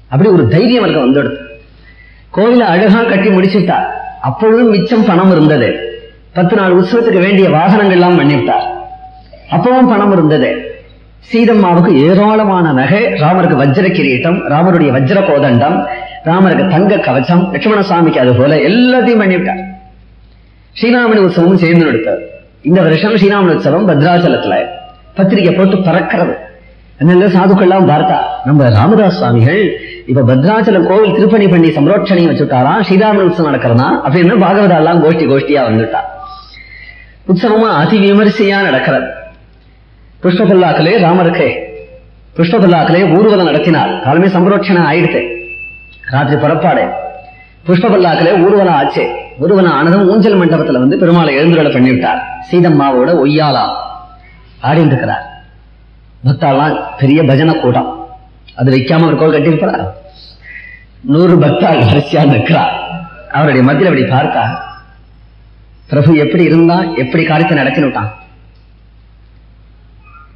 அப்படி ஒரு தைரியம் அவருக்கு வந்துடுது. கோவில அழகா கட்டி முடிச்சுட்டார் அப்பொழுதும் மிச்சம் பணம் இருந்தது. பத்து நாள் உற்சவத்துக்கு வேண்டிய வாகனங்கள் எல்லாம் பண்ணிவிட்டார். அப்பவும் பணம் இருந்தது. சீதம்மாவுக்கு ஏராளமான நகை ராமருக்கு வஜ்ர கிரீட்டம் ராமருடைய வஜ்ர கோதண்டம் ராமருக்கு தங்க கவச்சம் லட்சுமண சாமிக்கு அது போல எல்லாத்தையும் பண்ணிவிட்டார் ஸ்ரீராமணி உற்சவம் சேர்ந்து நடத்தார். இந்த வருஷம் ஸ்ரீராமணி உற்சவம் பத்ராச்சலத்துல பத்திரிகை போட்டு பறக்கிறது. அதனால சாதுக்கள்லாம் பார்த்தா நம்ம ராமதாஸ் சுவாமிகள் இப்ப பத்ராச்சலம் கோவில் திருப்பணி பண்ணி சம்ரோட்சணையும் வச்சுட்டாராம் ஸ்ரீராமன் உற்சவம் நடக்கிறதா? அப்படின்னு பாகவதா எல்லாம் கோஷ்டி கோஷ்டியா வந்துட்டா. உற்சவமா அதி விமரிசையா நடக்கிறது. புஷ்பபல்லாக்களே ராமருக்கு. புஷ்பபல்லாக்களே ஊர்வலம் நடத்தினார். காலமே சம்ரோட்சணம் ஆயிடுத்து. ராத்திரி புறப்பாடு. புஷ்பபல்லாக்களே ஊர்வலம் ஆச்சு. ஊர்வலம் ஆனதும் ஊஞ்சல் மண்டபத்துல வந்து பெருமாளை எழுந்துருளை பண்ணிவிட்டார். சீதம்மாவோட ஒய்யாலா ஆடிட்டு இருக்கிறார் பக்தாலாம் பெரிய பஜனை கூட்டம். அது வைக்காம ஒரு கோவில் கட்டியிருப்பார் நூறு பக்தாள் வரிசையா நிற்கிறார் அவருடைய மத்தியில் அப்படி பார்த்தா பிரபு எப்படி இருந்தா எப்படி காரியத்தை நடத்தினுட்டான்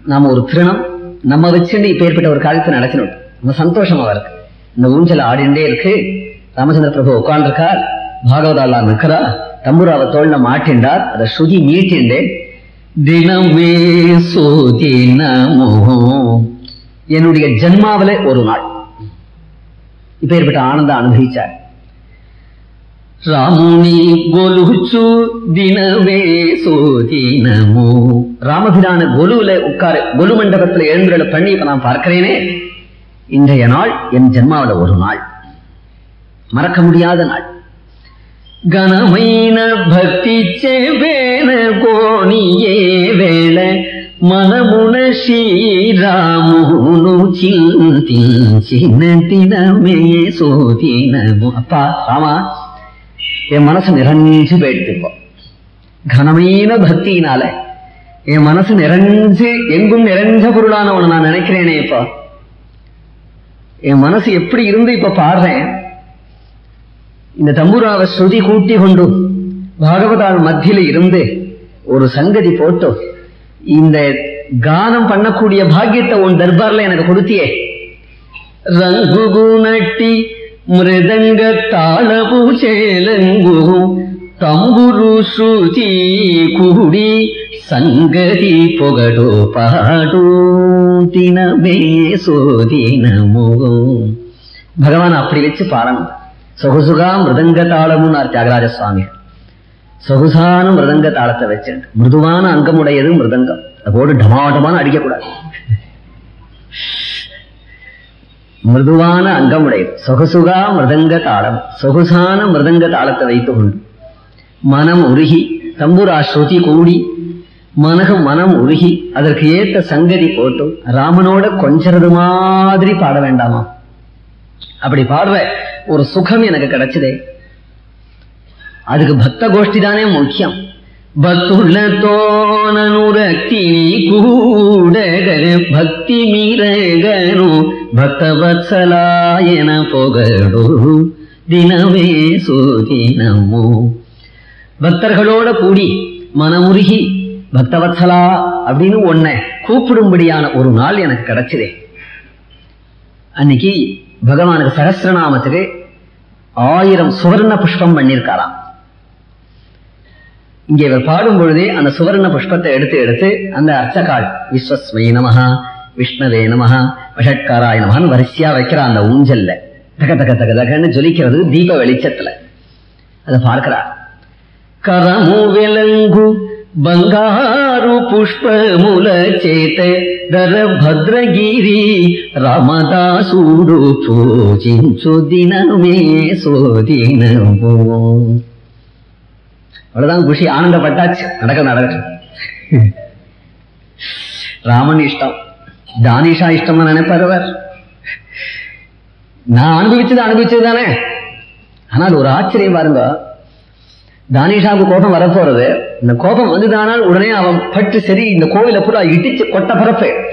நாம ஒரு திருணம் நம்ம வச்சுட்டு இப்ப ஏற்பட்ட ஒரு காலத்தை நடத்தினோம். ரொம்ப சந்தோஷமா இருக்கு. இந்த ஊஞ்சல் ஆடிண்டே இருக்கு. ராமச்சந்திர பிரபு உட்கார்ந்துருக்கார். பாகவதாலா நிற்கிறா. தம்புராவை தோல்ல மாட்டின்றார். அதை ஸ்ருதி மீட்டிண்டே தினமே சோதினமோ என்னுடைய ஜென்மாவில ஒரு நாள். இப்ப ஏற்பட்ட ஆனந்தம் அனுபவிச்சார். రాముని గొలుచు దినవే சோதினமோ ராமபிரான கொலுல உட்காரு கொலு மண்டபத்துல எழுந்துள்ள பண்ணி இப்ப நான் பார்க்கிறேனே இன்றைய நாள் என் ஜென்மாவில ஒரு நாள் மறக்க முடியாத நாள் ఘనమైన భక్తి చేవేన కోణియే వేళ మనమున శ్రీరామును చింతించిన దినమే సోదినము அப்பா ராமா என் மனசு நிறைஞ்சு போயிடுது இப்போ கனమైన பக்தியினால என் மனசு நிறைஞ்சு எங்கும் நிறைஞ்ச பொருளானவனை நான் நினைக்கிறேனே இப்போ. என் மனசு எப்படி இருந்து இப்ப பாடுறேன்? இந்த தம்புராவை ஸ்ருதி கூட்டி கொண்டு பாகவதால் மத்தியில இருந்து ஒரு சங்கதி போட்டு இந்த கானம் பண்ணக்கூடிய பாக்கியத்தை உன் தர்பார்ல எனக்கு கொடுத்தியே. ரங்கு நட்டி మృదంగ తాళపు చేలంగు తంబురు శృతి కుడి సంగతి పొగడు పాడు தினமே சோதினமோ பகவான் அப்படி வச்சு பாடணும் சொகுசுகா மிருதங்க தாளமுன்னார் தியாகராஜ சுவாமி சொகுசான மிருதங்க தாளத்தை வச்சு மிருதுவான அங்கமுடையது மிருதங்கம் அதோடு டமாட்டமான அடிக்கக்கூடாது மிருதுவான அங்கமுடையது சொகுசுகா மிருதங்க தாளம் சொகுசான மிருதங்க தாளத்தை வைத்துக் கொண்டு மனம் உருகி தம்புரா ஸ்ருதி கூடி மனகம் மனம் உருகி அதற்கு ஏத்த சங்கதி போட்டு ராமனோட கொஞ்சறது மாதிரி பாட வேண்டாமா? அப்படி பாடுற ஒரு சுகம் எனக்கு கிடைச்சதே. அதுக்கு பக்த கோஷ்டி தானே முக்கியம். பத்துள்ள தோணனுரத்தினி கூடகர பக்தி மிரகனோ பக்தவத்சலாயன புகழோ. தினமே சுதினமோ பக்தர்களோட கூடி மனமுருகி பக்தவத்சலா அப்படின்னு ஒன்ன கூப்பிடும்படியான ஒரு நாள் எனக்கு கிடைச்சது. அன்னைக்கு பகவானுக்கு சகசிரநாமத்துக்கு ஆயிரம் சுவர்ண புஷ்பம் பண்ணியிருக்காராம். இங்கே இவர் பாடும் பொழுதே அந்த சுவர்ண புஷ்பத்தை எடுத்து எடுத்து அந்த அர்ச்சகால் விஸ்வஸ்மை நமஹா விஷ்ணவே நமஹா வஷட்காராய நமஹான்னு வரிசையா வைக்கிற அந்த ஊஞ்சல்ல தக தக தக தகன்னு ஜொலிக்கிறது தீப வெளிச்சத்துல அதை பார்க்கிறார் కరము వెలంగు బంగారు పుష్పముల చేత ధర భద్రగిరి రామదాసుడు పూజించు దినమే సోదినము அவ்வளவுதான் குஷி. ஆனந்தப்பட்டாச்சு. நடக்க நடக்கட்டும் ராமன் இஷ்டம். தானிஷா இஷ்டமா நினைப்பார் அவர். நான் அனுபவிச்சது அனுபவிச்சது தானே. ஆனால் ஒரு ஆச்சரியம் பாருங்க. தானிஷாவுக்கு கோபம் வரப்போறது. இந்த கோபம் வந்ததானால் உடனே அவன் பட்டு சரி இந்த கோவில பூரா இடிச்சு கொட்ட பரப்பு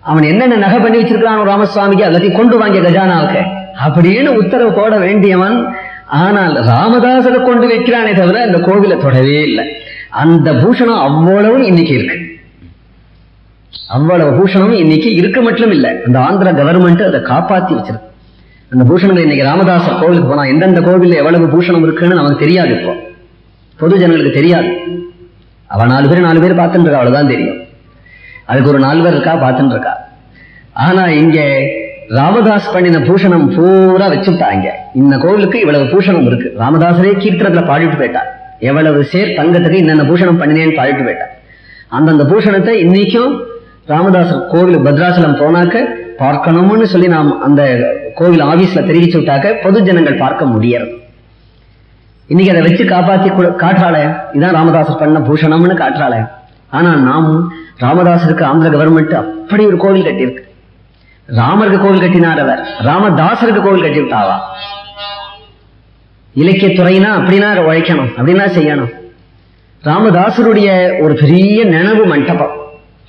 அவன் என்னென்ன நகை பண்ணி வச்சிருக்கான் ராமசுவாமிக்கு எல்லாத்தையும் கொண்டு வாங்கிய கஜானாவுக்கு. அப்படின்னு உத்தரவு போட வேண்டியவன் ஆனால் ராமதாசரை கொண்டு வைக்கிறானே தவிர அந்த கோவிலை தொடவே இல்லை. அந்த பூஷணம் அவ்வளவும் இன்னைக்கு இருக்கு. அவ்வளவு பூஷணமும் இன்னைக்கு இருக்கு மட்டும் இல்லை. அந்த ஆந்திர கவர்மெண்ட் அதை காப்பாத்தி வச்சிருக்கு. அந்த பூஷணங்கள் இன்னைக்கு ராமதாசர் கோவிலுக்கு போனா எந்தெந்த கோவில்ல எவ்வளவு பூஷணம் இருக்குன்னு நமக்கு தெரியாது இப்போ. பொது ஜனங்களுக்கு தெரியாது. அவ நாலு பேர் நாலு பேர் பார்த்துட்டு இருக்கா அவ்வளவுதான் தெரியும். அதுக்கு ஒரு நாலு பேர் இருக்கா பார்த்துட்டு இருக்கா. ஆனா இங்க ராமதாஸ் பண்ணின பூஷணம் பூரா வச்சுட்டாங்க. இந்த கோவிலுக்கு இவ்வளவு பூஷணம் இருக்கு. ராமதாசரே கீர்த்தனத்துல பாடிட்டு போயிட்டார். எவ்வளவு சேர் தங்கத்துக்கு என்னென்ன பூஷணம் பண்ணினேன்னு பாடிட்டு போயிட்டார். அந்தந்த பூஷணத்தை இன்னைக்கும் ராமதாசர் கோவில் பத்ராசலம் போனாக்க பார்க்கணும்னு சொல்லி நாம் அந்த கோவில் ஆபீஸ்ல தெரிவிச்சு விட்டாக்க பொது ஜனங்கள் பார்க்க முடியாது இன்னைக்கு அதை வச்சு காப்பாத்தி கு- காட்டுறாளே. இதான் ராமதாசர் பண்ண பூஷணம்னு காட்டுறாளே. ஆனா நாம் ராமதாசருக்கு ஆந்திர கவர்மெண்ட் அப்படி ஒரு கோவில் கட்டியிருக்கு. ராமருக்கு கோவில் கட்டினார் அவர் ராமதாசருக்கு கோவில் கட்டி விட்டாவா இலக்கியத்துறைனா அப்படின்னா அதை உழைக்கணும். அப்படின்னா செய்யணும். ராமதாசருடைய ஒரு பெரிய நினைவு மண்டபம்.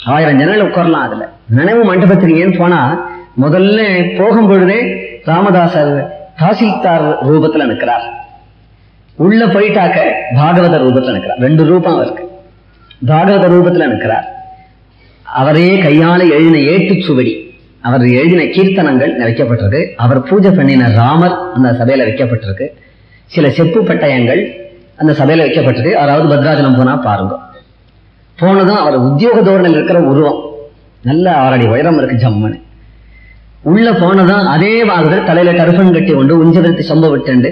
ஆயிரம் ஜனங்கள் உட்காரலாம் அதுல. நினைவு மண்டபத்துக்கு ஏன் போனா முதல்ல போகும் பொழுதே ராமதாசர் தாசில்தார் ரூபத்துல நிற்கிறார். உள்ள போயிட்டாக்க பாகவத ரூபத்துல நிற்கிறார். ரெண்டு ரூபம் அவருக்கு. பாகவத ரூபத்துல நிற்கிறார். அவரே கையால எழுதின ஏட்டுச்சுவடி அவர் எழுதின கீர்த்தனங்கள் வைக்கப்பட்டிருக்கு. அவர் பூஜை பண்ணின ராமர் அந்த சபையில வைக்கப்பட்டிருக்கு. சில செப்பு பட்டயங்கள் அந்த சபையில வைக்கப்பட்டிருக்கு. யாராவது பத்ராஜலம் போனா பாருங்க. போனதும் அவர் உத்தியோக தோரணையில் இருக்கிற உருவம். நல்ல ஆறடி உயரம் இருக்கு ஜம்முன்னு. உள்ள போனதும் அதே பாகவதர் தலையில கருப்பன் கட்டி கொண்டு உஞ்சவரத்தி சொம்ப விட்டுண்டு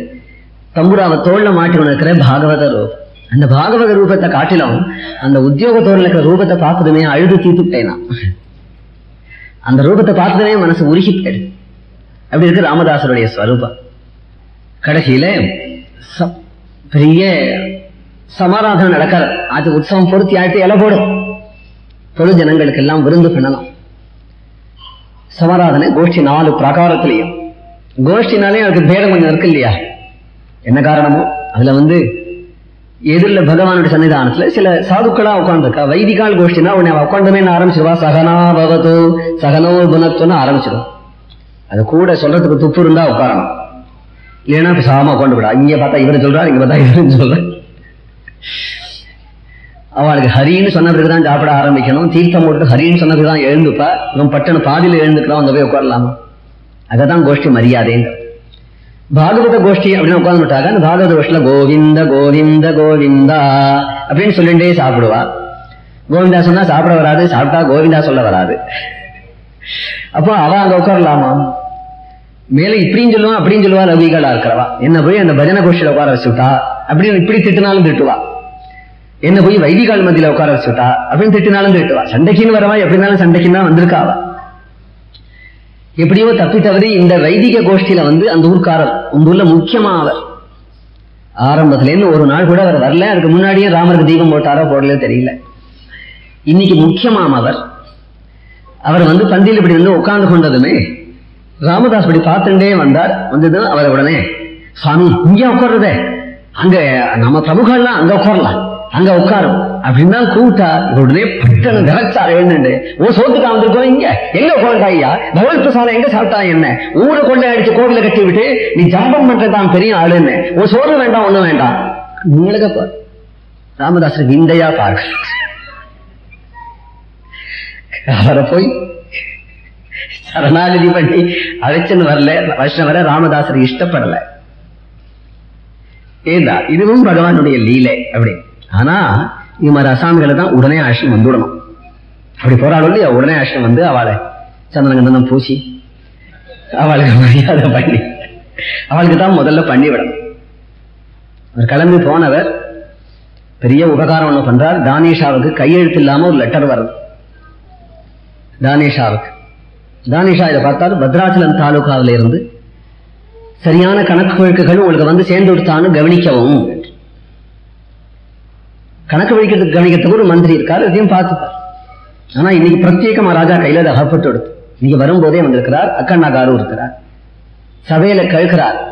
தம்புராவை தோல்ல மாட்டி கொண்டு இருக்கிற பாகவத ரூபம். அந்த பாகவத ரூபத்தை காட்டிலும் அந்த உத்தியோக தோரணில் இருக்கிற ரூபத்தை பார்த்ததுமே அழுது தீத்துட்டேனா. அந்த ரூபத்தை பார்த்ததுமே மனசு உருகி போயிடுது. அப்படி இருக்கு ராமதாசருடைய ஸ்வரூபம். கடைசியில ச- பெரிய சமாராதனம் நடக்காது. அது உற்சவம் பொருத்தி ஆயிட்டு இலை போடும். பொது ஜனங்களுக்கு எல்லாம் விருந்து பண்ணலாம். சமாராதனை கோஷ்டி நாலு பிரகாரத்திலையும். கோஷ்டினாலே அதுக்கு பேரம் கொஞ்சம் இருக்கு இல்லையா? என்ன காரணமோ? அதுல வந்து எதிரில் பகவானுடைய சன்னிதானத்துல சில சாதுக்களா உட்காந்துருக்கா வைதிகால் கோஷ்டினா உன்னை அவ உட்காந்துமே ஆரம்பிச்சிருவா? சகனா பவதோ சகனோ குணத்துன்னு ஆரம்பிச்சிடும் அது கூட சொல்றதுக்கு துப்பு இருந்தா உட்காரணும். இல்லைன்னா சாம உட்காந்து விடா இங்க பார்த்தா இவரு சொல்றாரு இங்க பார்த்தா இவருன்னு சொல்ற. அவளுக்கு ஹரின்னு சொன்ன பிறகுதான் சாப்பிட ஆரம்பிக்கணும். தீர்த்தம் போட்டு ஹரின்னு சொன்ன பிறகுதான் எழுந்துப்பா. இவன் பட்டணம் பாதியில் எழுந்துக்கலாம் அங்க போய் உட்காரலாமா? அததான் கோஷ்டி மரியாதைங்க பாகவத கோஷ்டி அப்படின்னு உட்காந்துட்டாங்க அந்த பாகவத கோஷ்டில கோவிந்த கோவிந்த கோவிந்தா அப்படின்னு சொல்லிட்டே சாப்பிடுவா. கோவிந்தா சொன்னா சாப்பிட வராது சாப்பிட்டா கோவிந்தா சொல்ல வராது. அப்போ அவ அங்க உட்காரலாமா? மேல இப்படின்னு சொல்லுவா அப்படின்னு சொல்லுவா ரவிகளா இருக்கிறவா. என்ன போய் அந்த பஜனை கோஷ்டியில உட்கார வச்சுட்டா? அப்படின்னு இப்படி திட்டினாலும் திட்டுவா. என்ன போய் வைதிகால் மத்தியில உட்கார வச்சுட்டா? அப்படின்னு திட்டினாலும் திட்டுவா. சண்டைக்குன்னு வரவா? எப்படினாலும் சண்டைக்குன்னு தான் வந்திருக்கா எப்படியோ தப்பி தவறி இந்த வைதிக கோஷ்டியில வந்து அந்த ஊர்க்காரர் அந்த ஊர்ல முக்கியமா அவர். ஆரம்பத்துலேருந்து ஒரு நாள் கூட அவர் வரல. அதுக்கு முன்னாடியே ராமருக்கு தீபம் போட்டாரோ போடலையோ தெரியல. இன்னைக்கு முக்கியமாம் அவர். அவர் வந்து பந்தியில் இப்படி வந்து உட்கார்ந்து கொண்டதுமே ராமதாஸ் இப்படி பார்த்துட்டே வந்தார். வந்ததும் அவர் உடனே சுவாமி இங்கே உட்கார்றதே. அங்க நம்ம பிரமுகர்லாம் அங்க உட்காரலாம். அங்க உட்காரும். அப்படின்னு தான் கூப்பிட்டா உடனே பட்டன் கலச்சார் எழுந்துண்டு ஓ சோத்துக்கா வந்திருக்கோம் இங்க? எங்க உட்காந்தா ஐயா? பகவத் பிரசாதம் எங்க சாப்பிட்டா என்ன? ஊரை கொண்டு அடிச்சு கோவில கட்டி விட்டு நீ ஜம்பம் பண்றதான் பெரிய ஆளுன்னு ஓ சோறு வேண்டாம் ஒண்ணும் வேண்டாம். உங்களுக்கு பாரு ராமதாசர் விந்தையா பாரு அவரை போய் சரணாகதி பண்ணி அழைச்சன்னு வரல வைஷ்ணவரை ராமதாசர் இஷ்டப்படல. ஏதா இதுவும் பகவானுடைய லீலை அப்படி ஆனா இது மாதிரி அசாமிகளை தான் உடனே ஆஷ்டம் வந்துடணும் அப்படி போராடும் இல்லையா உடனே ஆஷ்டம் வந்து அவளை சந்தனகந்தனம் பூசி அவளுக்கு மரியாதை பண்ணி அவளுக்கு தான் முதல்ல பண்ணி விடணும். அவர் கிளம்பி போனவர் பெரிய உபகாரம் ஒன்று பண்றார். தானிஷாவுக்கு கையெழுத்து இல்லாம ஒரு லெட்டர் வருது. தானிஷாவுக்கு. தானிஷா இதை பார்த்தால் பத்ராச்சலம் தாலுகாவில இருந்து சரியான கணக்கு வழக்குகள் உங்களுக்கு வந்து சேர்ந்து விடுத்தான்னு கவனிக்கவும். கணக்கு வழிக்கிறதுக்கு கணிக்கிறதுக்கு ஒரு மந்திரி இருக்கார் அதையும் பார்த்துப்பார். ஆனா இன்னைக்கு பிரத்யேகமா ராஜா கையில அதை அகப்பட்டு எடுத்து இன்னைக்கு வரும்போதே வந்திருக்கிறார் அக்கண்ணாகாரும் இருக்கிறார். சபையில கேட்கிறார்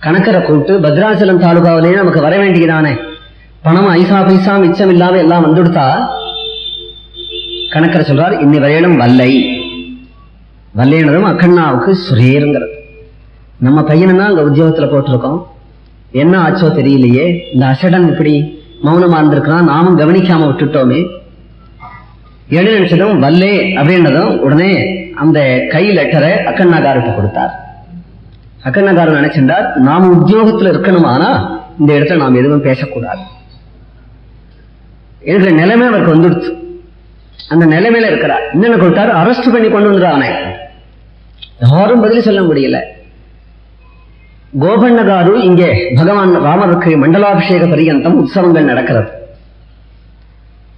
கணக்கரை கூப்பிட்டு பத்ராச்சலம் தாலுகாவிலேயே நமக்கு வர வேண்டியதானே? பணம் ஐசா பைசா மிச்சம் இல்லாம எல்லாம் வந்துடுத்தா கணக்கரை சொல்றார் இன்னி வரையிலும் வல்லை. வல்லையினரும் அக்கண்ணாவுக்கு சுரேருங்கிறது. நம்ம பையனா அங்க உத்தியோகத்துல போட்டிருக்கோம். என்ன ஆச்சோ தெரியலையே இந்த அசடன் இப்படி மௌனமா இருந்திருக்கான் நாமும் கவனிக்காம விட்டுட்டோமே. எழு நிமிஷம் வல்லே அப்படின்றதும் உடனே அந்த கை லெட்டரை அக்கண்ணாகாருக்கு கொடுத்தார். அக்கண்ணாகாரர் நினைச்சிருந்தார் நாம் உத்தியோகத்தில் இருக்கணுமானா இந்த இடத்துல நாம் எதுவும் பேசக்கூடாது. என்ற நிலைமை அவருக்கு வந்துடுச்சு. அந்த நிலைமையில இருக்கிறார். என்னென்ன கொடுத்தாரு அரெஸ்ட் பண்ணி கொண்டு வந்துடுறானே. யாரும் பதில் சொல்ல முடியல. கோபண்ணகாரு இங்கே பகவான் ராமருக்கு மண்டலாபிஷேக பரியந்தம் உற்சவங்கள் நடக்கிறது.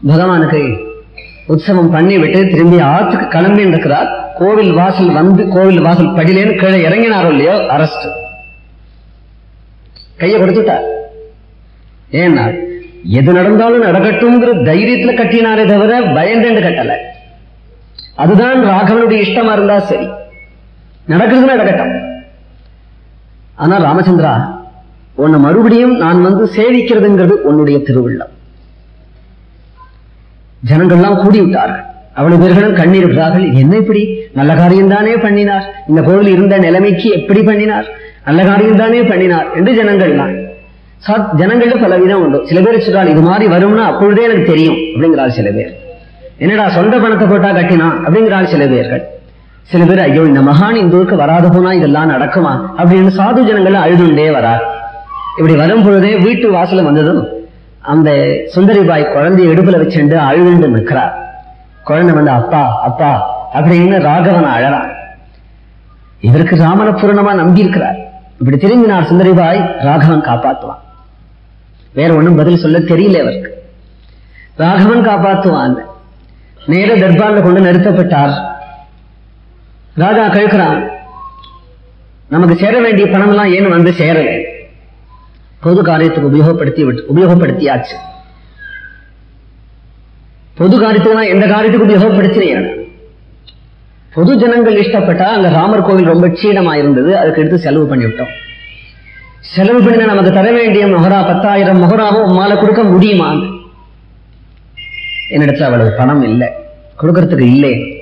பகவானுக்கு உற்சவம் பண்ணி விட்டு திரும்பி ஆத்துக்கு கிளம்பி இருக்கிறார் கோவில் வாசல் வந்து கோவில் வாசல் படிலேன்னு கீழே இறங்கினாரோ இல்லையோ அரஸ்ட் கையை கொடுத்துட்டார். ஏன்னா எது நடந்தாலும் நடக்கட்டும்ங்கிற தைரியத்துல கட்டினாரே தவிர பயந்துண்டு கட்டல. அதுதான் ராகவனுடைய இஷ்டமா இருந்தா சரி. நடக்கிறது நடக்கட்டும். ஆனா ராமச்சந்திரா உன்னை மறுபடியும் நான் வந்து சேவிக்கிறதுங்கிறது உன்னுடைய திருவிழம் ஜனங்கள்லாம் கூடிவிட்டார்கள். அவ்வளவு பேர்களும் கண்ணீர் விடுறார்கள் என்ன இப்படி? நல்ல காரியம் தானே பண்ணினார். இந்த கோவில் இருந்த நிலைமைக்கு எப்படி பண்ணினார்? நல்ல காரியம் தானே பண்ணினார் என்று ஜனங்கள்லாம். சார் ஜனங்கள்ல பல விதம் உண்டு. சில பேர் சொல்றாள் இது மாதிரி வரும்னா அப்பொழுதே எனக்கு தெரியும் அப்படிங்கிறாள் சில பேர். என்னடா சொந்த பணத்தை போட்டா கட்டினா அப்படிங்கிறாள் சில பேர்கள். சில பேர் ஐயோ இந்த மகான் இந்த ஊருக்கு வராத போனா இதெல்லாம் நடக்குமா? அப்படின்னு சாது ஜனங்கள் அழுதுண்டே வரார் இப்படி வரும் பொழுதே வீட்டு வாசல்ல வந்ததும் அந்த சுந்தரிபாய் குழந்தைய இடுப்புல வச்சுண்டு அழுதுண்டு நிற்கிறார் குழந்தை வந்து அப்பா அப்பா அப்படின்னு ராகவன் அழறான் இதற்கு ராமனை பூரணமா நம்பி இருக்கிறார் இப்படி திரும்பினார் சுந்தரிபாய் ராகவன் காப்பாத்துவான். வேற ஒண்ணும் பதில் சொல்ல தெரியல அவருக்கு. ராகவன் காப்பாத்துவான். நேர தர்பார்ல கொண்டு நிறுத்தப்பட்டார். ராஜா கேட்கிறான் நமக்கு சேர வேண்டிய பணம் எல்லாம் ஏன் வந்து சேரல பொது காரியத்துக்கு உபயோகப்படுத்தி விட்டு உபயோகப்படுத்தியாச்சு. பொது காரியத்துக்கு எந்த காரியத்துக்கு உபயோகப்படுத்தினேன் பொது ஜனங்கள் இஷ்டப்பட்டா அங்க ராமர் கோவில் ரொம்ப சீடமா இருந்தது அதுக்கு எடுத்து செலவு பண்ணிவிட்டோம். செலவு பண்ணினா நமக்கு தர வேண்டிய மொஹரா பத்தாயிரம் மொஹராவும் உம்மால கொடுக்க முடியுமா? என்னிடத்துல அவ்வளவு பணம் இல்லை. கொடுக்கறதுக்கு இல்லை.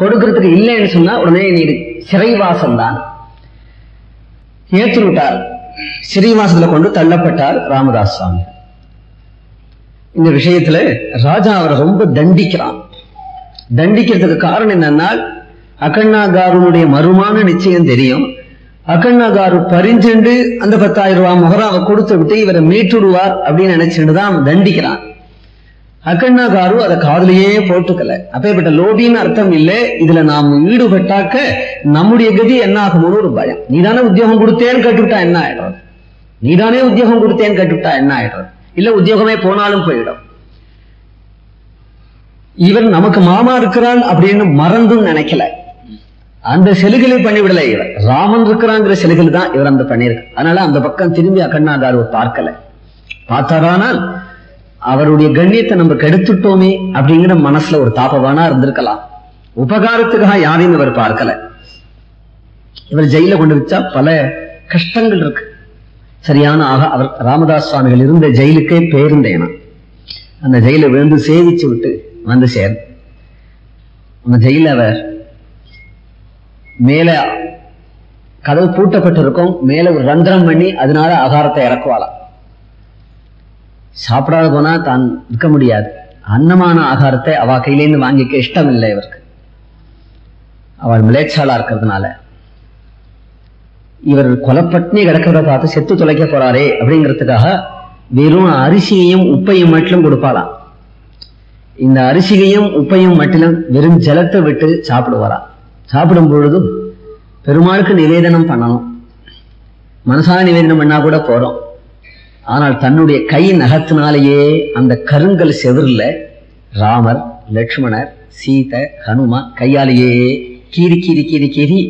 கொடுக்கறதுக்கு இல்லைன்னு சொன்னா உடனே நீ சிறைவாசம் தான் ஏற்று விட்டார் சிறைவாசத்துல கொண்டு தள்ளப்பட்டார் ராமதாஸ் சுவாமி இந்த விஷயத்துல ராஜா அவரை ரொம்ப தண்டிக்கிறான். தண்டிக்கிறதுக்கு காரணம் என்னன்னா அகண்ணாகாருடைய மறுமான நிச்சயம் தெரியும். அகண்ணாகாரு பறிஞ்சென்று அந்த பத்தாயிரம் ரூபாய் முகராவை கொடுத்து விட்டு இவரை மீட்டுடுவார் அப்படின்னு நினைச்சுட்டு தான் தண்டிக்கிறான். அகண்ணாகாரு அதை காதுலயே போட்டுக்கல. அப்பேற்பட்ட லோபின்னு அர்த்தம் இல்லை. இதுல நாம் ஈடுபட்டாக்க நம்முடைய கதி என்ன ஆகுமோன்னு ஒரு பயம். நீதானே உத்தியோகம் கொடுத்தேன்னு கேட்டுவிட்டா என்ன ஆயிடுறது? நீதானே உத்தியோகம் கொடுத்தேன்னு கேட்டுவிட்டா என்ன ஆயிடுறது? இல்ல உத்தியோகமே போனாலும் போயிடும். இவர் நமக்கு மாமா இருக்கிறான் அப்படின்னு மறந்தும் நினைக்கல. அந்த செலுகளை பண்ணிவிடல இவர். ராமன் இருக்கிறாங்கிற செலுகள் தான் இவர் அந்த பண்ணியிருக்கு. அதனால அந்த பக்கம் திரும்பி அக்கண்ணாதாரு பார்க்கல. பார்த்தாரானால் அவருடைய கண்ணியத்தை நம்ம கெடுத்துட்டோமே அப்படிங்கிற மனசுல ஒரு தாபவானா இருந்திருக்கலாம். உபகாரத்துக்காக யாரையும் இவர் பார்க்கல. இவர் ஜெயில கொண்டு வச்சா பல கஷ்டங்கள் இருக்கு. சரியான ஆக அவர் ராமதாஸ் சுவாமிகள் இருந்த ஜெயிலுக்கே பேருந்தேனா அந்த ஜெயில விழுந்து சேவிச்சு விட்டு வந்து சேர். அந்த ஜெயில அவர் மேல கதவு பூட்டப்பட்டிருக்கும். மேல ஒரு ரந்திரம் பண்ணி அதனால ஆகாரத்தை இறக்குவாளாம். சாப்பிடாத போனா தான் இருக்க முடியாது. அன்னமான ஆகாரத்தை அவ கையிலேருந்து வாங்கிக்க இஷ்டம் இல்லை இவருக்கு. அவள் மிளேச்சாலா இருக்கிறதுனால. இவர் கொலப்பட்னி கிடக்கிறத பார்த்து செத்து தொலைக்க போறாரே அப்படிங்கிறதுக்காக வெறும் அரிசியையும் உப்பையும் மட்டும் கொடுப்பாளாம். இந்த அரிசியையும் உப்பையும் மட்டிலும் வெறும் ஜலத்தை விட்டு சாப்பிடுவாராம் சாப்பிடும் பொழுதும் பெருமாளுக்கு நிவேதனம் பண்ணணும். மனசால நிவேதனம் பண்ணா கூட போறோம் ஆனால் தன்னுடைய கை நகத்தினாலேயே அந்த கருங்கல் செவிர்ல ராமர் லட்சுமணர் சீதை ஹனுமா கையாலேயே கீறி கீறி கீறி கீறி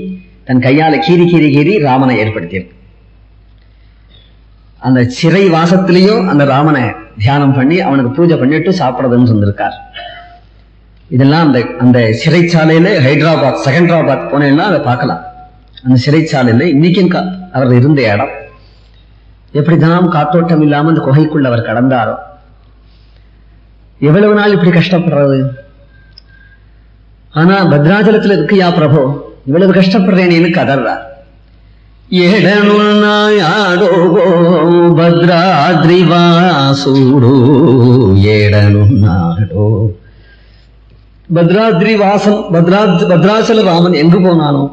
தன் கையால கீறி கீறி கீறி ராமனை ஏற்படுத்தியிருக்கு அந்த சிறை வாசத்திலையும் அந்த ராமனை தியானம் பண்ணி அவனுக்கு பூஜை பண்ணிட்டு சாப்பிடுறதுன்னு சொல்லியிருக்கார் இதெல்லாம் அந்த அந்த சிறைச்சாலையில ஹைதராபாத் செகண்டராபாத் போனேன்னா அதை பார்க்கலாம். அந்த சிறைச்சாலையில இன்னைக்கும் கா- அவர் இருந்த இடம். எப்படி தினம் காத்தோட்டம் இல்லாம அந்த குகைக்குள்ள அவர் கடந்தாரோ எவ்வளவு நாள் இப்படி கஷ்டப்படுறது ஆனா பத்ராச்சலத்துல இருக்கியா பிரபு இவ்வளவு கஷ்டப்படுறேனேன்னு கதறார் ఏడనున్నాయాడో భద్రాద్రివాసుడు ఏడనున్నాడో பத்ராத்ரி வாசம் பத்ரா பத்ராச்சல ராமன் எங்கு போனானோ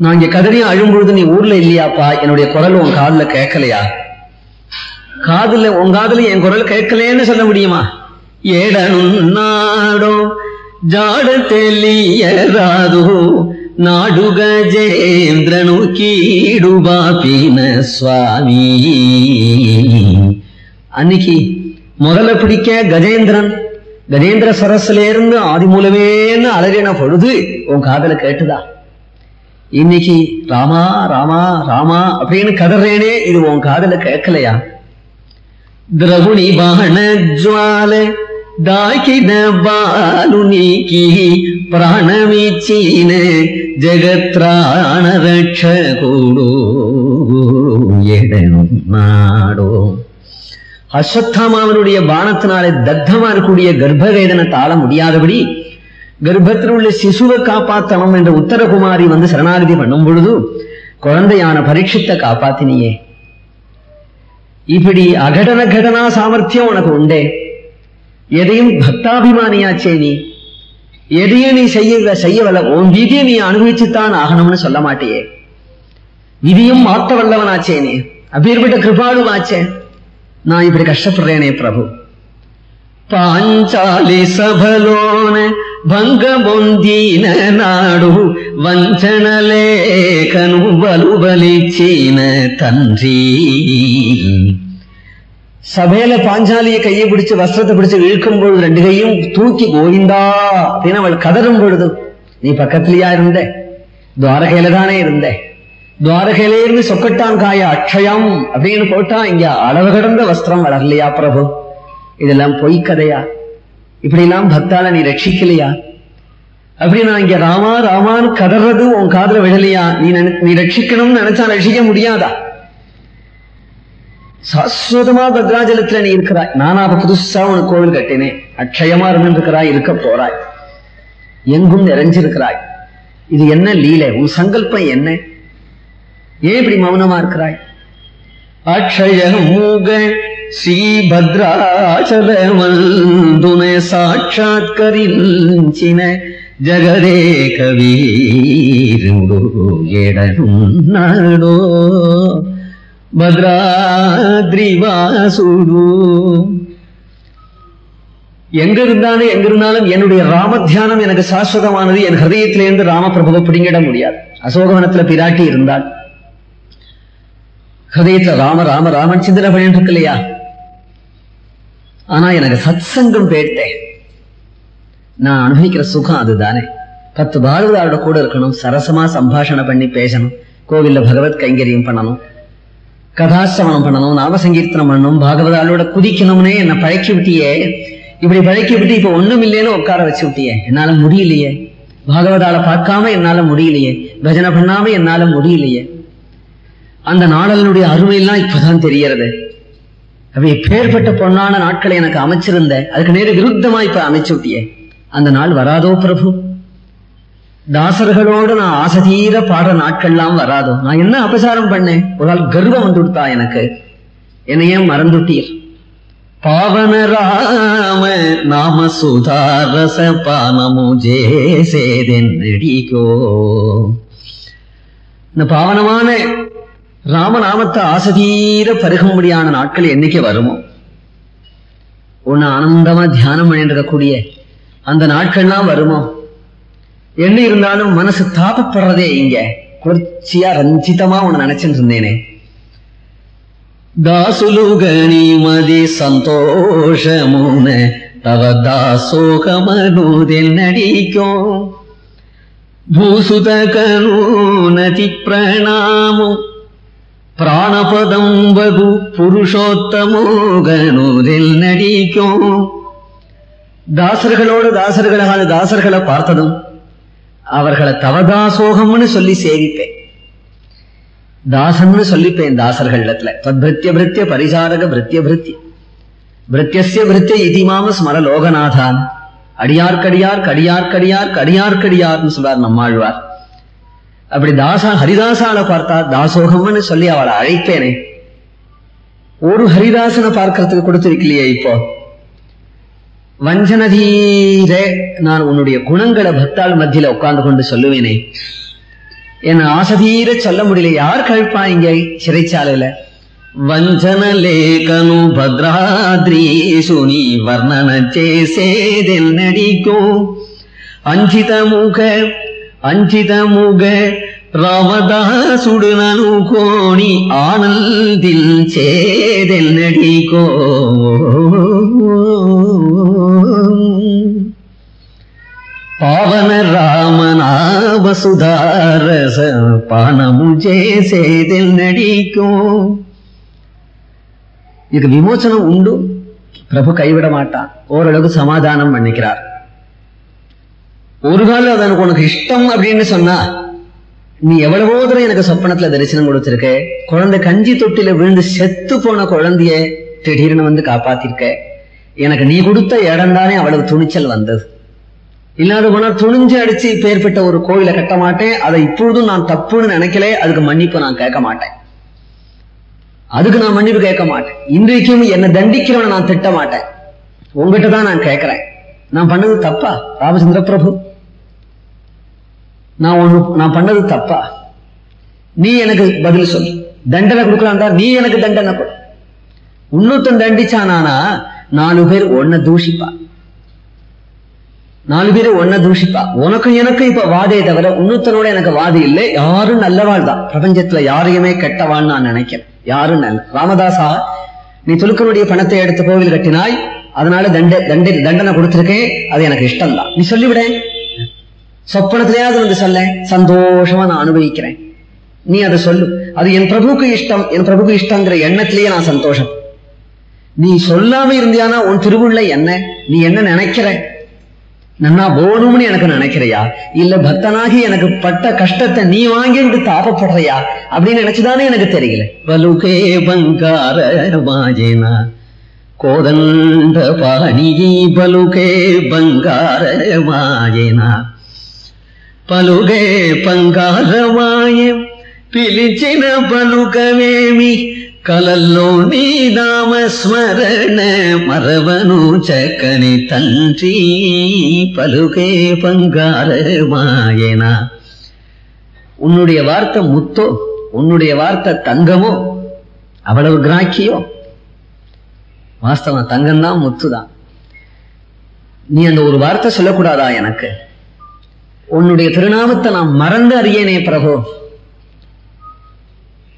நான் இங்க கதறியும் அழும்பொழுது நீ ஊர்ல இல்லையாப்பா? என்னுடைய குரல் உன் காதுல கேட்கலையா? காதுல உன் காதல என் குரல் கேட்கலேன்னு சொல்ல முடியுமா? ஏடனும் நாடோ ஜாட தெளியராதோ ನಾಡುಗ ಜೇಂದ್ರನು ಕೀಡುಬಾಪಿನ ಸ್ವಾಮಿ அன்னைக்கு முதல்ல பிடிக்க கஜேந்திரன் கஜேந்திர சரஸ்ல இருந்து ஆதி மூலமேன்னு அலறின பொழுது உன் காதல கேட்டுதா? இன்னைக்கு ராமா ராமா ராமா அப்படின்னு கதறேனே இது உன் காதல கேட்கலையா? திரகுணி பாண ஜுவால தாக்கின பாலு நீக்கி பிராணமீச்சீன ஜகத்ராண ரட்ச கூடோ ஏடனும் நாடோ. அஸ்வத்தாமாவனுடைய பானத்தினாலே தத்தமா இருக்கக்கூடிய கர்ப்பவேதனை தாழ முடியாதபடி கர்ப்பத்தில் உள்ள சிசுவை காப்பாத்தணும் என்ற உத்தரகுமாரி வந்து சரணாகதி பண்ணும் பொழுது குழந்தையான பரீட்சித்தை காப்பாத்தினியே. இப்படி அகடன கடனா சாமர்த்தியம் உனக்கு உண்டே. எதையும் பக்தாபிமானியாச்சே நீ. எதையும் நீ செய்ய செய்யவல்ல உன் விதியை நீ அனுபவிச்சுத்தான் ஆகணும்னு சொல்ல மாட்டியே. விதியும் மாத்த வல்லவனாச்சே நீ. அப்பேற்பட்ட ஆச்சே நான் இப்படி கஷ்டப்படுறேனே பிரபு. పాంచాలి సభలోన భంగబొందిన నాడు వంచన లేఖను బలుబలిచిన తండ్రి சபையில பாஞ்சாலிய கையை பிடிச்சு வஸ்திரத்தை பிடிச்சு இழுக்கும் பொழுது ரெண்டு கையும் தூக்கி கோவிந்தா அப்படின்னு அவள் கதறும் பொழுது நீ பக்கத்திலயா இருந்த துவாரகையில தானே இருந்த துவாரகையில இருந்து சொக்கட்டான் காய அக்ஷயம் அப்படின்னு போட்டா இங்க அளவு கடந்த வஸ்திரம் வளரலையா பிரபு இதெல்லாம் பொய்க்கதையா இப்படிலாம் பக்தால நீ ரட்சிக்கலையா? அப்படி நான் இங்க ராமா ராமான்னு கதறது உன் காதல விழலையா? நீ நீ ரட்சிக்கணும்னு நினைச்சா ரட்சிக்க முடியாதா? சாஸ்வதமா பத்ராஜலத்துல நீ இருக்கிறாய். நானா அப்ப புதுசா உனக்கு கோவில் கட்டினேன் அக்ஷயமா இருந்திருக்கிறாய் இருக்க போறாய். எங்கும் நிறைஞ்சிருக்கிறாய். இது என்ன லீலை? உன் சங்கல்பம் என்ன? ஏன் இப்படி மௌனமா இருக்கிறாய்? அக்ஷயம் మూగ శ్రీ భద్రాచలమందున సాక్షాత్కరించిన జగదేక వీరుడు ఎడనున్నాడో భద్రాద్రివాసుడు எங்க இருந்தாலும் எங்க இருந்தாலும் என்னுடைய ராம தியானம் எனக்கு சாஸ்வதமானது என் ஹிருதயத்திலிருந்து ராமபிரபுவை பிடிங்கிட முடியாது அசோகவனத்துல பிராட்டி இருந்தால் ஹதயத்துல ராம ராம ராமன் சிந்தனை பண்ணிட்டு இருக்கு இல்லையா ஆனா எனக்கு சத்சங்கம் பேட்டேன் நான் அனுபவிக்கிற சுகம் அதுதானே. பத்து பாரதியாரோட கூட இருக்கணும் சரசமா சம்பாஷணை பண்ணி பேசணும் கோவில்ல பகவத் கைங்கரியம் பண்ணணும் கதாசிரவணம் பண்ணணும் நாமசங்கீர்த்தனம் பண்ணணும் பாகவதாலோட குதிக்கணும்னே என்னை பழக்கி விட்டியே. இப்படி பழக்கி விட்டு இப்ப ஒண்ணும் இல்லைன்னு உட்கார வச்சு விட்டியே. என்னால முடியலையே. பாகவதால பார்க்காம என்னால முடியலையே. பஜனை பண்ணாம என்னால முடியலையே. அந்த நாடலினுடைய அருமையெல்லாம் இப்பதான் தெரியறது அவ எப்பேற்பட்ட பொன்னான நாட்களை எனக்கு அமைச்சிருந்த அதுக்கு நேர விருத்தமா இப்ப அமைச்சுட்டிய. அந்த நாள் வராதோ பிரபு? தாசர்களோடு நான் ஆசதீர பாடுற நாட்கள்லாம் வராதோ? நான் என்ன அபசாரம் பண்ணேன்? ஒரு நாள் கர்வம் வந்து கொடுத்தா எனக்கு. என்னையே மறந்துட்டீர்? பாவன ராம நாம சுதாரச பானமு ஜே சேதென்னடிகோ இந்த பாவனமான ராமநாமத்தை ஆசதீர பருகும்படியான நாட்கள் என்னைக்கு வருமோ உன்னை ஆனந்தமா தியானம் பண்ணிட்டு இருக்கக்கூடிய அந்த நாட்கள்லாம் வருமோ என்ன இருந்தாலும் மனசு தாபப்படுறதே இங்க குளிர்ச்சியா ரஞ்சிதமா உன்னை நினைச்சிட்டு இருந்தேனே దాసులు గణిమది సంతోషమున తవ దాసోకమనుదెన్నడికో భూసుత కనూనతి ప్రణాము பிராணபதம் வகு புருஷோத்தமோகனூரில் நடிக்கும். தாசர்களோடு தாசர்களான தாசர்களை பார்த்ததும் அவர்களை தவதாசோகம்னு சொல்லி சேவிப்பேன். தாசம்னு சொல்லிப்பேன் தாசர்கள் இடத்துல தத்பிருத்திய பிருத்திய பரிசாரக பிருத்திய பிருத்திய பிருத்தியசிய பிருத்திய இதிமாம ஸ்மர லோகநாதான் அடியார்க்கடியார் கடியார்க்கடியார் கடியார்க்கடியார்னு சொல்றார் நம்மாழ்வார். அப்படி தாசா ஹரிதாசால பார்த்தா தாசோகம்னு சொல்லி அவளை அழைப்பேனே ஒரு ஹரிதாசனை பார்க்கறதுக்கு கொடுத்திருக்கலையே இப்போ வஞ்சனதீரே நான் உன்னுடைய குணங்களை பக்தாள் மத்தியில உட்கார்ந்து கொண்டு சொல்லுவேனே என்ன ஆசதீர சொல்ல முடியல யார் கழிப்பா இங்க சிறைச்சாலையில వంచన లేఖను భద్రాద్రీసుని వర్ణన చేసేదెన్నడికో అంచితముగ అంచితముగ రవదాసుడుననుకోని ఆనందించేదెన్నటికో పవన రామనా వసుధారస పానము చేసేదెన్నటికో ఇక విమోచనం ఉండు ప్రభు కైవిడమాట ఓరలకు సమాధానం మన్నికిరారు ஒரு காலம் அது எனக்கு உனக்கு இஷ்டம் அப்படின்னு சொன்னா நீ எவ்வளவோ தூரம் எனக்கு சொப்பனத்துல தரிசனம் கொடுத்திருக்க. குழந்தை கஞ்சி தொட்டில விழுந்து செத்து போன குழந்தைய திடீர்னு வந்து காப்பாத்திருக்க. எனக்கு நீ கொடுத்த இடம் தானே அவ்வளவு துணிச்சல் வந்தது. இல்லாத போனா துணிஞ்சு அடிச்சு பேர்பட்ட ஒரு கோயிலை கட்ட மாட்டேன். அதை இப்பொழுதும் நான் தப்புன்னு நினைக்கல அதுக்கு மன்னிப்பு நான் கேட்க மாட்டேன். அதுக்கு நான் மன்னிப்பு கேட்க மாட்டேன். இன்றைக்கும் என்னை தண்டிக்கிறவனை நான் திட்ட மாட்டேன். உங்ககிட்ட தான் நான் கேட்கிறேன். நான் பண்ணது தப்பா? ராமச்சந்திர பிரபு நான் ஒண்ணு நான் பண்ணது தப்பா? நீ எனக்கு பதில் சொல். தண்டனை கொடுக்கலாம்டா நீ எனக்கு தண்டனை கொடு. இன்னொருத்தன் தண்டிச்சானானா நாலு பேர் ஒன்ன தூஷிப்பா. நாலு பேர் ஒன்ன தூஷிப்பா. உனக்கும் எனக்கும் இப்ப வாதே தவிர இன்னொருத்தனோட எனக்கு வாதி இல்லை. யாரும் நல்லவாள் தான். பிரபஞ்சத்துல யாரையுமே கெட்டவான்னு நான் நினைக்கிறேன் யாரும் நல்ல ராமதாசா நீ துலுக்கனுடைய பணத்தை எடுத்து கோவில் கட்டினாய். அதனால தண்ட தண்டை தண்டனை கொடுத்திருக்கேன். அது எனக்கு இஷ்டம் தான் நீ சொல்லிவிட. சொப்பனத்திலேயாவது வந்து சொல்ல சந்தோஷமா நான் அனுபவிக்கிறேன். நீ அதை சொல்லு. அது என் பிரபுக்கு இஷ்டம். என் பிரபுக்கு இஷ்டங்கிற எண்ணத்திலேயே நான் சந்தோஷம். நீ சொல்லாம இருந்தியானா உன் திருவுள்ள என்ன? நீ என்ன நினைக்கிற? நன்னா போகணும்னு எனக்கு நினைக்கிறியா? இல்ல பக்தனாகி எனக்கு பட்ட கஷ்டத்தை நீ வாங்கிட்டு தாபப்படுறியா? அப்படின்னு நினைச்சுதானே எனக்கு தெரியல. வலுகே பங்கார மாஜேனா கோதண்ட பாணியி பலுகே பங்கார மாஜேனா పలుగే బంగారమాయ పిలిచిన పలుకవేమి కలల్లో నీ నామస్మరణ మరవను చక్కని తండ్రి పలుకే బంగారమాయన உன்னுடைய வார்த்தை முத்தோ உன்னுடைய வார்த்தை தங்கமோ அவ்வளவு கிராக்கியோ வாஸ்தவம் தங்கம் தான் முத்து தான் நீ அந்த ஒரு வார்த்தை சொல்லக்கூடாதா எனக்கு உன்னுடைய திருநாமத்தை நான் மறந்து அறியேனே பிரபு.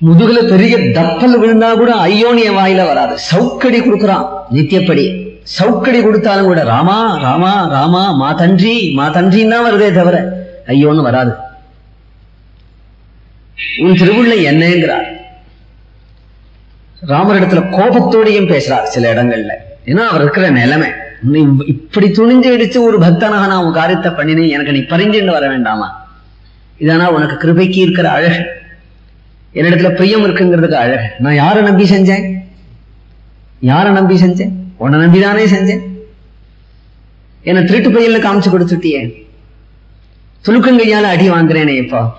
முதுகுல பெரிய தப்பல் விழுந்தா கூட ஐயோனிய வாயில வராது. சவுக்கடி கொடுக்குறான் நித்தியப்படி. சவுக்கடி கொடுத்தாலும் கூட ராமா ராமா ராமா மா தன்றி மா தன்றின்னு தான் வருதே தவிர ஐயோன்னு வராது. உன் திருவுள்ள என்னங்கிறார். ராமரிடத்துல கோபத்தோடையும் பேசுறார் சில இடங்கள்ல. ஏன்னா அவர் இருக்கிற நிலைமை. இப்படி துணிஞ்சு அடிச்சு ஒரு பக்தனாக நான் உன் காரியத்தை பண்ணினேன் எனக்கு நீ பறிஞ்சுட்டு வர வேண்டாமா? இதானா உனக்கு கிருபைக்கு இருக்கிற அழகு. என்னிடத்துல பிரியம் இருக்குங்கிறதுக்கு அழகு. நான் யாரை நம்பி செஞ்சேன்? யாரை நம்பி செஞ்சேன்? உன்னை நம்பிதானே செஞ்சேன். என்ன திருட்டு பையல்ல காமிச்சு கொடுத்துட்டியே. துலுக்கங்கையால அடி வாங்குறேனே இப்போ.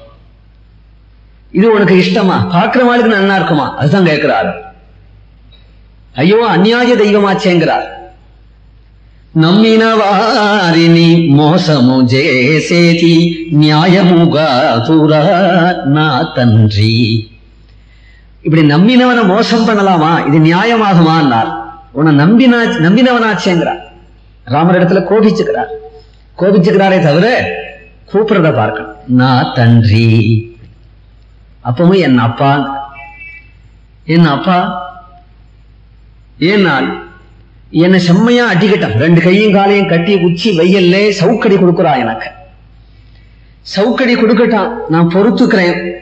இது உனக்கு இஷ்டமா? பார்க்கிறவங்களுக்கு நன்னா இருக்குமா? அதுதான் கேட்கிறாரு. ஐயோ அந்நியாய தெய்வமாச்சேங்கிறார். నమ్మిన వారిని మోసము చేసేది న్యాయముగా తురా నా తండ్రి இப்படி நம்பினவனை மோசம் பண்ணலாமா இது நியாயமாகுமான்னார் உன்னை நம்பினா நம்பினவனாச்சேங்கிறார் ராமர் இடத்துல கோபிச்சுக்கிறார் கோபிச்சுக்கிறாரே தவிர கூப்பிடுறத பார்க்கணும் நான் தன்றி அப்பவும் என் அப்பா என் அப்பா ஏனால் என்னை செம்மையா அடிக்கட்டும் ரெண்டு கையும் காலையும் கட்டி உச்சி வெயில்ல சவுக்கடி கொடுக்குறா எனக்கு. சவுக்கடி கொடுக்கட்டான் நான் பொறுத்துக்கிறேன்.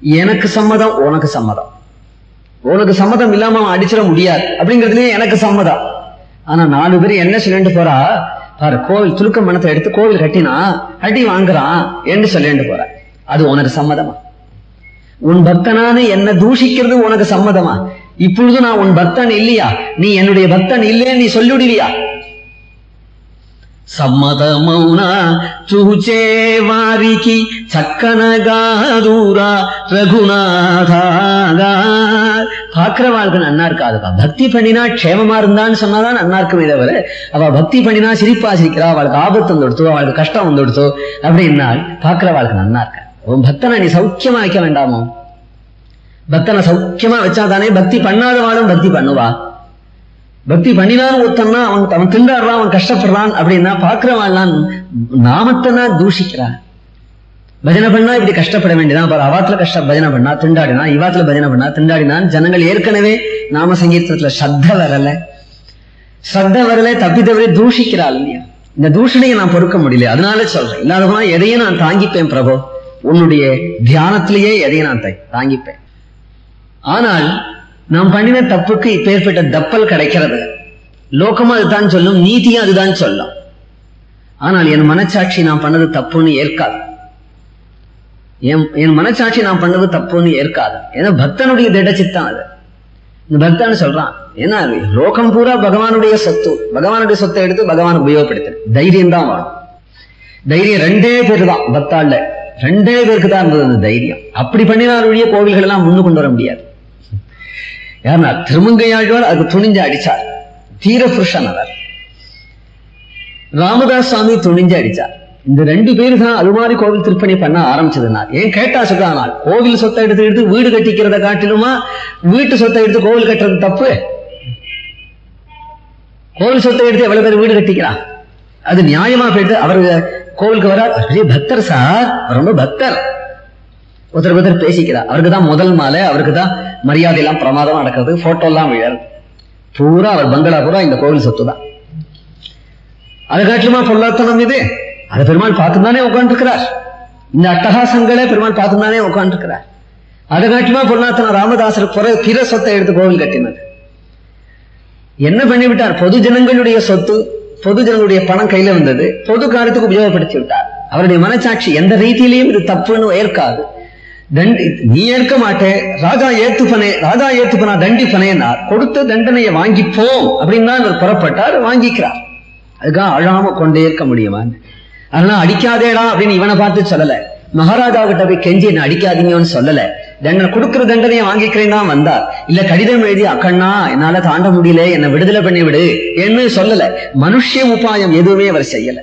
எனக்கு சம்மதம் உனக்கு சம்மதம். உனக்கு சம்மதம் இல்லாம அவன் அடிச்சிட முடியாது. அப்படிங்கிறதுலயே எனக்கு சம்மதம். ஆனா நாலு பேர் என்ன சொல்லிட்டு போறா? பாரு கோவில் துலுக்க மனத்தை எடுத்து கோவில் கட்டினா அடி வாங்குறான் என்று சொல்லிட்டு போற. அது உனக்கு சம்மதமா? உன் பக்தனான என்ன தூஷிக்கிறது உனக்கு சம்மதமா? இப்பொழுது நான் உன் பக்தன் இல்லையா நீ என்னுடைய பக்தன் இல்லைன்னு நீ சொல்லிவிடுவியா సమ్మతమౌనా చూచే వారికి చక్కనగా దూరా ரகுநாதா பாக்குறவாளுக்கு நன்னா இருக்காதுப்பா பக்தி பண்ணினா க்ஷேமமா இருந்தான்னு சொன்னாதான் நன்னா இருக்குமே தவிர அவ பக்தி பண்ணினா சிரிப்பா சிரிக்கிறா அவளுக்கு ஆபத்து வந்து கொடுத்தோ அவளுக்கு கஷ்டம் வந்து கொடுத்தோ அப்படின்னா பாக்குறவாளுக்கு நன்னா இருக்க உன் பக்தனை நீ சௌக்கியமா வைக்க வேண்டாமோ பக்தனை சௌக்கியமா வச்சாதானே பக்தி பண்ணாதவாளும் பக்தி பண்ணுவா. பக்தி பண்ணினாலும் ஒருத்தன்னா அவன் அவன் திண்டாடுறான் அவன் கஷ்டப்படுறான் அப்படின்னா பாக்குறவாள்லாம் நாமத்தனா தூஷிக்கிறான் பஜனை பண்ணா இப்படி கஷ்டப்பட வேண்டியதான் பாரு அவாத்துல கஷ்ட பஜனை பண்ணா திண்டாடினா இவாத்துல பஜனை பண்ணா திண்டாடினான் ஜனங்கள் ஏற்கனவே நாம சங்கீர்த்தத்துல சத்த வரல. சத்த வரல தப்பி தவிர தூஷிக்கிறாள் இல்லையா? இந்த தூஷணையை நான் பொறுக்க முடியல. அதனால சொல்றேன். இல்லாதவனா எதையும் நான் தாங்கிப்பேன் பிரபு. உன்னுடைய தியானத்திலேயே எதையும் நான் தாங்கிப்பேன். ஆனால் நாம் பண்ணின தப்புக்கு இப்பேற்பட்ட தப்பல் கிடைக்கிறது. லோகமும் அதுதான் சொல்லும் நீதியும் அதுதான் சொல்லும். ஆனால் என் மனச்சாட்சி நான் பண்ணது தப்புன்னு ஏற்காது. என் என் மனச்சாட்சி நான் பண்ணது தப்புன்னு ஏற்காது. ஏன்னா பக்தனுடைய திடச்சித்தான் அது. இந்த பக்தன் சொல்றான் ஏன்னா அது லோகம் பூரா பகவானுடைய சொத்து. பகவானுடைய சொத்தை எடுத்து பகவான் உபயோகப்படுத்து தைரியம் தான் வேணும். தைரியம் ரெண்டே பேர் தான் பக்தாள்ல. ரெண்டே பேருக்கு தான் இருந்தது அந்த தைரியம். அப்படி பண்ணினால் ஒழிய கோவில்கள் எல்லாம் முன்னு கொண்டு வர முடியாது. யாருன்னா திருமங்கையாழ்வார் அதுக்கு துணிஞ்சு அடிச்சார் தீர புருஷன் அவர் ராமதாஸ் சுவாமி துணிஞ்சு அடிச்சார் இந்த ரெண்டு பேரு தான் அது மாதிரி கோவில் திருப்பணி பண்ண ஆரம்பிச்சதுனா ஏன் கேட்டா சொல்றாங்க கோவில் சொத்தை எடுத்து எடுத்து வீடு கட்டிக்கிறத காட்டிலுமா வீட்டு சொத்தை எடுத்து கோவில் கட்டுறது தப்பு கோவில் சொத்தை எடுத்து எவ்வளவு பேர் வீடு கட்டிக்கிறான் அது நியாயமா போயிட்டு அவரு கோவிலுக்கு வரார் பெரிய பக்தர் சார் ரொம்ப பக்தர் ஒருத்தர் ஒருத்தர் பேசிக்கிறார் அவருக்கு தான் முதல் மாலை அவருக்கு தான் மரியாதை எல்லாம் பிரமாதமா நடக்கிறது. போட்டோ எல்லாம் விழா பூரா அவர் பங்களா பூரா இந்த கோவில் சொத்து தான் அது காட்டிலுமா பொருளாத்தனம் இது. அது பெருமாள் பார்த்துதானே உட்காந்துருக்கிறார் இந்த அட்டகாசங்களே பெருமாள் பார்த்துதானே உட்காந்துருக்கிறார் அதை காட்டிலுமா பொருளாத்தனம் ராமதாசர் புற பிற சொத்தை எடுத்து கோவில் கட்டினது. என்ன பண்ணிவிட்டார்? பொது ஜனங்களுடைய சொத்து பொது ஜனங்களுடைய பணம் கையில வந்தது. பொது காரியத்துக்கு உபயோகப்படுத்தி விட்டார். அவருடைய மனசாட்சி எந்த ரீதியிலையும் இது தப்புன்னு ஏற்காது. தண்டி நீ ஏற்க மாட்டே ராஜா ஏத்துப்பனே ராஜா ஏத்துப்பனா தண்டிப்பனேனார் கொடுத்த தண்டனையை வாங்கிப்போம் அப்படின்னு தான் இவர் புறப்பட்டார் வாங்கிக்கிறார். அதுக்காக அழாம கொண்டே இருக்க முடியுமான்னு அதெல்லாம் அடிக்காதேடா அப்படின்னு இவனை பார்த்து சொல்லல. மகாராஜா கிட்ட போய் கெஞ்சி என்ன அடிக்காதீங்கன்னு சொல்லல. தண்டனை கொடுக்கிற தண்டனையை வாங்கிக்கிறேன் தான் வந்தா இல்ல கடிதம் எழுதி அக்கண்ணா என்னால தாண்ட முடியல என்ன விடுதலை பண்ணி விடு என்று சொல்லல. மனுஷ உபாயம் எதுவுமே அவர் செய்யல.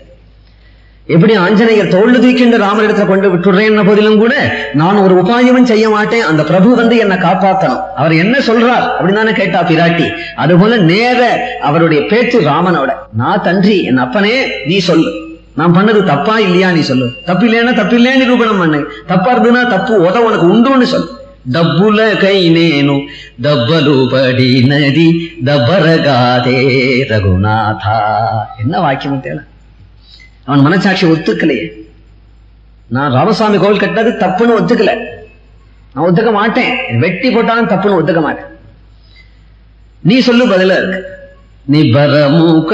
எப்படி ஆஞ்சநேயர் தோல்டு தூக்கின்ற ராமரிடத்துல கொண்டு விட்டுடுறேன் போதிலும் கூட நான் ஒரு உபாயமும் செய்ய மாட்டேன் அந்த பிரபு வந்து என்னை காப்பாத்தணும் அவர் என்ன சொல்றார் அப்படின்னு தானே கேட்டா பிராட்டி அதுபோல நேர அவருடைய பேச்சு ராமனோட நான் தன்றி என் அப்பனே நீ சொல்லு நான் பண்ணது தப்பா இல்லையா நீ சொல்லு தப்பு இல்லையா தப்பு இல்லையா நிரூபணம் பண்ணு தப்பா இருந்ததுன்னா தப்பு உத உனக்கு உண்டுன்னு சொல்லு డబ్బుల కై నేను దబ్బలు పడినది దబ్బరగాదే రఘునాథ என்ன வாக்கியம் தேவை அவன் மனசாட்சி ஒத்துக்கலையே நான் ராமசாமி கோவில் கட்டினது தப்புன்னு ஒத்துக்கல நான் ஒத்துக்க மாட்டேன் வெட்டி போட்டாலும் தப்புன்னு ஒத்துக்க மாட்டேன் நீ சொல்லு பதில இருக்கு నిబరముక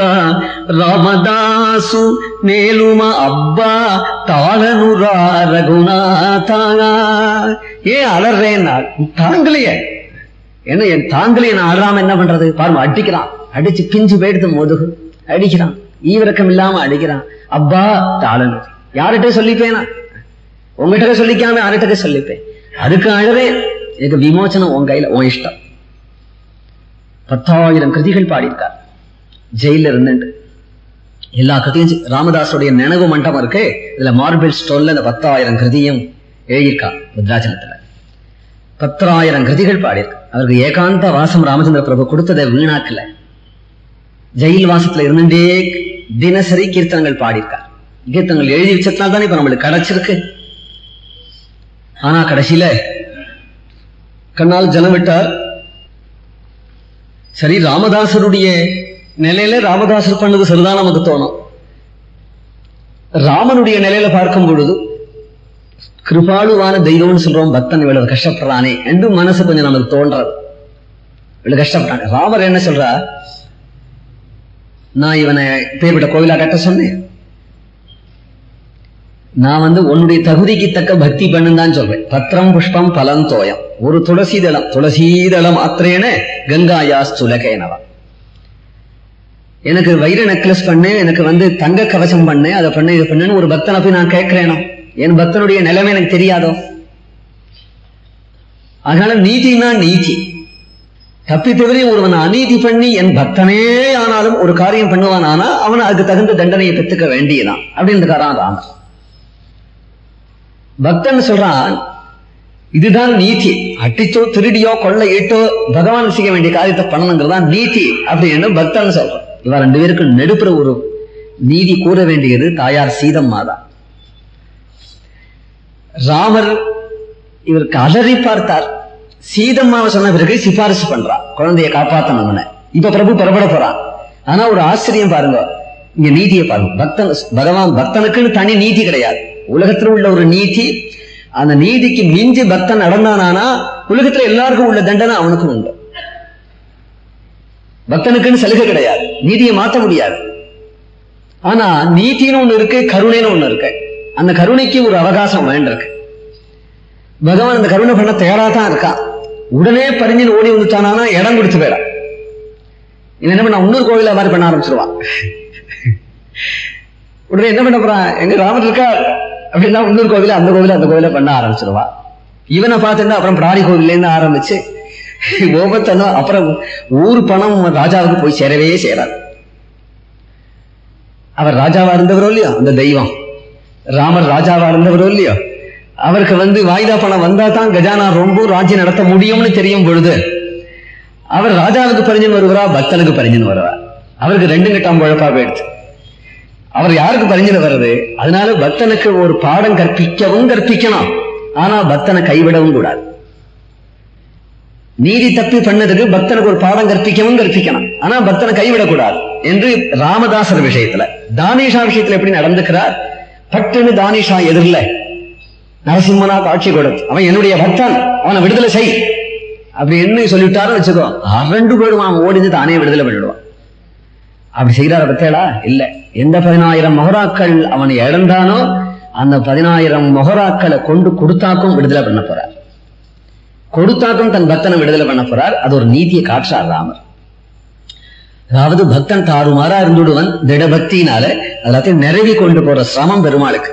రామదాసు మేలుమ అబ్బా తాళనురా రఘునాథ ஏன் அலறேன்னா தாங்கலையே என்ன என் தாங்கலையே நான் அழறாம என்ன பண்றது பாருங்க அடிக்கிறான் அடிச்சு பிஞ்சு போயிடுது முதுகு அடிக்கிறான் ஈவிரக்கம் இல்லாம அடிக்கிறான் அப்பா தாளனு. யார்கிட்ட சொல்லிப்பேனா? உங்ககிட்ட சொல்லிக்காம யார்கிட்ட சொல்லிப்பேன்? அதுக்கு அழவே எனக்கு விமோச்சனம் உன் கையில உன் இஷ்டம். பத்தாயிரம் கிருதிகள் பாடியிருக்கார். ஜெயில இருந்துட்டு எல்லா கதையும் செ- ராமதாஸுடைய நினைவு மண்டபம் இருக்கு இதுல மார்பிள் ஸ்டோன்ல இந்த பத்தாயிரம் கிருதியும் எழுதியிருக்கா ருத்ராச்சலத்துல. பத்தாயிரம் கிருதிகள் பாடியிருக்கு அவருக்கு ஏகாந்த வாசம் ராமச்சந்திர பிரபு கொடுத்ததை வீணாக்கல. ஜெயில் வாசத்துல இருந்துட்டே தினசரி கீர்த்தனங்கள் பாடியிருக்கார். கீர்த்தனங்கள் எழுதி வச்சதுனால தானே இப்ப நம்மளுக்கு கிடைச்சிருக்கு. ஆனா கடைசியில கண்ணால் ஜலம் விட்டார் சரி ராமதாசருடைய நிலையில ராமதாசர் பண்ணது சரிதான் நமக்கு தோணும். ராமனுடைய நிலையில பார்க்கும் பொழுது கிருபாலுவான தெய்வம்னு சொல்றோம் பக்தன் இவ்வளவு கஷ்டப்படுறானே என்று மனசு கொஞ்சம் நமக்கு தோன்றது. இவ்வளவு கஷ்டப்படுறாங்க ராமர் என்ன சொல்றா நான் இவனை பேர்பட்ட கோவிலா கட்ட சொன்னேன். நான் வந்து உன்னுடைய தகுதிக்கு தக்க பக்தி பண்ணுன்னு சொல்றேன். பத்திரம் புஷ்பம் பலம் தோயம். ஒரு துளசிதளம் துளசீதளம் மாத்திரேன கங்காயா சுலகேனவா எனக்கு வைர நெக்லஸ் பண்ணு எனக்கு வந்து தங்க கவசம் பண்ணு அதை பண்ணு இதை பண்ணுன்னு ஒரு பக்தனை போய் நான் கேட்கிறேனோ? என் பக்தனுடைய நிலைமை எனக்கு தெரியாதோ? அதனால நீதினா நீதி. தப்பி தவறி ஒருவன் அநீதி பண்ணி என் பக்தனே ஆனாலும் ஒரு காரியம் பண்ணுவான் ஆனா அவன் அதுக்கு தகுந்த தண்டனையை பெற்றுக்க வேண்டியதான். அப்படின்னு ராமர் பக்தன் சொல்றான் இதுதான் நீதி. அட்டிச்சோ திருடியோ கொள்ளையிட்டோ பகவான் செய்ய வேண்டிய காரியத்தை பண்ணணுங்கிறதா நீதி அப்படின்னு பக்தன் சொல்றான். இவன் ரெண்டு பேருக்கு நெடுப்புற ஒரு நீதி கூற வேண்டியது தாயார் சீதம்மா தான் ராமர் இவருக்கு அலறி பார்த்தார். சீதம்மாவை சொன்ன பிறகு சிபாரிசு பண்றான் குழந்தைய காப்பாத்தணும்னு இப்ப பிரபு புறப்பட போறான் ஆனா ஒரு ஆச்சரியம் பாருங்க. இங்க நீதியை பாருங்க. பக்தன் பகவான் பக்தனுக்குன்னு தனி நீதி கிடையாது. உலகத்துல உள்ள ஒரு நீதி அந்த நீதிக்கு மிஞ்சி பக்தன் நடந்தானானா உலகத்துல எல்லாருக்கும் உள்ள தண்டனை அவனுக்கும் உண்டு. பக்தனுக்குன்னு சலுகை கிடையாது. நீதியை மாத்த முடியாது. ஆனா நீதின்னு ஒண்ணு இருக்கு கருணைன்னு ஒண்ணு இருக்கு. அந்த கருணைக்கு ஒரு அவகாசம் வேண்டிருக்கு பகவான் அந்த கருணை பண்ண தயாரா தான் இருக்கான். உடனே பறிஞ்சின்னு ஓடி வந்துட்டானா இடம் கொடுத்து போயிடான் இவன் என்ன பண்ண இன்னொரு கோவில மாதிரி பண்ண ஆரம்பிச்சிருவான் உடனே என்ன பண்ண போறான்? எங்க ராமர் இருக்கா? அப்படின்னா இன்னொரு கோவில அந்த கோவில அந்த கோவில பண்ண ஆரம்பிச்சிருவான் இவனை பார்த்துட்டு அப்புறம் பிராடி கோவிலேருந்து ஆரம்பிச்சு ஒவ்வொருத்தனும் அப்புறம் ஊர் பணம் ராஜாவுக்கு போய் சேரவே சேராது. அவர் ராஜாவா இருந்தவரோ இல்லையோ? அந்த தெய்வம். ராமர் ராஜாவா இருந்தவரோ இல்லையோ? அவருக்கு வந்து வாய்தா பணம் வந்தா தான் கஜானா ரொம்ப ராஜ்யம் நடத்த முடியும்னு தெரியும் பொழுது அவர் ராஜாவுக்கு பரிஞ்சன் வருகிறா பக்தனுக்கு பரிஞ்சன் வருவா. அவருக்கு ரெண்டு கட்டாம் குழப்பா போயிடுச்சு. அவர் யாருக்கு பரிஞ்சன வருது அதனால பக்தனுக்கு ஒரு பாடம் கற்பிக்கவும் கற்பிக்கணும். ஆனா பக்தனை கைவிடவும் கூடாது. நீதி தப்பி பண்ணதுக்கு பக்தனுக்கு ஒரு பாடம் கற்பிக்கவும் கற்பிக்கணும். ஆனா பக்தனை கைவிடக்கூடாது என்று ராமதாசர் விஷயத்துல தானேஷா விஷயத்துல எப்படி நடந்துக்கிறார்? பட்டுன்னு தானிஷா எதிரில் நரசிம்மனா காட்சி கொடு அவன் என்னுடைய பக்தன் அவனை விடுதலை செய். அப்படின்னு சொல்லிவிட்டாருன்னு வச்சுக்கோ அரண்டு போயிடுவான் அவன் ஓடிந்து தானே விடுதலை பண்ணிடுவான் அப்படி செய்யறாரு பத்தேடா இல்ல. எந்த பதினாயிரம் மொஹராக்கள் அவனை இழந்தானோ அந்த பதினாயிரம் மொஹராக்களை கொண்டு கொடுத்தாக்கும் விடுதலை பண்ண போறார். கொடுத்தாக்கும் தன் பக்தனை விடுதலை பண்ண போறார். அது ஒரு நீதியை காற்றார் ராமர். அதாவது பக்தன் தாறுமாறா இருந்துடுவன் திடபக்தினால எல்லாத்தையும் நிறைவி கொண்டு போற சிரமம் பெருமாளுக்கு.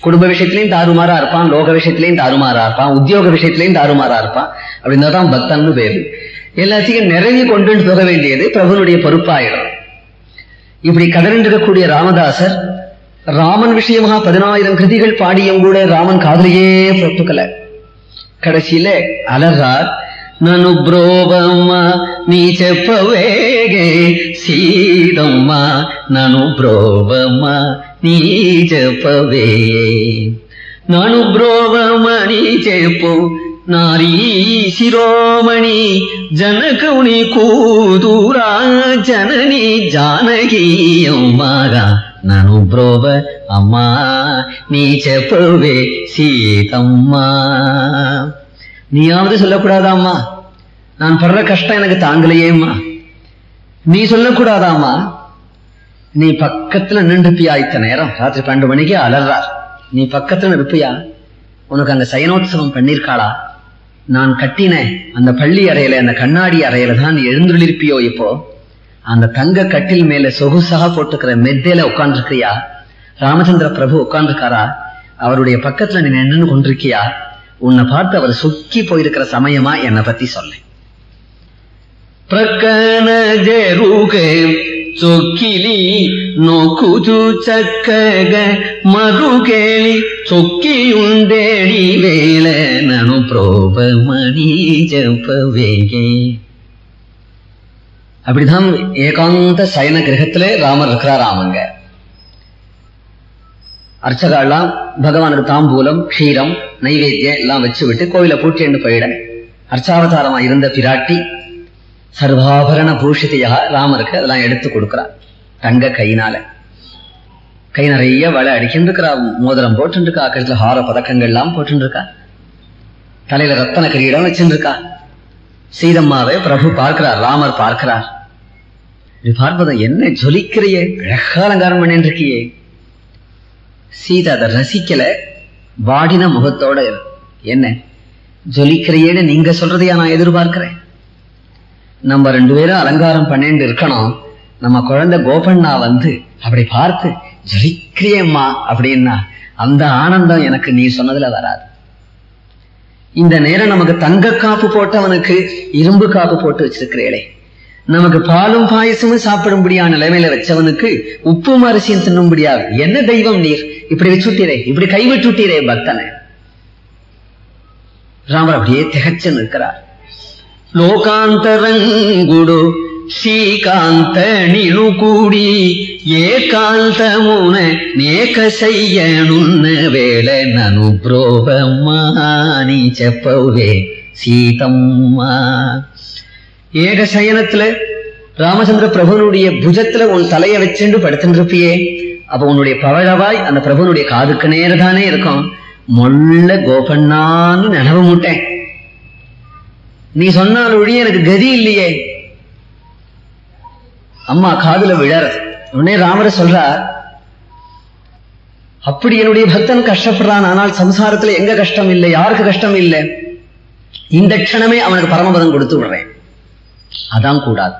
குடும்ப விஷயத்திலையும் தாறுமாறா இருப்பான் லோக விஷயத்திலையும் தாறுமாறா இருப்பான் உத்தியோக விஷயத்திலையும் தாறுமாறா இருப்பான். அப்படின்னா தான் பக்தன்னு பேரு. எல்லாத்தையும் நிறைய கொண்டு தொக வேண்டியது பிரபுனுடைய பொறுப்பாயிடும் இப்படி கடனிருக்கக்கூடிய ராமதாசர் ராமன் விஷயமாக பதினாயிரம் கிருதிகள் பாடியும் கூட ராமன் காதலையே பொறுத்துக்கல கடைசியில அலறார் நனு புரோபமா నీ చెప్పవేగే సీతమ్మ నను బ్రోవమ్మ నీ చెప్పవే నను బ్రోవమని చెప్పు నారీ శిరోమణి జనకుని కూతురా జనని జానకీయమ్మగా నను బ్రోవ అమ్మా నీ చెప్పవే సీతమ్మా. నీ ఆమదశలో కూడా అమ్మా? நான் படுற கஷ்டம் எனக்கு தாங்கலையேம்மா. நீ சொல்லக்கூடாதாம்மா? நீ பக்கத்துல நின்றுப்பியா இத்த நேரம்? ராத்திரி பன்னெண்டு மணிக்கு அலறார். நீ பக்கத்துல இருப்பியா உனக்கு அங்க சயனோத்சவம் பண்ணிருக்காளா? நான் கட்டின அந்த பள்ளி அறையில அந்த கண்ணாடி அறையில தான் நீ எழுந்துள்ளிருப்பியோ இப்போ? அந்த தங்க கட்டில் மேல சொகுசாக போட்டுக்கிற மெத்தையில உட்கார்ந்துருக்கியா ராமச்சந்திர பிரபு உட்கார்ந்துருக்காரா? அவருடைய பக்கத்துல நீ நின்று கொண்டிருக்கியா? உன்னை பார்த்து அவர் சொக்கி போயிருக்கிற சமயமா என்னை பத்தி சொல்லேன். ಪ್ರಕಣಜರುಗೆ சொக்கிலி ನೊಕುಜು ಚಕ್ಕಗ ಮರುಗೇಳಿ ಚೊಕ್ಕಿಯುಂಡೇಳಿ ವೇಳ ನಾನು ಪ್ರೋಪ ಮಣಿ ஜபவேகே அப்படிதான் ஏகாந்த சயன கிரகத்திலே ராமர் இருக்கிறாராமங்க அர்ச்சகாலாம் பகவானுக்கு தாம்பூலம் க்ஷீரம் நைவேத்தியம் எல்லாம் வச்சு விட்டு கோயில பூட்டின்னு போயிட அர்ச்சாவதாரமா இருந்த பிராட்டி சர்வாபரண பூஷிதையாக ராமருக்கு அதெல்லாம் எடுத்து கொடுக்கிறார் தங்க கையினால. கை நிறைய வலை அடிக்கின்றிருக்கிறா. மோதிரம் போட்டுருக்கா கழுத்துல ஹார பதக்கங்கள் எல்லாம் போட்டுருக்கா தலையில ரத்தன கிரீடம் வச்சுருக்கா சீதம்மாவை பிரபு பார்க்கிறார் ராமர் பார்க்கிறார். இது பார்ப்பதை என்ன ஜொலிக்கிறியே அழகாலங்காரம் பண்ணிட்டு இருக்கியே சீதா அதை ரசிக்கல. வாடின முகத்தோட என்ன? ஜொலிக்கிறையேன்னு நீங்க சொல்றதையா நான் எதிர்பார்க்கிறேன். நம்ம ரெண்டு பேரும் அலங்காரம் பண்ணிட்டு இருக்கணும். நம்ம குழந்தை கோபண்ணா வந்து அப்படி பார்த்து ஜொலிக்கிறியம்மா அப்படின்னா அந்த ஆனந்தம் எனக்கு நீ சொன்னதுல வராது. இந்த நேரம் நமக்கு தங்க காப்பு போட்டவனுக்கு இரும்பு காப்பு போட்டு வச்சிருக்கிறீளே நமக்கு பாலும் பாயசமும் சாப்பிடும்படியான நிலைமையில வச்சவனுக்கு உப்பும் அரிசியும் தின்னும்படியா என்ன தெய்வம் நீர்? இப்படி வச்சுட்டீரே இப்படி கைவிட்டுட்டீரே பக்தனை. ராமர் அப்படியே திகச்சு நிற்கிறார். లోకాంతరంగుడు శ్రీకాంత నిను కూడి ఏకాంతమున నేక శయ్యనున్న వేళ నను బ్రోవమ్మాని చెప్పవే சீதம்மா ஏக சயனத்துல ராமச்சந்திர பிரபுனுடைய புஜத்துல உன் தலைய வச்சுண்டு படுத்துட்டு இருப்பியே அப்ப உன்னுடைய பவழவாய் அந்த பிரபுனுடைய காதுக்கு நேரதானே இருக்கும் மொள்ள கோபண்ணான்னு நினைவு முட்டேன் நீ சொன்னால் ஒழிய எனக்கு கதி இல்லையே. அம்மா காதுல விழறது உடனே ராமர சொல்றார் அப்படி என்னுடைய பக்தன் கஷ்டப்படுறான் ஆனால் சம்சாரத்துல எங்க கஷ்டம் இல்லை? யாருக்கு கஷ்டம் இல்லை? இந்த க்ஷணமே அவனுக்கு பரமபதம் கொடுத்து விடுறேன். அதான் கூடாது.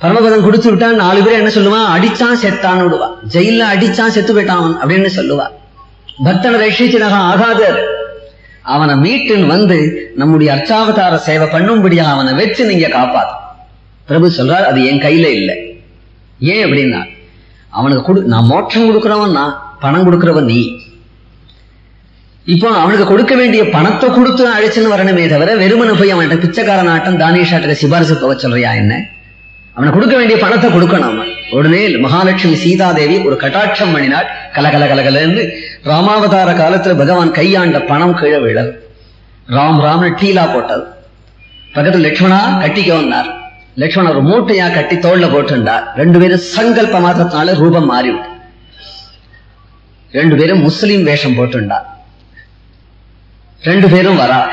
பரமபதம் கொடுத்து விட்டா நாலு பேர் என்ன சொல்லுவான் அடிச்சான் செத்தான்னு விடுவான் ஜெயில அடிச்சான் செத்து போயிட்டான் அவன் அப்படின்னு சொல்லுவா. பக்தனை ரட்சிச்சினக ஆகாது அவனை மீட்டுன்னு வந்து நம்முடைய அர்ச்சாவதார சேவை பண்ணும்படியா அவனை வச்சு நீங்க காப்பாத்து. பிரபு சொல்றார் அது என் கையில இல்லை. ஏன் அப்படின்னா அவனுக்கு கொடு நான் மோட்சம் கொடுக்குறவன் நான் பணம் கொடுக்குறவன் நீ. இப்போ அவனுக்கு கொடுக்க வேண்டிய பணத்தை கொடுத்து அழைச்சுன்னு வரணுமே தவிர வெறுமனை போய் அவன்கிட்ட பிச்சைக்காரன் ஆட்டம் தானேஷாட்ட சிபாரிசு போக சொல்றியா என்ன? அவனை கொடுக்க வேண்டிய பணத்தை கொடுக்கணும் அவன். உடனே மகாலட்சுமி சீதாதேவி ஒரு கட்டாட்சம் பண்ணினாள். கலகல கலகலன்னு ராமாவதார காலத்துல பகவான் கையாண்ட பணம் கீழே விழல். ராம் ராம்னு டீலா போட்டது. பக்கத்துல லட்சுமணா கட்டிக்கோன்னார் லட்சுமணன் ஒரு மூட்டையா கட்டி தோல்ல போட்டுண்டார். ரெண்டு பேரும் சங்கல்ப மாத்திரத்தினால ரூபம் மாறிவிட்டு. ரெண்டு பேரும் முஸ்லீம் வேஷம் போட்டுண்டார். ரெண்டு பேரும் வரா.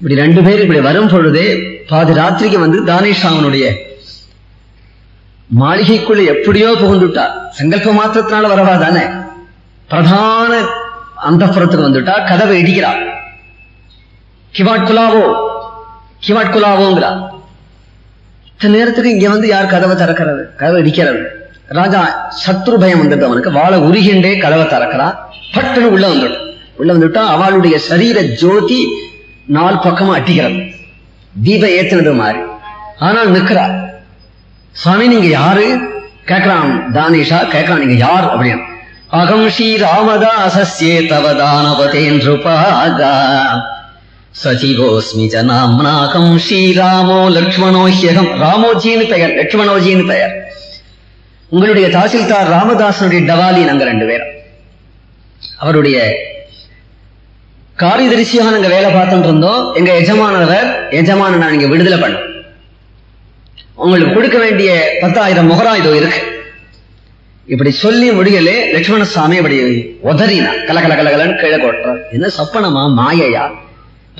இப்படி ரெண்டு பேரும் இப்படி வரும் பொழுதே பாதி ராத்திரிக்கு வந்து தானேஷ் அவனுடைய மாளிகைக்குள்ள எப்படியோ புகுந்துட்டா சங்கல்ப மாத்திரத்தினால வரவா தானே? பிரதான அந்தப்புறத்துக்கு வந்துட்டா கதவை இடிக்கிறா கிவாட் குலாவோ கிவாட் குலாவோங்கிறா இத்தனை நேரத்துக்கு இங்க வந்து யார் கதவை திறக்கிறது? கதவை இடிக்கிறது. ராஜா சத்ரு பயம் வந்தது அவனுக்கு. வாழை உருகிண்டே கதவை திறக்கிறா பட்டுன்னு உள்ள வந்துடும் உள்ள வந்துட்டா அவளுடைய சரீர ஜோதி நாலு பக்கமா அட்டிக்கிறது. தீப ஏத்துனது மாதிரி. ஆனால் நிற்கிறார். சுவாமி நீங்க யாரு? கேட்கிறான் தானேஷா கேட்கிறான் நீங்க யார்? அப்படின்னு அகம் ஸ்ரீ ராமதாசஸ்யே தவ தானவதேந்திருபாகா சசிவோஸ்மி ஜ ஸ்ரீராமோ லக்ஷ்மணோ ஹியகம். ராமோஜின்னு பெயர் லக்ஷ்மணோஜின்னு பெயர். உங்களுடைய தாசில்தார் ராமதாசனுடைய டவாலி நாங்க ரெண்டு பேரும். அவருடைய காரியதரிசியாக நாங்க வேலை பார்த்துட்டு இருந்தோம். எங்க எஜமானவர் எஜமான நான் இங்க விடுதலை பண்ணோம். உங்களுக்கு கொடுக்க வேண்டிய பத்தாயிரம் முகரா இதோ இருக்கு. இப்படி சொல்லி முடியலே லட்சுமண சாமி இப்படி உதறினா கல கல கலகலன்னு கீழே கொட்டுறார் என்ன சப்பனமா மாயையா?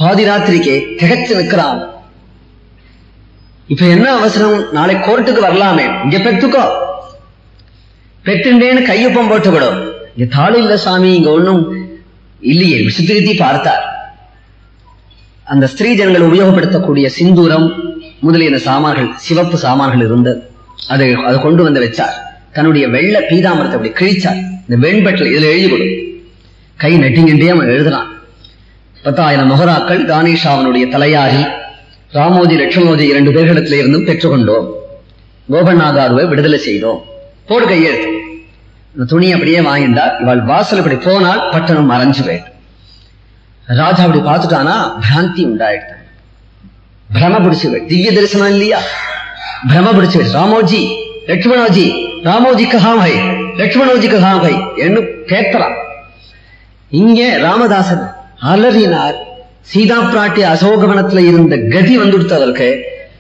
பாதி ராத்திரிக்கே திகச்சு நிற்கிறான். இப்ப என்ன அவசரம்? நாளை கோர்ட்டுக்கு வரலாமே. இங்க பெத்துக்கோ பெற்றுண்டேன்னு கையொப்பம் போட்டுக்கிடும் இங்க தாள் இல்ல சாமி இங்க ஒண்ணும் இல்லையே. சுத்திருத்தி பார்த்தார். அந்த ஸ்திரீ ஜனங்கள் உபயோகப்படுத்தக்கூடிய சிந்தூரம் முதலியன சாமான்கள் சிவப்பு சாமான்கள் இருந்தது அதை அதை கொண்டு வந்து வச்சார். தன்னுடைய வெள்ள பீதாமரத்தை அப்படி கிழிச்சார். இந்த வெண்பட்டில் இதுல எழுதி கொடு. கை நட்டிங்கின்றே அவன் எழுதுறான். பத்தாயிரம் மொஹராக்கள் தானேஷா அவனுடைய தலையாரி ராமோஜி லட்சுமோஜி இரண்டு பேர்களிடத்திலே இருந்தும் பெற்றுக்கொண்டோம். கோபநாகாருவை விடுதலை செய்தோம். போடு கையெழுத்து இந்த துணி அப்படியே வாங்கிட்டார் இவள் வாசல் இப்படி போனால் பட்டணம் மறைஞ்சு போயிட்டு ராஜா அப்படி பார்த்துட்டானா பிராந்தி உண்டாயிட்டான் பிரம பிடிச்சு போயிட்டு திவ்ய தரிசனம் இல்லையா பிரம பிடிச்சு ராமோஜி லட்சுமணோஜி ராமோஜி கஹாம் ஹை லட்சுமணோஜி கஹாம் ஹை என்று கேட்கலாம் இங்கே ராமதாசன் அலறினார் சீதா பிராட்டி அசோகவனத்துல இருந்த கதி வந்துடுத்து அதற்கு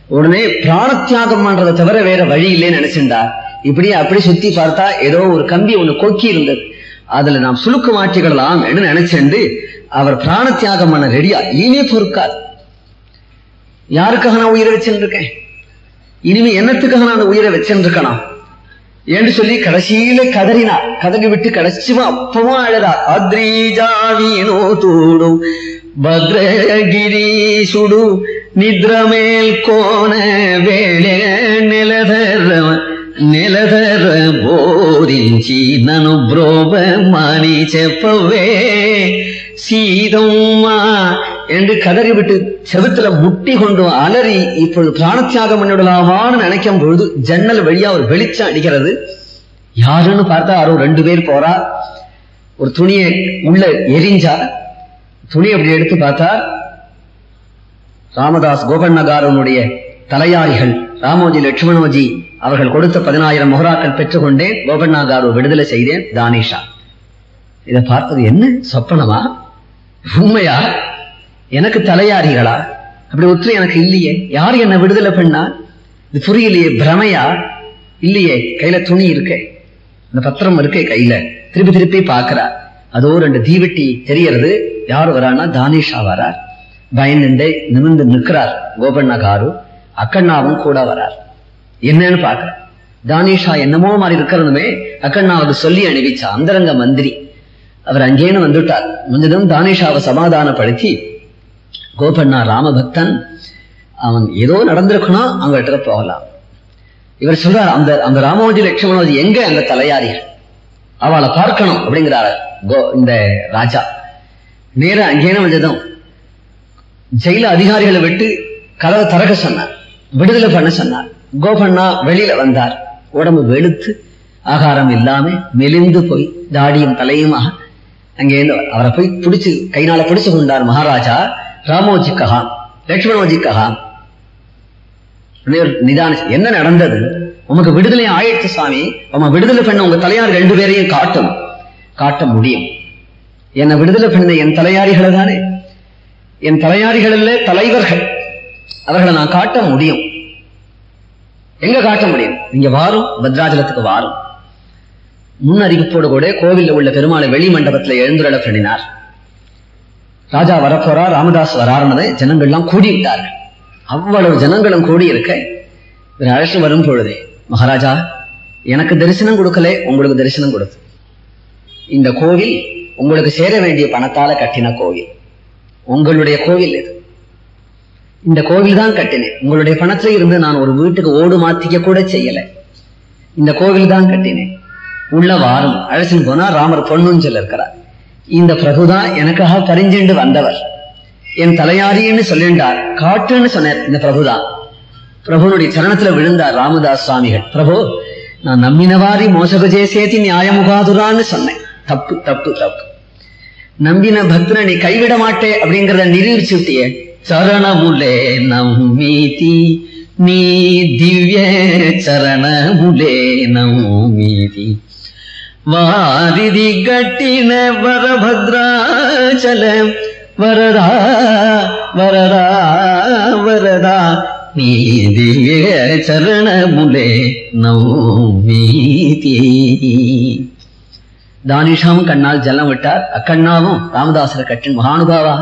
உடனே பிராணத்தியாகம் பண்றதை தவிர வேற வழி இல்லைன்னு நினைச்சிருந்தார் இப்படி அப்படி சுத்தி பார்த்தா ஏதோ ஒரு கம்பி ஒண்ணு கொக்கி இருந்தது. அதுல நாம் சுழுக்கு மாற்றிக்கலாம் என்று நினைச்சிருந்து அவர் பிராண தியாகம் பண்ண ரெடியா இனி பொறுக்காது யாருக்காக நான் உயிரை வச்சுருக்கேன் இனிமே என்னத்துக்காக நான் அந்த உயிரை வச்சுருக்கணும் என்று சொல்லி கடைசியில கதறினா கதறி விட்டு கடைசிமா அப்பமா அழதா அத்ரீஜாவீனோ தூடும் பத்ரகிரி சுடு நித்ரமேல் கோண வேள நிலதர நிலதர போரிஞ்சி நனு புரோப மணி செப்பவே சீதம்மா என்று கதறிவிட்டு செவுத்துல முட்டி கொண்டு அலறி இப்பொழுது பிராணத்தியாகம் பண்ணிவிடலாமான்னு நினைக்கும் பொழுது ஜன்னல் வழியா ஒரு வெளிச்சம் அடிக்கிறது. யாருன்னு பார்த்தா யாரோ ரெண்டு பேர் போறா. ஒரு துணியை உள்ள எரிஞ்சா துணி அப்படி எடுத்து பார்த்தா ராமதாஸ் கோபண்ணகாரனுடைய தலையாரிகள் ராமோஜி லட்சுமணோஜி அவர்கள் கொடுத்த பதினாயிரம் முகராக்கள் பெற்றுக்கொண்டேன். கோபண்ணாகாரு விடுதலை செய்தேன். தானிஷா. இதை பார்த்தது என்ன? சொப்பனமா? உண்மையா? எனக்கு தலையாரிகளா அப்படி ஒத்து எனக்கு இல்லையே. யார் என்ன விடுதலை பண்ணா? இது புரியலையே பிரமையா? இல்லையே கையில துணி இருக்கே. அந்த பத்திரம் இருக்கே கையில. திருப்பி திருப்பி பாக்குறா அதோ ரெண்டு தீவெட்டி தெரியறது. யார் வரான்னா தானிஷா வரார். பயந்துண்டே நிமிர்ந்து நிற்கிறார் கோபண்ணகாரு. அக்கண்ணாவும் கூட வரார். என்னன்னு பாக்குற தானிஷா என்னமோ மாதிரி இருக்கிறதுமே அக்கண்ணாவுக்கு சொல்லி அணிவிச்சா அந்தரங்க மந்திரி. அவர் அங்கேன்னு வந்துட்டார். முடிஞ்சதும் தானிஷாவை சமாதானப்படுத்தி கோபண்ணா ராமபக்தன் அவன் ஏதோ நடந்திருக்கணும் அவங்கள்ட்ட போகலாம். இவர் சொல்றார் அந்த அந்த ராமோஜி லட்சுமணோஜி எங்க அந்த தலையாரிகள்? அவளை பார்க்கணும் அப்படிங்கிறார் கோ இந்த ராஜா. நேர அங்கேன வந்ததும் ஜெயில அதிகாரிகளை விட்டு கதவை திறக்க சொன்னார் விடுதலை பண்ண சொன்னார். கோபண்ணா வெளியில வந்தார். உடம்பு வெளுத்து ஆகாரம் இல்லாம மெலிந்து போய் தாடியும் தலையுமாக அங்கே அவரை போய் பிடிச்சு கைனால பிடிச்சு கொண்டார் மகாராஜா. ராமோஜி கஹா லட்சுமணோஜி கஹா நிதான என்ன நடந்தது? உமக்கு விடுதலை ஆயிடுச்சு சாமி. உம விடுதலை பண்ண உங்க தலையார் ரெண்டு பேரையும் காட்டும். காட்ட முடியும். என்னை விடுதலை பண்ண என் தலையாரிகளை தானே? என் தலையாரிகள் தலைவர்கள். அவர்களை நான் காட்ட முடியும். எங்க காட்ட முடியும்? நீங்க வாரும் பத்ராஜலத்துக்கு வாரும். முன் அறிவிப்போடு கூட கோவில்ல உள்ள பெருமாளை வெளி மண்டபத்தில் எழுந்துள்ள பண்ணினார். ராஜா வரப்போறா ராமதாஸ் வராருன்னு ஜனங்கள்லாம் கூடிவிட்டார்கள் அவ்வளவு ஜனங்களும் கூடியிருக்க இவர் அழைச்சு வரும் பொழுது மகாராஜா எனக்கு தரிசனம் கொடுக்கல உங்களுக்கு தரிசனம் கொடுத்து. இந்த கோவில் உங்களுக்கு சேர வேண்டிய பணத்தால கட்டின கோவில். உங்களுடைய கோவில் இது. இந்த கோவில் தான் கட்டினேன். உங்களுடைய பணத்தை இருந்து நான் ஒரு வீட்டுக்கு ஓடு மாத்திக்க கூட செய்யல. இந்த கோவில் தான் கட்டினேன். உள்ள வாரம் அழைச்சின்னு போனா ராமர் பொன்னுஞ்சல் இருக்கிறார் இந்த பிரபுதான் எனக்காக பரிஞ்சுண்டு வந்தவர். என் தலையாரின்னு சொல்லிண்டார் காட்டுன்னு சொன்னார் இந்த பிரபுதான். பிரபுனுடைய சரணத்துல விழுந்தார் ராமதாஸ் சுவாமிகள் பிரபு நான் நம்பினவாரி மோசக ஜேசேதி நியாயமுகாதுரான்னு சொன்னேன். தப்பு தப்பு தப்பு. நம்பின பக்தனை கைவிட மாட்டே அப்படிங்கறத நிரூபிச்சு விட்டியே சரணமுலே நம்மீதி நீ திவ்ய சரணமுலே நம்மீதி வாரிதி கட்டின வரபத்ராச்சல வரதா வரதா வரதா நீ திவ்ய சரணமுலே நௌமீதி தானிஷாவும் கண்ணால் ஜலம் விட்டார். அக்கண்ணாவும் ராமதாசர கட்டின் மகானுபாவா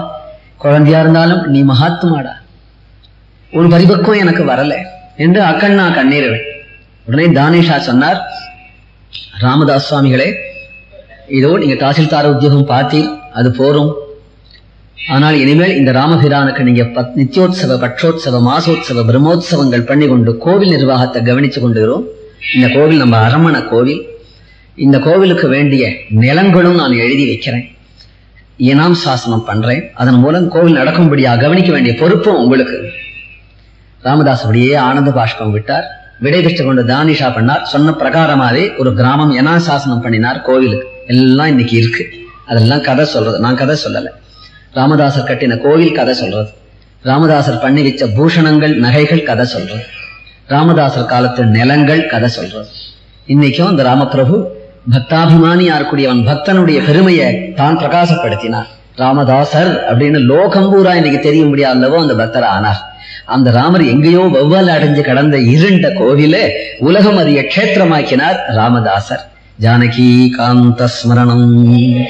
குழந்தையா இருந்தாலும் நீ மகாத்மாடா. ஒரு பரிபக்குவம் எனக்கு வரல என்று அக்கண்ணா கண்ணீர் உடனே தானிஷா சொன்னார் ராமதாஸ் சுவாமிகளே இதோ நீங்க தாசில்தார உத்தியோகம் பார்த்தீர் அது போரும். ஆனால் இனிமேல் இந்த ராமபிரானுக்கு நீங்க பத்- நித்யோத்சவ பட்சோத்சவ மாசோத்சவ பிரம்மோத்சவங்கள் பண்ணி கொண்டு கோவில் நிர்வாகத்தை கவனிச்சு கொண்டுகிறோம் இந்த கோவில் நம்ம அரமண கோவில். இந்த கோவிலுக்கு வேண்டிய நிலங்களும் நான் எழுதி வைக்கிறேன். இனாம் சாசனம் பண்றேன். அதன் மூலம் கோவில் நடக்கும்படியாக கவனிக்க வேண்டிய பொறுப்பும் உங்களுக்கு. ராமதாஸ் அப்படியே ஆனந்த பாஷ்பம் விட்டார். விடைபெற்று கொண்டு தானிஷா பண்ணார். சொன்ன பிரகாரமாவே ஒரு கிராமம் எனா சாசனம் பண்ணினார் கோவிலுக்கு. எல்லாம் இன்னைக்கு இருக்கு. அதெல்லாம் கதை சொல்றது. நான் கதை சொல்லல. ராமதாசர் கட்டின கோவில் கதை சொல்றது. ராமதாசர் பண்ணி வச்ச பூஷணங்கள் நகைகள் கதை சொல்றது. ராமதாசர் காலத்து நிலங்கள் கதை சொல்றது. இன்னைக்கும் அந்த ராமபிரபு பக்தாபிமானியா இருக்கக்கூடியவன் பக்தனுடைய பெருமையை தான் பிரகாசப்படுத்தினார். ராமதாசர் அப்படின்னு லோகம்பூரா இன்னைக்கு தெரியும்படியா அல்லவோ அந்த பக்தர் ஆனார். அந்த ராமர் எங்கேயோ வௌவால் அடைஞ்சு கடந்த இருண்ட கோவில உலகம் அறிய க்ஷேத்திரமாக்கினார் ராமதாசர். ஜானகி காந்த ஸ்மரணம்.